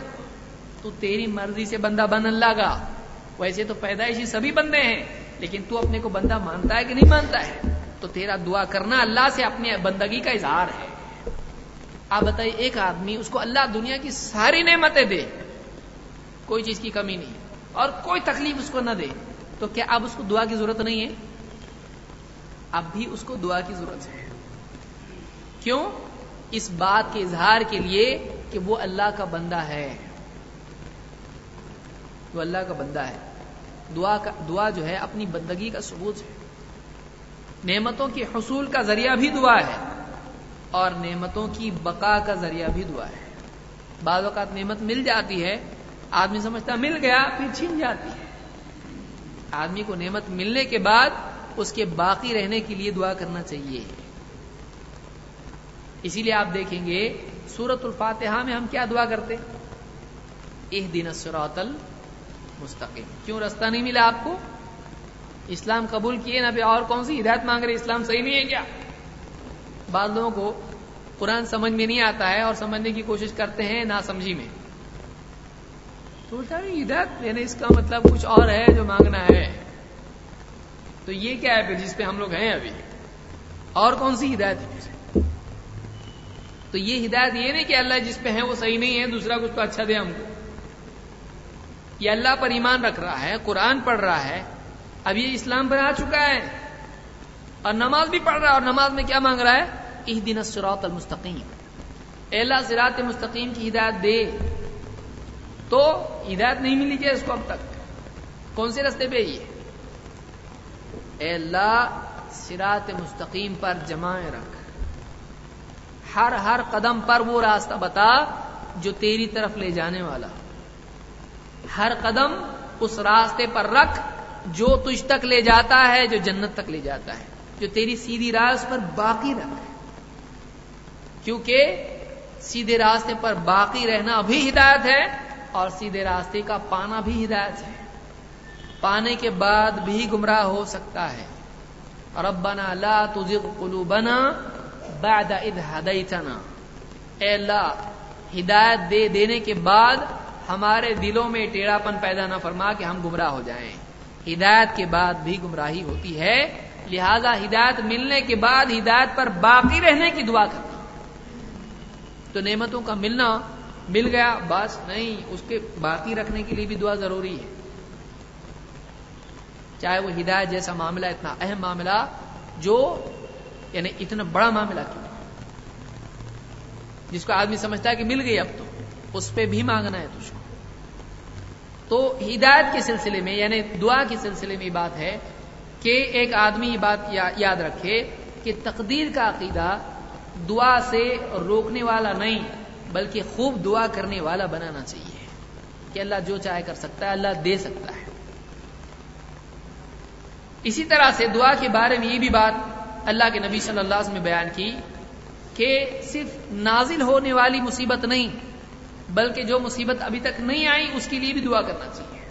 تو تیری مرضی سے بندہ بن اللہ کا۔ ویسے تو پیدائشی سبھی بندے ہیں، لیکن تو اپنے کو بندہ مانتا ہے کہ نہیں مانتا ہے؟ تو تیرا دعا کرنا اللہ سے اپنی بندگی کا اظہار ہے۔ آپ بتائیے، ایک آدمی اس کو اللہ دنیا کی ساری نعمتیں دے، کوئی چیز کی کمی نہیں، اور کوئی تکلیف اس کو نہ دے، تو کیا اب اس کو دعا کی ضرورت نہیں ہے؟ اب بھی اس کو دعا کی ضرورت ہے کیوں؟ اس بات کے اظہار کے لیے کہ وہ اللہ کا بندہ ہے۔ وہ اللہ کا بندہ ہے۔ دعا کا، دعا جو ہے اپنی بندگی کا ثبوت ہے۔ نعمتوں کی حصول کا ذریعہ بھی دعا ہے اور نعمتوں کی بقا کا ذریعہ بھی دعا ہے۔ بعض اوقات نعمت مل جاتی ہے، آدمی سمجھتا مل گیا، پھر چھن جاتی ہے۔ آدمی کو نعمت ملنے کے بعد اس کے باقی رہنے کے لیے دعا کرنا چاہیے۔ اسی لیے آپ دیکھیں گے سورت الفاتحہ میں ہم کیا دعا کرتے؟ اح دن سروتل مستقیم۔ کیوں رستہ نہیں ملا آپ کو؟ اسلام قبول کیے نہ اور کون سی ہدایت مانگ رہے اسلام صحیح نہیں ہے کیا؟ بعض لوگوں کو قرآن سمجھ میں نہیں آتا ہے اور سمجھنے کی کوشش کرتے ہیں نہ سمجھی میں سوچتا ہدایت یعنی اس کا مطلب کچھ اور ہے جو مانگنا ہے۔ تو یہ کیا ہے پھر جس پہ ہم لوگ ہیں ابھی؟ اور کون سی ہدایت ہے؟ تو یہ ہدایت یہ نہیں کہ اللہ جس پہ ہے وہ صحیح نہیں ہے، دوسرا کچھ تو اچھا دے ہم کو۔ یہ اللہ پر ایمان رکھ رہا ہے، قرآن پڑھ رہا ہے، اب یہ اسلام پر آ چکا ہے۔ اور نماز بھی پڑھ رہا ہے، اور نماز میں کیا مانگ رہا ہے؟ اس دن سراط المستقیم اللہ سراط مستقیم کی ہدایت دے۔ تو ہدایت نہیں ملی کیا اس کو اب تک؟ کون سے رستے پہ یہ؟ اے اللہ سرات مستقیم پر جمائے رکھ۔ ہر ہر قدم پر وہ راستہ بتا جو تیری طرف لے جانے والا۔ ہر قدم اس راستے پر رکھ جو تجھ تک لے جاتا ہے، جو جنت تک لے جاتا ہے۔ جو تیری سیدھی راست پر باقی رکھ۔ کیونکہ سیدھے راستے پر باقی رہنا بھی ہدایت ہے اور سیدھے راستے کا پانا بھی ہدایت ہے۔ پانے کے بعد بھی گمراہ ہو سکتا ہے۔ ربنا لا تزغ قلوبنا بعد اذ هديتنا۔ اے اللہ، ہدایت دے دینے کے بعد ہمارے دلوں میں ٹیڑھا پن پیدا نہ فرما کہ ہم گمراہ ہو جائیں۔ ہدایت کے بعد بھی گمراہی ہوتی ہے۔ لہذا ہدایت ملنے کے بعد ہدایت پر باقی رہنے کی دعا کرنا۔ تو نعمتوں کا ملنا مل گیا، بس نہیں، اس کے باقی رکھنے کے لیے بھی دعا ضروری ہے۔ چاہے وہ ہدایت جیسا معاملہ، اتنا اہم معاملہ جو یعنی اتنا بڑا معاملہ کیوں؟ جس کو آدمی سمجھتا ہے کہ مل گئی اب تو۔ اس پہ بھی مانگنا ہے تجھ کو۔ تو ہدایت کے سلسلے میں یعنی دعا کے سلسلے میں بات ہے کہ ایک آدمی یہ بات یاد رکھے کہ تقدیر کا عقیدہ دعا سے روکنے والا نہیں، بلکہ خوب دعا کرنے والا بنانا چاہیے۔ کہ اللہ جو چاہے کر سکتا ہے، اللہ دے سکتا ہے۔ اسی طرح سے دعا کے بارے میں یہ بھی بات اللہ کے نبی صلی اللہ علیہ وسلم نے بیان کی کہ صرف نازل ہونے والی مصیبت نہیں بلکہ جو مصیبت ابھی تک نہیں آئی، اس کے لیے بھی دعا کرنا چاہیے۔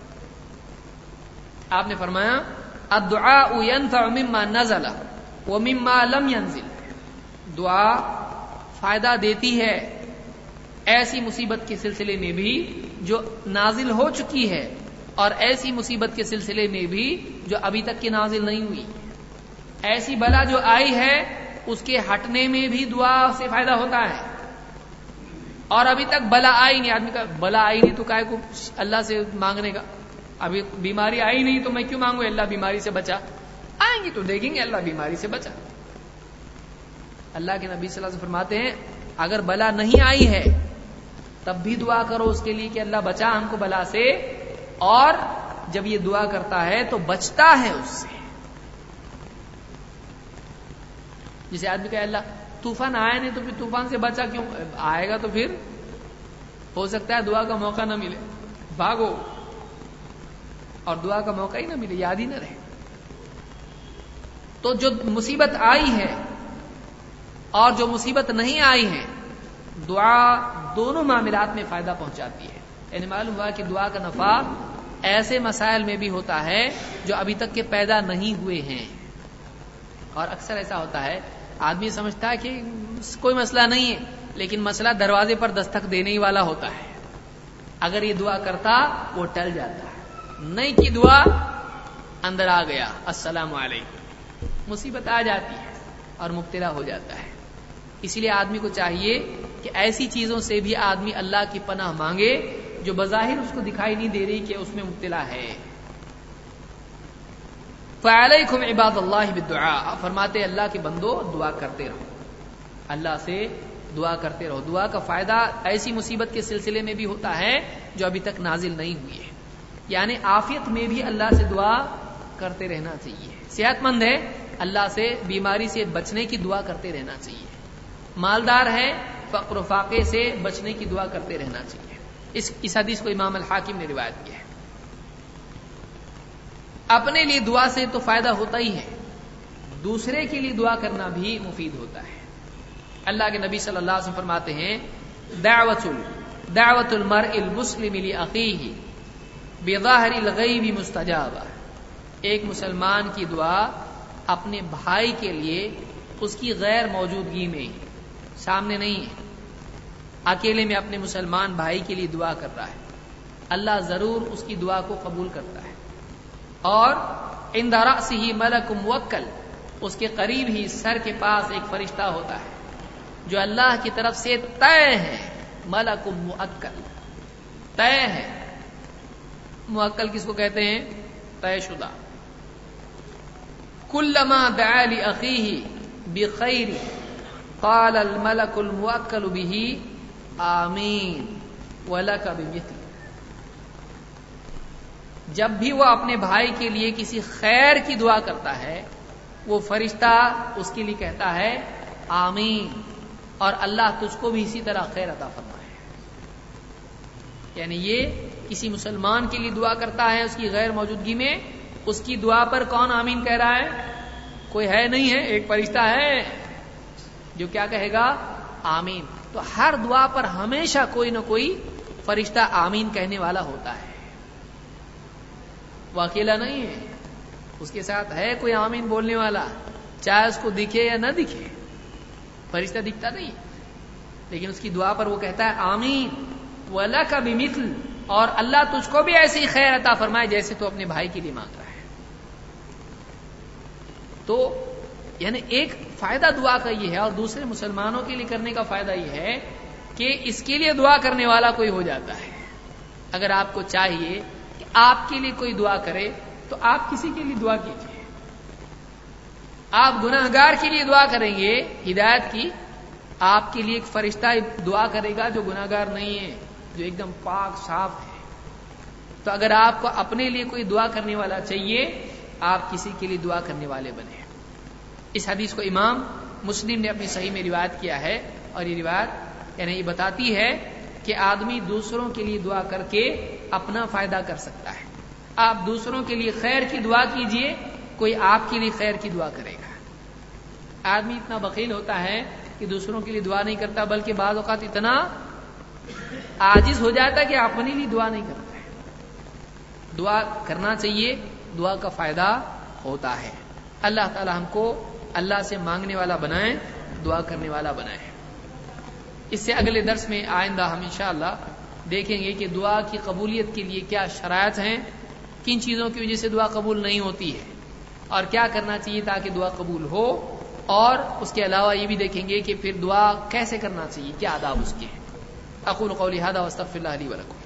آپ نے فرمایا، الدعاء مما نزل ومما لم ينزل۔ دعا فائدہ دیتی ہے ایسی مصیبت کے سلسلے میں بھی جو نازل ہو چکی ہے، اور ایسی مصیبت کے سلسلے میں بھی جو ابھی تک کی نازل نہیں ہوئی۔ ایسی بلا جو آئی ہے، اس کے ہٹنے میں بھی دعا سے فائدہ ہوتا ہے۔ اور ابھی تک بلا آئی نہیں۔ آدمی کا بلا آئی نہیں تو کو اللہ سے مانگنے کا۔ ابھی بیماری آئی نہیں تو میں کیوں مانگوں؟ اللہ بیماری سے بچا۔ آئیں گی تو دیکھیں گے اللہ بیماری سے بچا۔ اللہ کے نبی صلی اللہ علیہ وسلم فرماتے ہیں، اگر بلا نہیں آئی ہے، تب بھی دعا کرو اس کے لیے کہ اللہ بچا ہم کو بلا سے۔ اور جب یہ دعا کرتا ہے تو بچتا ہے اس سے۔ جسے آدمی کہ اللہ طوفان آیا نہیں تو پھر طوفان سے بچا کیوں؟ آئے گا تو پھر ہو سکتا ہے دعا کا موقع نہ ملے۔ بھاگو۔ اور دعا کا موقع ہی نہ ملے، یاد ہی نہ رہے۔ تو جو مصیبت آئی ہے اور جو مصیبت نہیں آئی ہے، دعا دونوں معاملات میں فائدہ پہنچاتی ہے۔ یعنی معلوم ہوا کہ دعا کا نفع ایسے مسائل میں بھی ہوتا ہے جو ابھی تک کے پیدا نہیں ہوئے ہیں۔ اور اکثر ایسا ہوتا ہے آدمی سمجھتا ہے کہ کوئی مسئلہ نہیں ہے، لیکن مسئلہ دروازے پر دستک دینے ہی والا ہوتا ہے۔ اگر یہ دعا کرتا، وہ ٹل جاتا ہے۔ نہیں کی دعا، اندر آ گیا۔ السلام علیکم۔ مصیبت آ جاتی ہے اور مبتلا ہو جاتا ہے۔ اسی لیے آدمی کو چاہیے کہ ایسی چیزوں سے بھی آدمی اللہ کی پناہ مانگے، جو بظاہر اس کو دکھائی نہیں دے رہی کہ اس میں مبتلا ہے۔ فعلیکم عباد اللہ بدعا فرماتے اللہ کے بندو، دعا کرتے رہو۔ اللہ سے دعا کرتے رہو۔ دعا کا فائدہ ایسی مصیبت کے سلسلے میں بھی ہوتا ہے جو ابھی تک نازل نہیں ہوئی ہے۔ یعنی آفیت میں بھی اللہ سے دعا کرتے رہنا چاہیے۔ صحت مند ہے، اللہ سے بیماری سے بچنے کی دعا کرتے رہنا چاہیے۔ مالدار ہے، فقر و فاقے سے بچنے کی دعا کرتے رہنا چاہیے۔ اس اس حدیث کو امام الحاکم نے روایت کیا ہے۔ اپنے لیے دعا سے تو فائدہ ہوتا ہی ہے، دوسرے کے لیے دعا کرنا بھی مفید ہوتا ہے۔ اللہ کے نبی صلی اللہ علیہ وسلم فرماتے ہیں دعوت دعوت المر المسلم عقی بظاہر الغیب مستجاب ایک مسلمان کی دعا اپنے بھائی کے لیے اس کی غیر موجودگی میں سامنے نہیں ہے۔ اکیلے میں اپنے مسلمان بھائی کے لیے دعا کر رہا ہے۔ اللہ ضرور اس کی دعا کو قبول کرتا ہے۔ اور اندارا سے ہی ملک موکل، اس کے قریب ہی سر کے پاس ایک فرشتہ ہوتا ہے، جو اللہ کی طرف سے طے ہے، ملک مکل طے ہے۔ معکل کس کو کہتے ہیں؟ طے شدہ۔ کلما دعا لأخيه بخیر، قال الملك الموکل به آمین، ولک بمثل۔ جب بھی وہ اپنے بھائی کے لیے کسی خیر کی دعا کرتا ہے، وہ فرشتہ اس کے لیے کہتا ہے، آمین۔ اور اللہ تجھ کو بھی اسی طرح خیر عطا فرمائے۔ یعنی یہ کسی مسلمان کے لیے دعا کرتا ہے اس کی غیر موجودگی میں، اس کی دعا پر کون آمین کہہ رہا ہے؟ کوئی ہے نہیں ہے، ایک فرشتہ ہے جو کیا کہے گا؟ آمین۔ تو ہر دعا پر ہمیشہ کوئی نہ کوئی فرشتہ آمین کہنے والا ہوتا ہے۔ وہ اکیلا نہیں ہے۔ اس کے ساتھ ہے کوئی آمین بولنے والا؟ چاہے اس کو دکھے یا نہ دکھے۔ فرشتہ دکھتا نہیں۔ لیکن اس کی دعا پر وہ کہتا ہے، آمین۔ وہ اللہ کا بھی مثل اور اللہ تجھ کو بھی ایسی خیر عطا فرمائے جیسے تو اپنے بھائی کے لیے مانگ رہا ہے۔ تو یعنی ایک فائدہ دعا کا یہ ہے اور دوسرے مسلمانوں کے لیے کرنے کا فائدہ یہ ہے کہ اس کے لیے دعا کرنے والا کوئی ہو جاتا ہے۔ اگر آپ کو چاہیے آپ کے لیے کوئی دعا کرے تو آپ کسی کے لیے دعا کیجیے۔ آپ گناہ گار کے لیے دعا کریں گے، ہدایت کی، آپ کے لیے ایک فرشتہ دعا کرے گا جو گناہ گار نہیں ہے، جو ایک دم پاک، صاف ہے۔ تو اگر آپ کو اپنے لیے کوئی دعا کرنے والا چاہیے، آپ کسی کے لیے دعا کرنے والے بنے۔ اس حدیث کو امام مسلم نے اپنی صحیح میں روایت کیا ہے اور یہ روایت یعنی یہ بتاتی ہے کہ آدمی دوسروں کے لیے دعا کر کے اپنا فائدہ کر سکتا ہے۔ آپ دوسروں کے لیے خیر کی دعا کیجیے، کوئی آپ کے لیے خیر کی دعا کرے گا۔ آدمی اتنا بخیل ہوتا ہے کہ دوسروں کے لیے دعا نہیں کرتا، بلکہ بعض اوقات اتنا آجز ہو جاتا ہے کہ اپنے لیے دعا نہیں کرتا ہے۔ دعا کرنا چاہیے، دعا کا فائدہ ہوتا ہے۔ اللہ تعالی ہم کو اللہ سے مانگنے والا بنائے دعا کرنے والا بنائے اس سے اگلے درس میں آئندہ ہم انشاءاللہ دیکھیں گے کہ دعا کی قبولیت کے لیے کیا شرائط ہیں، کن چیزوں کی وجہ سے دعا قبول نہیں ہوتی ہے، اور کیا کرنا چاہیے تاکہ دعا قبول ہو، اور اس کے علاوہ یہ بھی دیکھیں گے کہ پھر دعا کیسے کرنا چاہیے، کیا آداب اس کے ہیں۔ اقول قولی هذا واستغفر الله لي ولكم۔